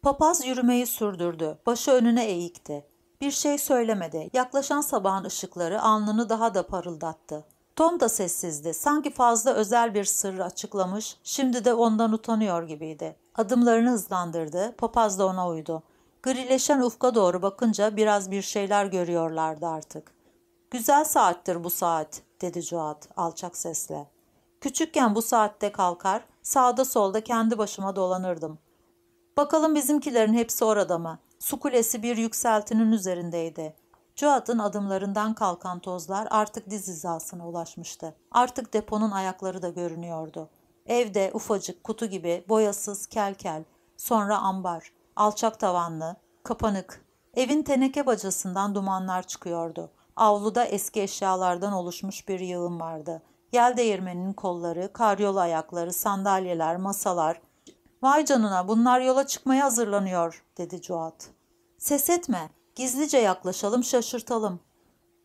Papaz yürümeyi sürdürdü, başı önüne eğikti. Bir şey söylemedi, yaklaşan sabahın ışıkları alnını daha da parıldattı. Tom da sessizdi, sanki fazla özel bir sırrı açıklamış, şimdi de ondan utanıyor gibiydi. Adımlarını hızlandırdı, papaz da ona uydu. Grileşen ufka doğru bakınca biraz bir şeyler görüyorlardı artık. Güzel saattir bu saat, dedi Cuat alçak sesle. Küçükken bu saatte kalkar, sağda solda kendi başıma dolanırdım. Bakalım bizimkilerin hepsi orada mı? Su kulesi bir yükseltinin üzerindeydi. Cuat'ın adımlarından kalkan tozlar artık diz hizasına ulaşmıştı. Artık deponun ayakları da görünüyordu. Evde ufacık kutu gibi boyasız kel kel, sonra ambar, alçak tavanlı, kapanık. Evin teneke bacasından dumanlar çıkıyordu. Avluda eski eşyalardan oluşmuş bir yığın vardı. Yel değirmeninin kolları, karyola ayakları, sandalyeler, masalar. Vay canına bunlar yola çıkmaya hazırlanıyor dedi Cuat. Ses etme, gizlice yaklaşalım şaşırtalım.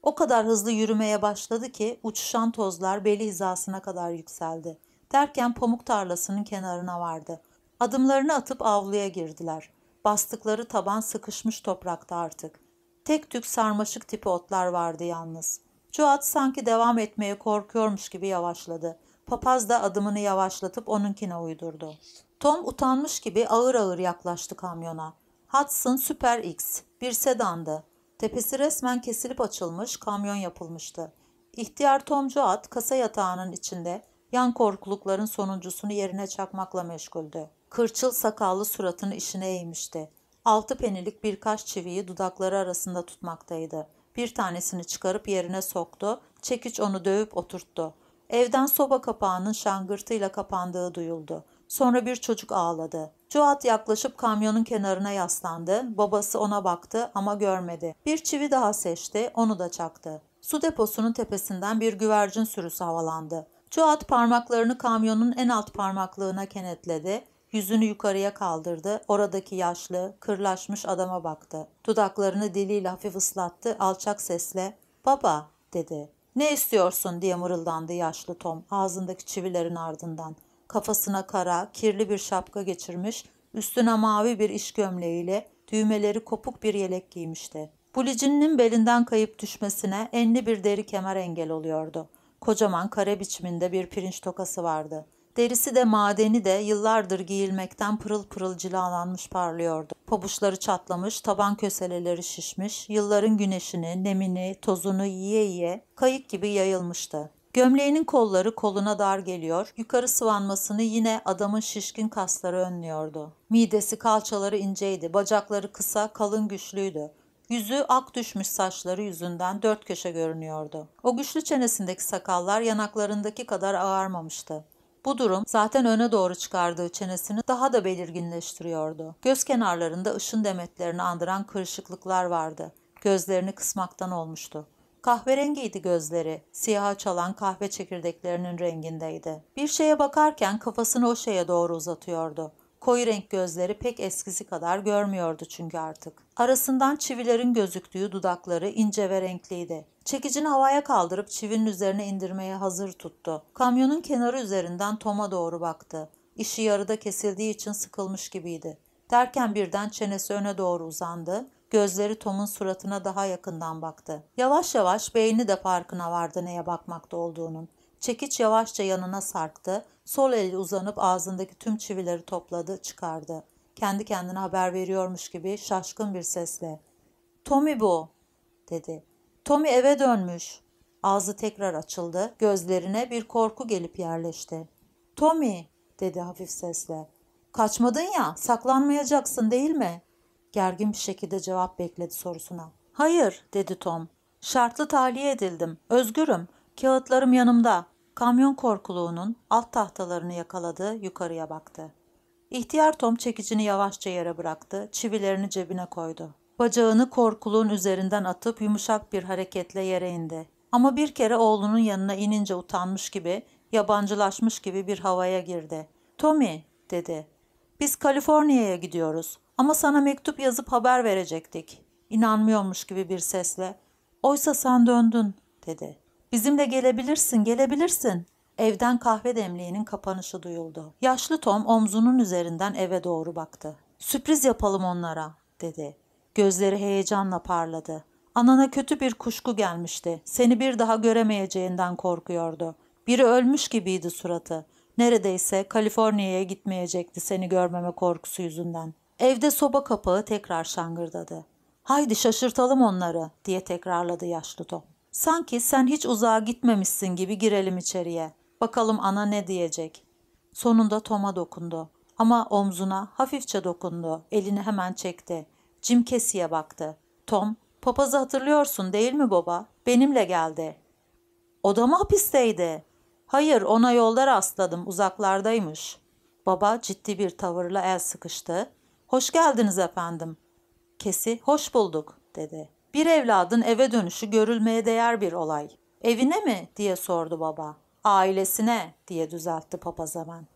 O kadar hızlı yürümeye başladı ki uçuşan tozlar beli hizasına kadar yükseldi. Derken pamuk tarlasının kenarına vardı. Adımlarını atıp avluya girdiler. Bastıkları taban sıkışmış toprakta artık. Tek tük sarmaşık tipi otlar vardı yalnız. Cuat sanki devam etmeye korkuyormuş gibi yavaşladı. Papaz da adımını yavaşlatıp onunkine uydurdu. Tom utanmış gibi ağır ağır yaklaştı kamyona. Hudson Super X, bir sedandı. Tepesi resmen kesilip açılmış, kamyon yapılmıştı. İhtiyar Tomcu at kasa yatağının içinde yan korkulukların sonuncusunu yerine çakmakla meşguldü. Kırçıl sakallı suratını işine eğmişti. Altı penilik birkaç çiviyi dudakları arasında tutmaktaydı. Bir tanesini çıkarıp yerine soktu, çekiç onu dövüp oturttu. Evden soba kapağının şangırtıyla kapandığı duyuldu. Sonra bir çocuk ağladı. Cuat yaklaşıp kamyonun kenarına yaslandı. Babası ona baktı ama görmedi. Bir çivi daha seçti, onu da çaktı. Su deposunun tepesinden bir güvercin sürüsü havalandı. Cuat parmaklarını kamyonun en alt parmaklığına kenetledi. Yüzünü yukarıya kaldırdı. Oradaki yaşlı, kırlaşmış adama baktı. Dudaklarını diliyle hafif ıslattı. Alçak sesle "Baba," dedi. "Ne istiyorsun?" diye mırıldandı yaşlı Tom ağzındaki çivilerin ardından. Kafasına kara, kirli bir şapka geçirmiş, üstüne mavi bir iş gömleğiyle düğmeleri kopuk bir yelek giymişti. Bulicinin belinden kayıp düşmesine enli bir deri kemer engel oluyordu. Kocaman kare biçiminde bir pirinç tokası vardı. Derisi de madeni de yıllardır giyilmekten pırıl pırıl cilalanmış parlıyordu. Pabuçları çatlamış, taban köseleleri şişmiş, yılların güneşini, nemini, tozunu yiye yiye kayık gibi yayılmıştı. Gömleğinin kolları koluna dar geliyor, yukarı sıvanmasını yine adamın şişkin kasları önlüyordu. Midesi kalçaları inceydi, bacakları kısa, kalın güçlüydü. Yüzü ak düşmüş saçları yüzünden dört köşe görünüyordu. O güçlü çenesindeki sakallar yanaklarındaki kadar ağarmamıştı. Bu durum zaten öne doğru çıkardığı çenesini daha da belirginleştiriyordu. Göz kenarlarında ışın demetlerini andıran kırışıklıklar vardı. Gözlerini kısmaktan olmuştu. Kahverengiydi gözleri, siyaha çalan kahve çekirdeklerinin rengindeydi. Bir şeye bakarken kafasını o şeye doğru uzatıyordu. Koyu renk gözleri pek eskisi kadar görmüyordu çünkü artık. Arasından çivilerin gözüktüğü dudakları ince ve renkliydi. Çekicini havaya kaldırıp çivinin üzerine indirmeye hazır tuttu. Kamyonun kenarı üzerinden Tom'a doğru baktı. İşi yarıda kesildiği için sıkılmış gibiydi. Derken birden çenesi öne doğru uzandı. Gözleri Tom'un suratına daha yakından baktı. Yavaş yavaş beyni de farkına vardı neye bakmakta olduğunun. Çekiç yavaşça yanına sarktı. Sol eli uzanıp ağzındaki tüm çivileri topladı, çıkardı. Kendi kendine haber veriyormuş gibi şaşkın bir sesle. Tommy bu, dedi. Tommy eve dönmüş. Ağzı tekrar açıldı. Gözlerine bir korku gelip yerleşti. Tommy, dedi hafif sesle. Kaçmadın ya, saklanmayacaksın değil mi? Gergin bir şekilde cevap bekledi sorusuna. Hayır, dedi Tom. Şartlı tahliye edildim. Özgürüm. Kağıtlarım yanımda. Kamyon korkuluğunun alt tahtalarını yakaladı, yukarıya baktı. İhtiyar Tom çekicini yavaşça yere bıraktı, çivilerini cebine koydu. Bacağını korkuluğun üzerinden atıp yumuşak bir hareketle yere indi. Ama bir kere oğlunun yanına inince utanmış gibi, yabancılaşmış gibi bir havaya girdi. Tommy, dedi. Biz Kaliforniya'ya gidiyoruz ama sana mektup yazıp haber verecektik. İnanmıyormuş gibi bir sesle. Oysa sen döndün, dedi. Bizimle gelebilirsin, gelebilirsin. Evden kahve demliğinin kapanışı duyuldu. Yaşlı Tom omzunun üzerinden eve doğru baktı. Sürpriz yapalım onlara, dedi. Gözleri heyecanla parladı. Anana kötü bir kuşku gelmişti. Seni bir daha göremeyeceğinden korkuyordu. Biri ölmüş gibiydi suratı. Neredeyse Kaliforniya'ya gitmeyecekti seni görmeme korkusu yüzünden. Evde soba kapağı tekrar şangırdadı. Haydi şaşırtalım onları diye tekrarladı yaşlı Tom. Sanki sen hiç uzağa gitmemişsin gibi girelim içeriye. Bakalım ana ne diyecek. Sonunda Tom'a dokundu. Ama omzuna hafifçe dokundu. Elini hemen çekti. Jim Cassie'ye baktı. Tom, papazı hatırlıyorsun değil mi baba? Benimle geldi. O da mı hapisteydi? Hayır, ona yolda rastladım. Uzaklardaymış. Baba ciddi bir tavırla el sıkıştı. Hoş geldiniz efendim. Kesi, hoş bulduk, dedi. Bir evladın eve dönüşü görülmeye değer bir olay. Evine mi? diye sordu baba. Ailesine diye düzeltti papaz hemen.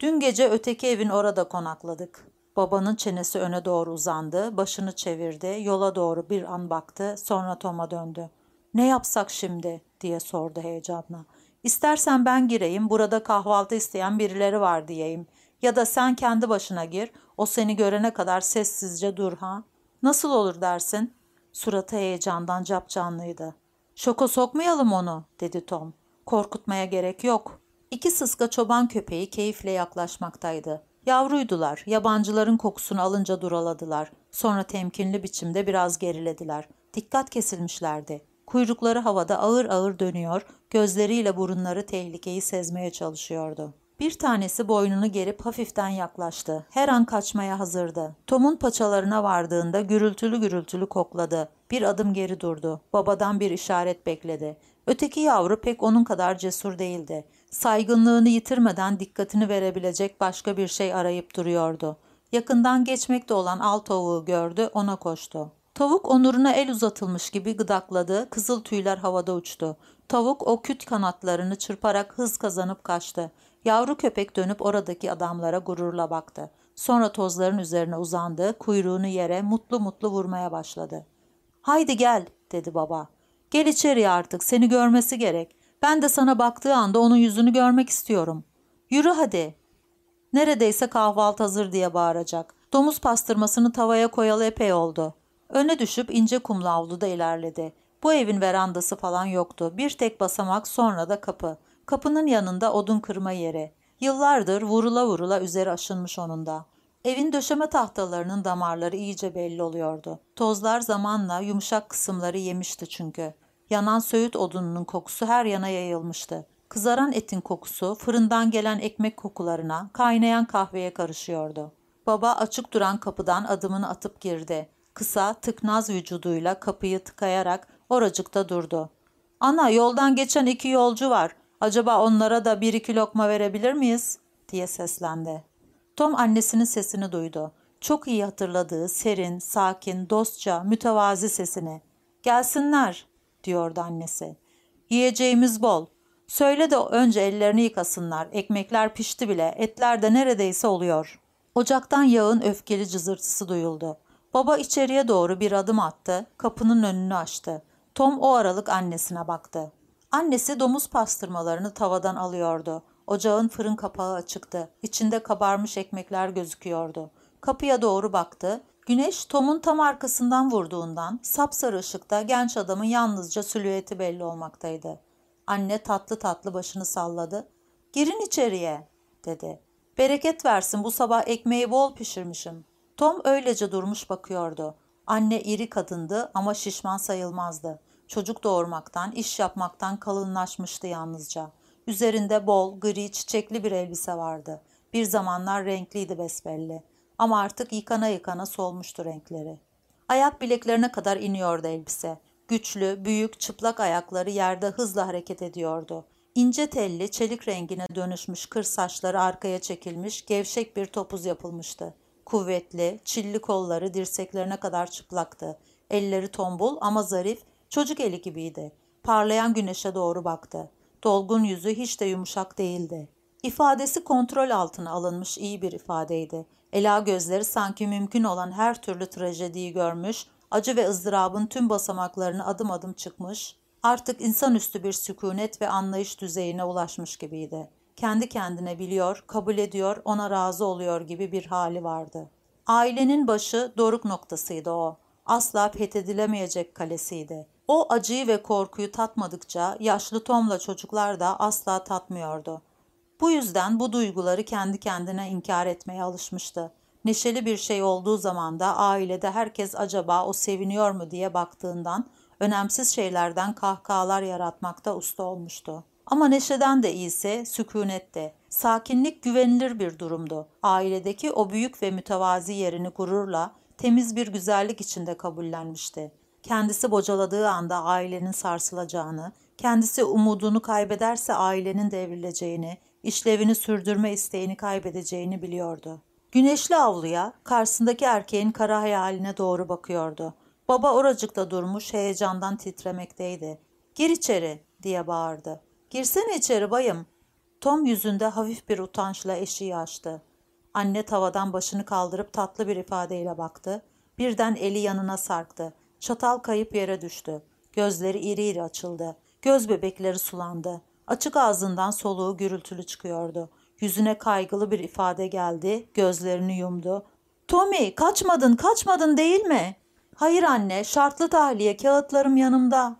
Dün gece öteki evin orada konakladık. Babanın çenesi öne doğru uzandı, başını çevirdi, yola doğru bir an baktı, sonra Tom'a döndü. Ne yapsak şimdi? diye sordu heyecanla. İstersen ben gireyim, burada kahvaltı isteyen birileri var diyeyim. Ya da sen kendi başına gir, o seni görene kadar sessizce dur ha. Nasıl olur dersin? Suratı heyecandan capcanlıydı. Şoka sokmayalım onu, dedi Tom. Korkutmaya gerek yok. İki sıska çoban köpeği keyifle yaklaşmaktaydı. Yavruydular, yabancıların kokusunu alınca duraladılar. Sonra temkinli biçimde biraz gerilediler. Dikkat kesilmişlerdi. Kuyrukları havada ağır ağır dönüyor, gözleriyle burunları tehlikeyi sezmeye çalışıyordu. Bir tanesi boynunu gerip hafiften yaklaştı. Her an kaçmaya hazırdı. Tom'un paçalarına vardığında gürültülü gürültülü kokladı. Bir adım geri durdu. Babadan bir işaret bekledi. Öteki yavru pek onun kadar cesur değildi. Saygınlığını yitirmeden dikkatini verebilecek başka bir şey arayıp duruyordu. Yakından geçmekte olan al tavuğu gördü, ona koştu. Tavuk onuruna el uzatılmış gibi gıdakladı, kızıl tüyler havada uçtu. Tavuk o küt kanatlarını çırparak hız kazanıp kaçtı. Yavru köpek dönüp oradaki adamlara gururla baktı. Sonra tozların üzerine uzandı, kuyruğunu yere mutlu mutlu vurmaya başladı. Haydi gel, dedi baba. Gel içeriye artık, seni görmesi gerek. Ben de sana baktığı anda onun yüzünü görmek istiyorum. Yürü hadi. Neredeyse kahvaltı hazır diye bağıracak. Domuz pastırmasını tavaya koyalı epey oldu. Öne düşüp ince kumlu avluda ilerledi. Bu evin verandası falan yoktu. Bir tek basamak sonra da kapı. Kapının yanında odun kırma yeri. Yıllardır vurula vurula üzeri aşınmış onun da. Evin döşeme tahtalarının damarları iyice belli oluyordu. Tozlar zamanla yumuşak kısımları yemişti çünkü. Yanan söğüt odununun kokusu her yana yayılmıştı. Kızaran etin kokusu fırından gelen ekmek kokularına, kaynayan kahveye karışıyordu. Baba açık duran kapıdan adımını atıp girdi. Kısa, tıknaz vücuduyla kapıyı tıkayarak oracıkta durdu. ''Ana yoldan geçen iki yolcu var. Acaba onlara da bir iki lokma verebilir miyiz?'' diye seslendi. Tom annesinin sesini duydu. Çok iyi hatırladığı serin, sakin, dostça, mütevazi sesini. ''Gelsinler.'' Diyordu annesi. ''Yiyeceğimiz bol. Söyle de önce ellerini yıkasınlar. Ekmekler pişti bile. Etler de neredeyse oluyor.'' Ocaktan yağın öfkeli cızırtısı duyuldu. Baba içeriye doğru bir adım attı, kapının önünü açtı. Tom o aralık annesine baktı. Annesi domuz pastırmalarını tavadan alıyordu. Ocağın fırın kapağı açıktı. İçinde kabarmış ekmekler gözüküyordu. Kapıya doğru baktı. Güneş Tom'un tam arkasından vurduğundan sapsarı ışıkta genç adamın yalnızca silüeti belli olmaktaydı. Anne tatlı tatlı başını salladı. Girin içeriye dedi. Bereket versin bu sabah ekmeği bol pişirmişim. Tom öylece durmuş bakıyordu. Anne iri kadındı ama şişman sayılmazdı. Çocuk doğurmaktan, iş yapmaktan kalınlaşmıştı yalnızca. Üzerinde bol, gri, çiçekli bir elbise vardı. Bir zamanlar renkliydi besbelli. Ama artık yıkana yıkana solmuştu renkleri. Ayak bileklerine kadar iniyordu elbise. Güçlü, büyük, çıplak ayakları yerde hızla hareket ediyordu. İnce telli, çelik rengine dönüşmüş kır saçları arkaya çekilmiş, gevşek bir topuz yapılmıştı. Kuvvetli, çilli kolları dirseklerine kadar çıplaktı. Elleri tombul ama zarif, çocuk eli gibiydi. Parlayan güneşe doğru baktı. Dolgun yüzü hiç de yumuşak değildi. İfadesi kontrol altına alınmış iyi bir ifadeydi. Ela gözleri sanki mümkün olan her türlü trajediyi görmüş, acı ve ızdırabın tüm basamaklarını adım adım çıkmış, artık insanüstü bir sükunet ve anlayış düzeyine ulaşmış gibiydi. Kendi kendine biliyor, kabul ediyor, ona razı oluyor gibi bir hali vardı. Ailenin başı doruk noktasıydı o. Asla fethedilemeyecek kalesiydi. O acıyı ve korkuyu tatmadıkça yaşlı Tom'la çocuklar da asla tatmıyordu. Bu yüzden bu duyguları kendi kendine inkar etmeye alışmıştı. Neşeli bir şey olduğu zaman da ailede herkes acaba o seviniyor mu diye baktığından önemsiz şeylerden kahkahalar yaratmakta usta olmuştu. Ama neşeden de iyisi sükunette. Sakinlik güvenilir bir durumdu. Ailedeki o büyük ve mütevazi yerini gururla, temiz bir güzellik içinde kabullenmişti. Kendisi bocaladığı anda ailenin sarsılacağını, kendisi umudunu kaybederse ailenin devrileceğini, işlevini sürdürme isteğini kaybedeceğini biliyordu. Güneşli avluya, karşısındaki erkeğin kara hayaline doğru bakıyordu. Baba oracıkta durmuş heyecandan titremekteydi. Gir içeri diye bağırdı. Girsene içeri bayım. Tom yüzünde hafif bir utançla eşiği açtı. Anne tavadan başını kaldırıp tatlı bir ifadeyle baktı. Birden eli yanına sarktı. Çatal kayıp yere düştü. Gözleri iri iri açıldı. Göz bebekleri sulandı. Açık ağzından soluğu gürültülü çıkıyordu. Yüzüne kaygılı bir ifade geldi. Gözlerini yumdu. Tommy kaçmadın kaçmadın değil mi? Hayır anne şartlı tahliye kağıtlarım yanımda.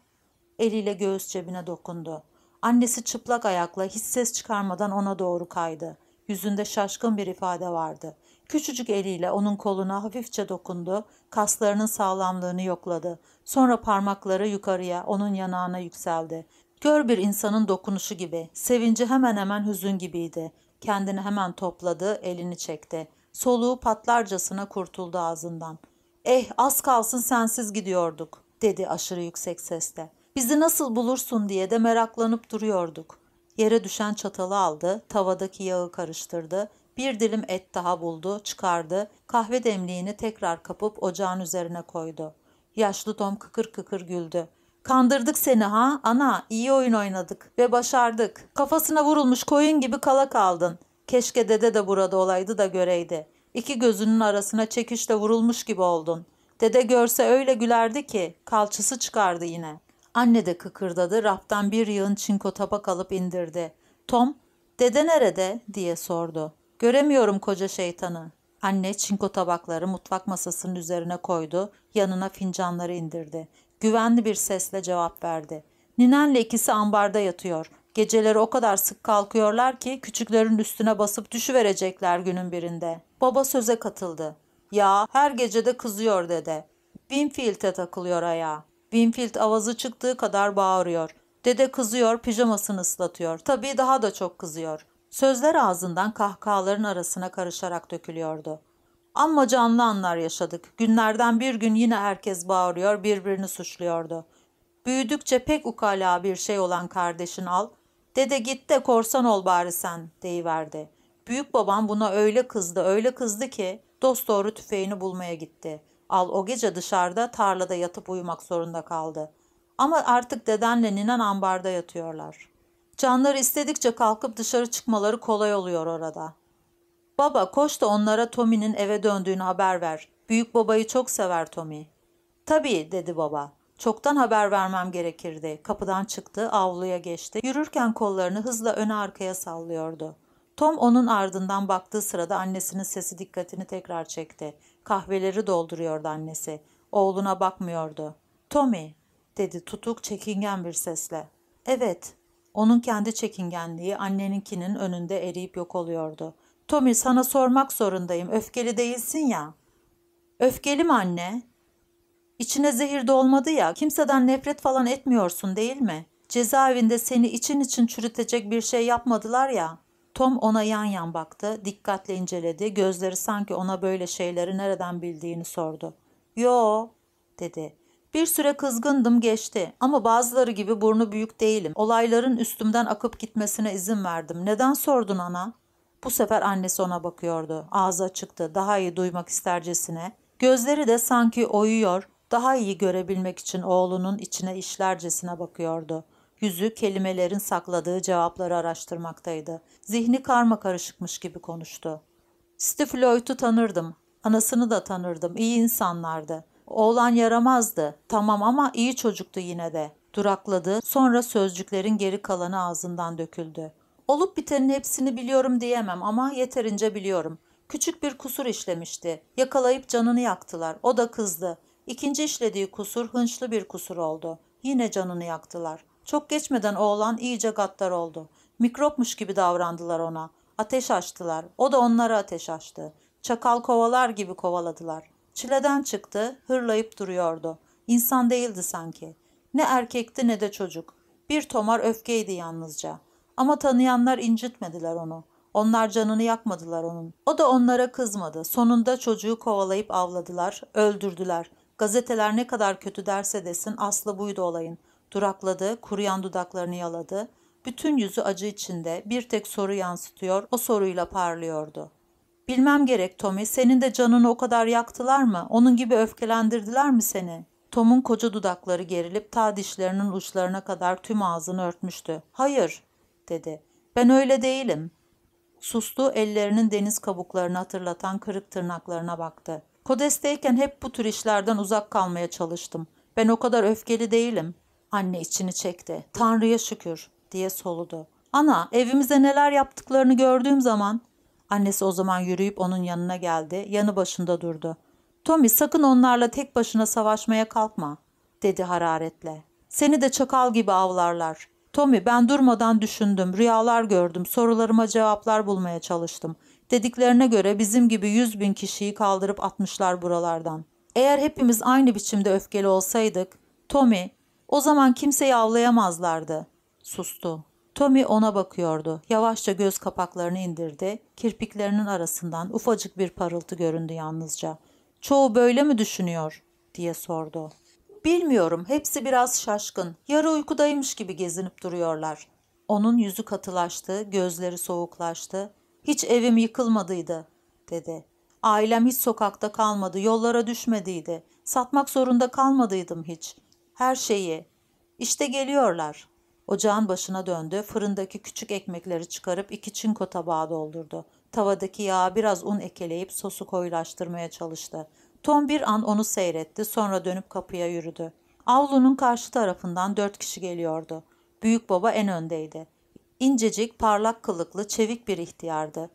Eliyle göğüs cebine dokundu. Annesi çıplak ayakla hiç ses çıkarmadan ona doğru kaydı. Yüzünde şaşkın bir ifade vardı. Küçücük eliyle onun koluna hafifçe dokundu, kaslarının sağlamlığını yokladı. Sonra parmakları yukarıya, onun yanağına yükseldi. Gör bir insanın dokunuşu gibi, sevinci hemen hemen hüzün gibiydi. Kendini hemen topladı, elini çekti. Soluğu patlarcasına kurtuldu ağzından. Eh az kalsın sensiz gidiyorduk, dedi aşırı yüksek sesle. Bizi nasıl bulursun diye de meraklanıp duruyorduk. Yere düşen çatalı aldı, tavadaki yağı karıştırdı, bir dilim et daha buldu, çıkardı, kahve demliğini tekrar kapıp ocağın üzerine koydu. Yaşlı Tom kıkır kıkır güldü. Kandırdık seni ha ana iyi oyun oynadık ve başardık. Kafasına vurulmuş koyun gibi kala kaldın. Keşke dede de burada olaydı da göreydi. İki gözünün arasına çekişle vurulmuş gibi oldun. Dede görse öyle gülerdi ki kalçası çıkardı yine. Anne de kıkırdadı raftan bir yığın çinko tabak alıp indirdi. Tom dede nerede diye sordu. Göremiyorum koca şeytanı. Anne çinko tabakları mutfak masasının üzerine koydu, yanına fincanları indirdi. Güvenli bir sesle cevap verdi. Ninenle ikisi ambarda yatıyor. Geceleri o kadar sık kalkıyorlar ki küçüklerin üstüne basıp düşüverecekler günün birinde. Baba söze katıldı. Ya her gece de kızıyor dede. Winfield'e takılıyor ayağa. Winfield avazı çıktığı kadar bağırıyor. Dede kızıyor, pijamasını ıslatıyor. Tabii daha da çok kızıyor. Sözler ağzından kahkahaların arasına karışarak dökülüyordu. Amma canlı anlar yaşadık. Günlerden bir gün yine herkes bağırıyor, birbirini suçluyordu. Büyüdükçe pek ukala bir şey olan kardeşin al. Dede git de korsan ol bari sen deyiverdi. Büyük babam buna öyle kızdı, öyle kızdı ki dost doğru tüfeğini bulmaya gitti. Al o gece dışarıda tarlada yatıp uyumak zorunda kaldı. Ama artık dedenle ninen ambarda yatıyorlar. Canları istedikçe kalkıp dışarı çıkmaları kolay oluyor orada. Baba koş da onlara Tommy'nin eve döndüğünü haber ver. Büyük babayı çok sever Tommy. Tabii dedi baba. Çoktan haber vermem gerekirdi. Kapıdan çıktı, avluya geçti. Yürürken kollarını hızla öne arkaya sallıyordu. Tom onun ardından baktığı sırada annesinin sesi dikkatini tekrar çekti. Kahveleri dolduruyordu annesi. Oğluna bakmıyordu. Tommy, dedi tutuk çekingen bir sesle. Evet, onun kendi çekingenliği anneninkinin önünde eriyip yok oluyordu. Tommy sana sormak zorundayım. Öfkeli değilsin ya. Öfkeli mi anne? İçine zehir dolmadı ya. Kimseden nefret falan etmiyorsun değil mi? Cezaevinde seni için için çürütecek bir şey yapmadılar ya. Tom ona yan yan baktı, dikkatle inceledi. Gözleri sanki ona böyle şeyleri nereden bildiğini sordu. Yo, dedi. Bir süre kızgındım geçti ama bazıları gibi burnu büyük değilim. Olayların üstümden akıp gitmesine izin verdim. Neden sordun ana? Bu sefer annesi ona bakıyordu. Ağzı açıktı, daha iyi duymak istercesine. Gözleri de sanki oyuyor, daha iyi görebilmek için oğlunun içine işlercesine bakıyordu. Yüzü kelimelerin sakladığı cevapları araştırmaktaydı. Zihni karma karışıkmış gibi konuştu. Steve Lloyd'u tanırdım. Anasını da tanırdım. İyi insanlardı. Oğlan yaramazdı. Tamam ama iyi çocuktu yine de. Durakladı. Sonra sözcüklerin geri kalanı ağzından döküldü. Olup bitenin hepsini biliyorum diyemem ama yeterince biliyorum. Küçük bir kusur işlemişti. Yakalayıp canını yaktılar. O da kızdı. İkinci işlediği kusur hınçlı bir kusur oldu. Yine canını yaktılar. Çok geçmeden oğlan iyice gaddar oldu. Mikropmuş gibi davrandılar ona. Ateş açtılar. O da onlara ateş açtı. Çakal kovalar gibi kovaladılar. Çileden çıktı, hırlayıp duruyordu. İnsan değildi sanki. Ne erkekti ne de çocuk. Bir tomar öfkeydi yalnızca. Ama tanıyanlar incitmediler onu. Onlar canını yakmadılar onun. O da onlara kızmadı. Sonunda çocuğu kovalayıp avladılar, öldürdüler. Gazeteler ne kadar kötü derse desin aslı buydu olayın. Durakladı, kuruyan dudaklarını yaladı. Bütün yüzü acı içinde bir tek soru yansıtıyor, o soruyla parlıyordu. Bilmem gerek Tommy, senin de canını o kadar yaktılar mı? Onun gibi öfkelendirdiler mi seni? Tom'un koca dudakları gerilip ta dişlerinin uçlarına kadar tüm ağzını örtmüştü. Hayır, dedi. Ben öyle değilim. Sustu, ellerinin deniz kabuklarını hatırlatan kırık tırnaklarına baktı. Kodesteyken hep bu tür işlerden uzak kalmaya çalıştım. Ben o kadar öfkeli değilim. Anne içini çekti. Tanrı'ya şükür diye soludu. Ana evimize neler yaptıklarını gördüğüm zaman annesi o zaman yürüyüp onun yanına geldi. Yanı başında durdu. Tommy sakın onlarla tek başına savaşmaya kalkma dedi hararetle. Seni de çakal gibi avlarlar. Tommy ben durmadan düşündüm, rüyalar gördüm, sorularıma cevaplar bulmaya çalıştım. Dediklerine göre bizim gibi yüz bin kişiyi kaldırıp atmışlar buralardan. Eğer hepimiz aynı biçimde öfkeli olsaydık, Tommy, o zaman kimseyi avlayamazlardı. Sustu. Tommy ona bakıyordu. Yavaşça göz kapaklarını indirdi. Kirpiklerinin arasından ufacık bir parıltı göründü yalnızca. Çoğu böyle mi düşünüyor? diye sordu. Bilmiyorum, hepsi biraz şaşkın. Yarı uykudaymış gibi gezinip duruyorlar. Onun yüzü katılaştı, gözleri soğuklaştı. Hiç evim yıkılmadıydı, dedi. Ailem hiç sokakta kalmadı, yollara düşmediydi. Satmak zorunda kalmadıydım hiç. Her şeyi. İşte geliyorlar. Ocağın başına döndü, fırındaki küçük ekmekleri çıkarıp iki çinko tabağı doldurdu. Tavadaki yağa biraz un ekeleyip sosu koyulaştırmaya çalıştı. Tom bir an onu seyretti, sonra dönüp kapıya yürüdü. Avlunun karşı tarafından dört kişi geliyordu. Büyük baba en öndeydi. İncecik, parlak kılıklı, çevik bir ihtiyardı.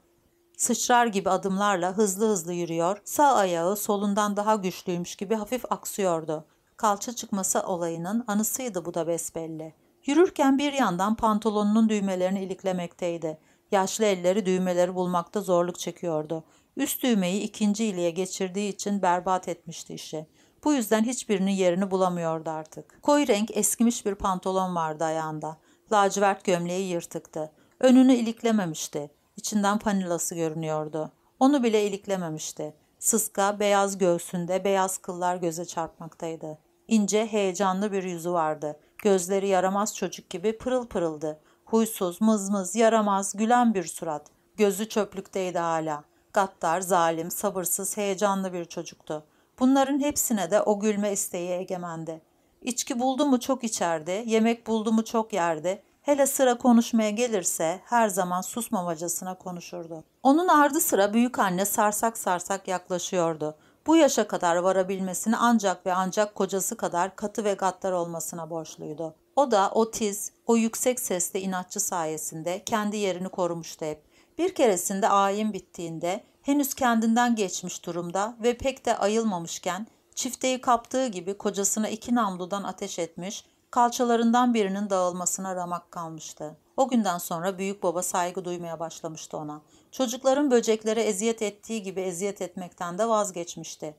Sıçrar gibi adımlarla hızlı hızlı yürüyor, sağ ayağı solundan daha güçlüymüş gibi hafif aksıyordu. Kalça çıkması olayının anısıydı bu da besbelli. Yürürken bir yandan pantolonunun düğmelerini iliklemekteydi. Yaşlı elleri düğmeleri bulmakta zorluk çekiyordu. Üst düğmeyi ikinci iliğe geçirdiği için berbat etmişti işi. Bu yüzden hiçbirinin yerini bulamıyordu artık. Koyu renk eskimiş bir pantolon vardı ayağında. Lacivert gömleği yırtıktı. Önünü iliklememişti. İçinden panilası görünüyordu. Onu bile iliklememişti. Sıska, beyaz göğsünde beyaz kıllar göze çarpmaktaydı. İnce, heyecanlı bir yüzü vardı. Gözleri yaramaz çocuk gibi pırıl pırıldı. Huysuz, mızmız, yaramaz, gülen bir surat. Gözü çöplükteydi hala. Gaddar, zalim, sabırsız, heyecanlı bir çocuktu. Bunların hepsine de o gülme isteği egemendi. İçki buldu mu çok içerdi, yemek buldu mu çok yerdi. Hele sıra konuşmaya gelirse her zaman susmamacasına konuşurdu. Onun ardı sıra büyük anne sarsak sarsak yaklaşıyordu. Bu yaşa kadar varabilmesini ancak ve ancak kocası kadar katı ve gaddar olmasına borçluydu. O da o tiz, o yüksek sesli inatçı sayesinde kendi yerini korumuştu hep. Bir keresinde ayin bittiğinde henüz kendinden geçmiş durumda ve pek de ayılmamışken çifteyi kaptığı gibi kocasına iki namludan ateş etmiş, kalçalarından birinin dağılmasına ramak kalmıştı. O günden sonra büyük baba saygı duymaya başlamıştı ona. Çocukların böceklere eziyet ettiği gibi eziyet etmekten de vazgeçmişti.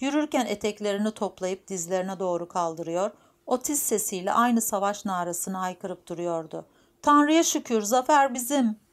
Yürürken eteklerini toplayıp dizlerine doğru kaldırıyor, o tiz sesiyle aynı savaş narasını haykırıp duruyordu. Tanrı'ya şükür zafer bizim.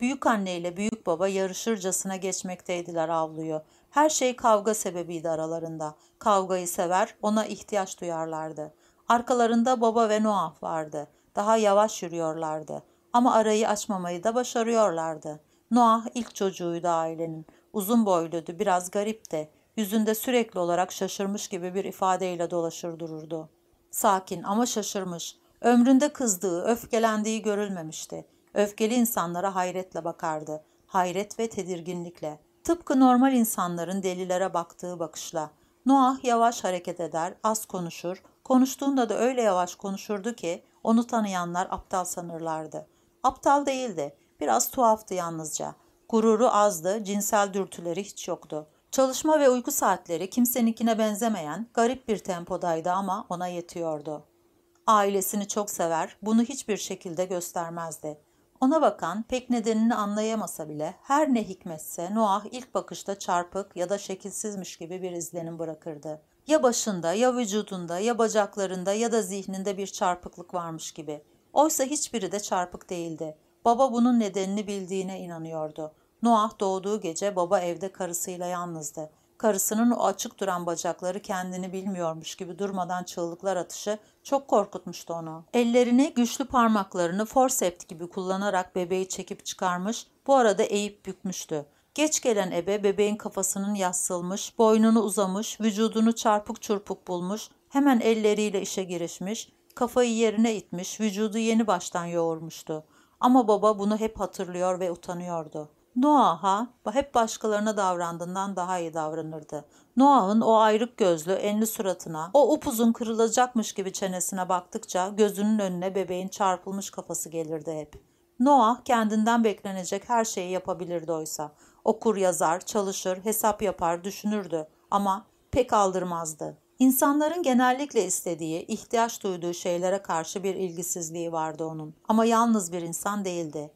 Büyük anne ile büyük baba yarışırcasına geçmekteydiler avluyu. Her şey kavga sebebiydi aralarında. Kavgayı sever, ona ihtiyaç duyarlardı. Arkalarında baba ve Noah vardı. Daha yavaş yürüyorlardı. Ama arayı açmamayı da başarıyorlardı. Noah ilk çocuğuydu ailenin. Uzun boyluydu, biraz garipti. Yüzünde sürekli olarak şaşırmış gibi bir ifadeyle dolaşır dururdu. Sakin ama şaşırmış. Ömründe kızdığı, öfkelendiği görülmemişti. Öfkeli insanlara hayretle bakardı. Hayret ve tedirginlikle. Tıpkı normal insanların delilere baktığı bakışla. Noah yavaş hareket eder, az konuşur. Konuştuğunda da öyle yavaş konuşurdu ki onu tanıyanlar aptal sanırlardı. Aptal değildi. Biraz tuhaftı yalnızca. Gururu azdı, cinsel dürtüleri hiç yoktu. Çalışma ve uyku saatleri kimseninkine benzemeyen garip bir tempodaydı ama ona yetiyordu. Ailesini çok sever, bunu hiçbir şekilde göstermezdi. Ona bakan pek nedenini anlayamasa bile her ne hikmetse Noah ilk bakışta çarpık ya da şekilsizmiş gibi bir izlenim bırakırdı. Ya başında, ya vücudunda, ya bacaklarında ya da zihninde bir çarpıklık varmış gibi. Oysa hiçbiri de çarpık değildi. Baba bunun nedenini bildiğine inanıyordu. Noah doğduğu gece baba evde karısıyla yalnızdı. Karısının o açık duran bacakları kendini bilmiyormuş gibi durmadan çığlıklar atışı çok korkutmuştu onu. Ellerini, güçlü parmaklarını forsept gibi kullanarak bebeği çekip çıkarmış, bu arada eğip bükmüştü. Geç gelen ebe bebeğin kafasının yassılmış, boynunu uzamış, vücudunu çarpık çırpık bulmuş, hemen elleriyle işe girişmiş, kafayı yerine itmiş, vücudu yeni baştan yoğurmuştu. Ama baba bunu hep hatırlıyor ve utanıyordu. Noah'a hep başkalarına davrandığından daha iyi davranırdı. Noah'ın o ayrık gözlü, enli suratına, o upuzun kırılacakmış gibi çenesine baktıkça gözünün önüne bebeğin çarpılmış kafası gelirdi hep. Noah kendinden beklenecek her şeyi yapabilirdi oysa. Okur yazar, çalışır, hesap yapar, düşünürdü ama pek aldırmazdı. İnsanların genellikle istediği, ihtiyaç duyduğu şeylere karşı bir ilgisizliği vardı onun. Ama yalnız bir insan değildi.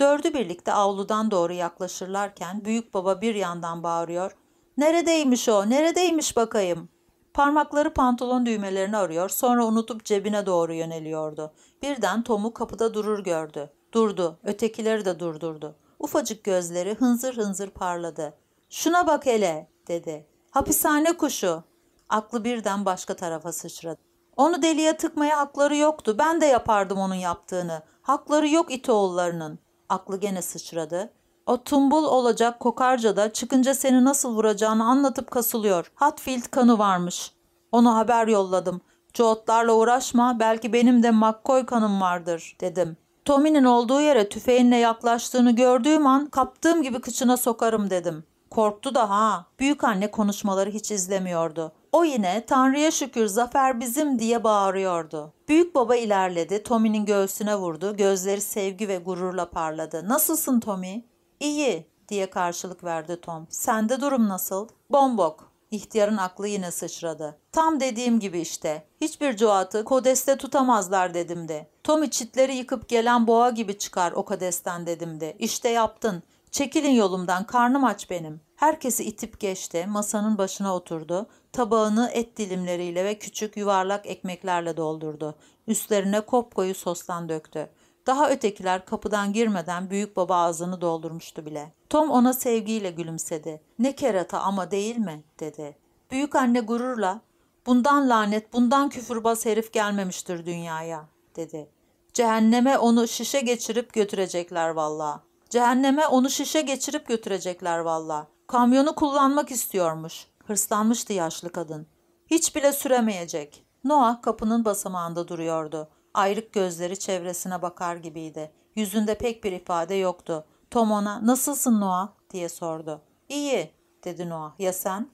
Dördü birlikte avludan doğru yaklaşırlarken büyük baba bir yandan bağırıyor. Neredeymiş o? Neredeymiş bakayım? Parmakları pantolon düğmelerini arıyor, sonra unutup cebine doğru yöneliyordu. Birden Tom'u kapıda durur gördü. Durdu, ötekileri de durdurdu. Ufacık gözleri hınzır hınzır parladı. Şuna bak hele, dedi. Hapishane kuşu. Aklı birden başka tarafa sıçradı. Onu deliye tıkmaya hakları yoktu. Ben de yapardım onun yaptığını. Hakları yok itoğullarının. Aklı gene sıçradı. O tumbul olacak kokarca da çıkınca seni nasıl vuracağını anlatıp kasılıyor. Hatfield kanı varmış. Onu haber yolladım. Cootlarla uğraşma belki benim de McCoy kanım vardır dedim. Tommy'nin olduğu yere tüfeğinle yaklaştığını gördüğüm an kaptığım gibi kıçına sokarım dedim. Korktu da ha. Büyük anne konuşmaları hiç izlemiyordu. O yine Tanrı'ya şükür zafer bizim diye bağırıyordu. Büyük baba ilerledi. Tommy'nin göğsüne vurdu. Gözleri sevgi ve gururla parladı. Nasılsın Tommy? İyi diye karşılık verdi Tom. Sende durum nasıl? Bombok. İhtiyarın aklı yine sıçradı. Tam dediğim gibi işte. Hiçbir cuatı kodeste tutamazlar dedim de. Tommy çitleri yıkıp gelen boğa gibi çıkar o kodesten dedim de. İşte yaptın. Çekilin yolumdan karnım aç benim. Herkesi itip geçti, masanın başına oturdu, tabağını et dilimleriyle ve küçük yuvarlak ekmeklerle doldurdu. Üstlerine kopkoyu sostan döktü. Daha ötekiler kapıdan girmeden büyük baba ağzını doldurmuştu bile. Tom ona sevgiyle gülümsedi. Ne kerata ama değil mi? dedi. Büyük anne gururla bundan lanet bundan küfürbaz herif gelmemiştir dünyaya dedi. Cehenneme onu şişe geçirip götürecekler valla. Cehenneme onu şişe geçirip götürecekler valla. Kamyonu kullanmak istiyormuş. Hırslanmıştı yaşlı kadın. Hiç bile süremeyecek. Noah kapının basamağında duruyordu. Ayrık gözleri çevresine bakar gibiydi. Yüzünde pek bir ifade yoktu. Tom ona nasılsın Noah diye sordu. İyi dedi Noah. Ya sen?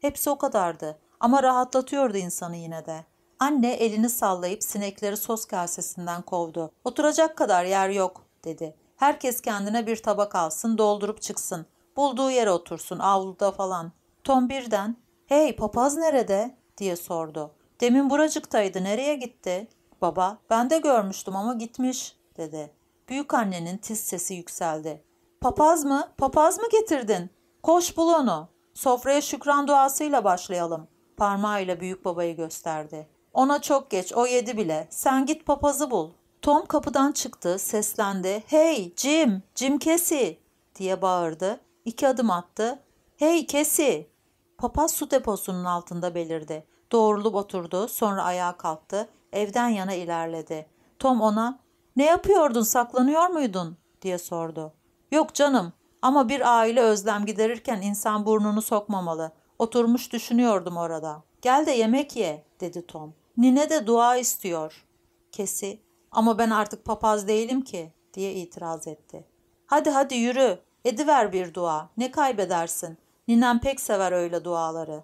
Hepsi o kadardı ama rahatlatıyordu insanı yine de. Anne elini sallayıp sinekleri sos kasesinden kovdu. Oturacak kadar yer yok dedi. Herkes kendine bir tabak alsın doldurup çıksın. Bulduğu yere otursun avluda falan. Tom birden hey papaz nerede diye sordu. Demin buracıktaydı nereye gitti? Baba ben de görmüştüm ama gitmiş dedi. Büyük annenin tiz sesi yükseldi. Papaz mı? Papaz mı getirdin? Koş bul onu. Sofraya şükran duasıyla başlayalım. Parmağıyla büyük babayı gösterdi. Ona çok geç, o yedi bile. Sen git papazı bul. Tom kapıdan çıktı, seslendi. Hey Jim, Jim Kesi diye bağırdı. İki adım attı. Hey Kesi. Papaz su deposunun altında belirdi. Doğrulup oturdu, sonra ayağa kalktı. Evden yana ilerledi. Tom ona ne yapıyordun saklanıyor muydun diye sordu. Yok canım ama bir aile özlem giderirken insan burnunu sokmamalı. Oturmuş düşünüyordum orada. Gel de yemek ye dedi Tom. Nine de dua istiyor. Kesi ama ben artık papaz değilim ki diye itiraz etti. Hadi hadi yürü ediver bir dua ne kaybedersin. Ninem pek sever öyle duaları.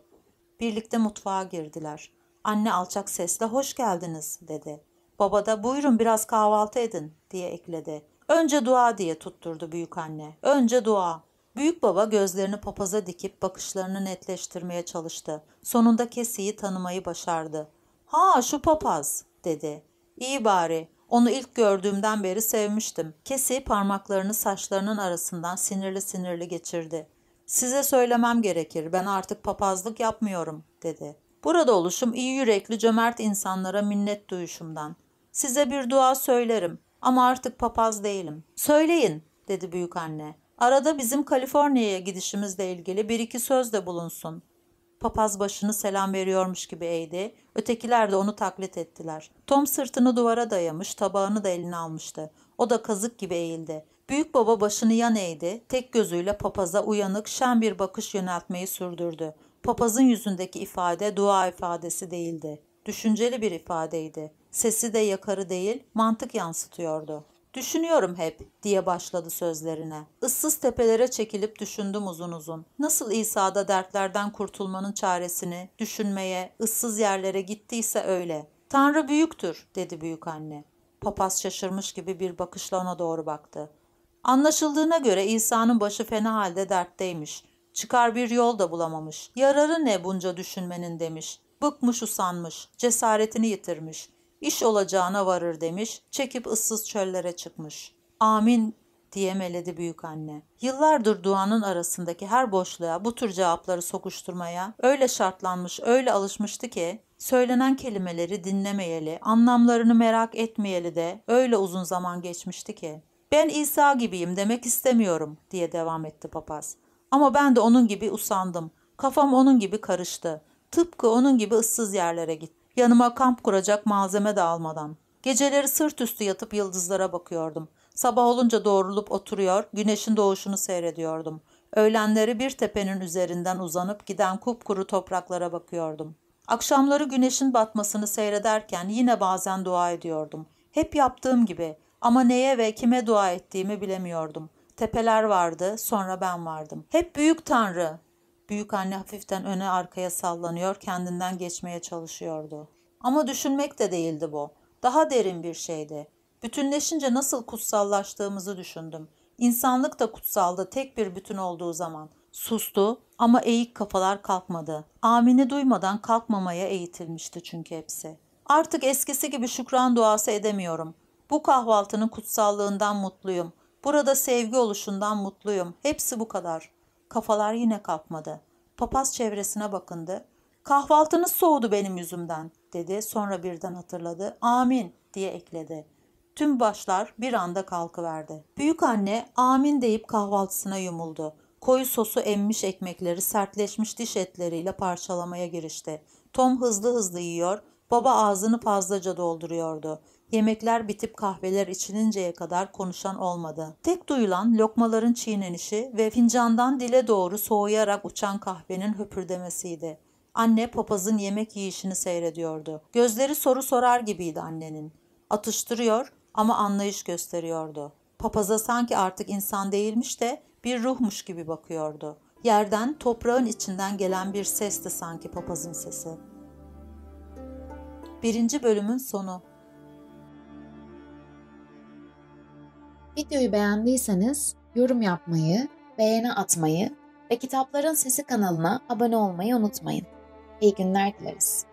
Birlikte mutfağa girdiler. Anne alçak sesle hoş geldiniz dedi. Baba da buyurun biraz kahvaltı edin diye ekledi. Önce dua diye tutturdu büyük anne. Önce dua. Büyük baba gözlerini papaza dikip bakışlarını netleştirmeye çalıştı. Sonunda Kesi'yi tanımayı başardı. Ha şu papaz dedi. İyi bari. Onu ilk gördüğümden beri sevmiştim. Kesi parmaklarını saçlarının arasından sinirli sinirli geçirdi. Size söylemem gerekir. Ben artık papazlık yapmıyorum dedi. Burada oluşum iyi yürekli cömert insanlara minnet duyuşumdan. Size bir dua söylerim ama artık papaz değilim. Söyleyin dedi büyük anne. Arada bizim Kaliforniya'ya gidişimizle ilgili bir iki söz de bulunsun. Papaz başını selam veriyormuş gibi eğdi. Ötekiler de onu taklit ettiler. Tom sırtını duvara dayamış, tabağını da eline almıştı. O da kazık gibi eğildi. Büyük baba başını yan eğdi. Tek gözüyle papaza uyanık, şen bir bakış yöneltmeyi sürdürdü. Papazın yüzündeki ifade dua ifadesi değildi. Düşünceli bir ifadeydi. Sesi de yakarı değil, mantık yansıtıyordu. Düşünüyorum hep diye başladı sözlerine. Issız tepelere çekilip düşündüm uzun uzun. Nasıl İsa'da dertlerden kurtulmanın çaresini düşünmeye, ıssız yerlere gittiyse öyle. Tanrı büyüktür dedi büyük anne. Papaz şaşırmış gibi bir bakışla ona doğru baktı. Anlaşıldığına göre İsa'nın başı fena halde dertteymiş. Çıkar bir yol da bulamamış. Yararı ne bunca düşünmenin demiş. Bıkmış usanmış, cesaretini yitirmiş. İş olacağına varır demiş, çekip ıssız çöllere çıkmış. Amin diye meledi büyük anne. Yıllardır duanın arasındaki her boşluğa bu tür cevapları sokuşturmaya öyle şartlanmış, öyle alışmıştı ki söylenen kelimeleri dinlemeyeli, anlamlarını merak etmeyeli de öyle uzun zaman geçmişti ki. Ben İsa gibiyim demek istemiyorum diye devam etti papaz. Ama ben de onun gibi usandım. Kafam onun gibi karıştı. Tıpkı onun gibi ıssız yerlere git. Yanıma kamp kuracak malzeme de almadan. Geceleri sırt üstü yatıp yıldızlara bakıyordum. Sabah olunca doğrulup oturuyor, güneşin doğuşunu seyrediyordum. Öğlenleri bir tepenin üzerinden uzanıp giden kupkuru topraklara bakıyordum. Akşamları güneşin batmasını seyrederken yine bazen dua ediyordum. Hep yaptığım gibi ama neye ve kime dua ettiğimi bilemiyordum. Tepeler vardı, sonra ben vardım. Hep büyük tanrı. Büyük anne hafiften öne arkaya sallanıyor, kendinden geçmeye çalışıyordu. Ama düşünmek de değildi bu. Daha derin bir şeydi. Bütünleşince nasıl kutsallaştığımızı düşündüm. İnsanlık da kutsaldı tek bir bütün olduğu zaman. Sustu ama eğik kafalar kalkmadı. Amini duymadan kalkmamaya eğitilmişti çünkü hepsi. Artık eskisi gibi şükran duası edemiyorum. Bu kahvaltının kutsallığından mutluyum. Burada sevgi oluşundan mutluyum. Hepsi bu kadar. Kafalar yine kalkmadı. Papaz çevresine bakındı. Kahvaltınız soğudu benim yüzümden dedi. Sonra birden hatırladı. Amin diye ekledi. Tüm başlar bir anda kalkıverdi. Büyük anne amin deyip kahvaltısına yumuldu. Koyu sosu emmiş ekmekleri sertleşmiş diş etleriyle parçalamaya girişti. Tom hızlı hızlı yiyor, baba ağzını fazlaca dolduruyordu. Yemekler bitip kahveler içilinceye kadar konuşan olmadı. Tek duyulan lokmaların çiğnenişi ve fincandan dile doğru soğuyarak uçan kahvenin höpürdemesiydi. Anne papazın yemek yiyişini seyrediyordu. Gözleri soru sorar gibiydi annenin. Atıştırıyor ama anlayış gösteriyordu. Papaza sanki artık insan değilmiş de bir ruhmuş gibi bakıyordu. Yerden, toprağın içinden gelen bir sesti sanki papazın sesi. Birinci bölümün sonu. Videoyu beğendiyseniz yorum yapmayı, beğeni atmayı ve Kitapların Sesi kanalına abone olmayı unutmayın. İyi günler dileriz.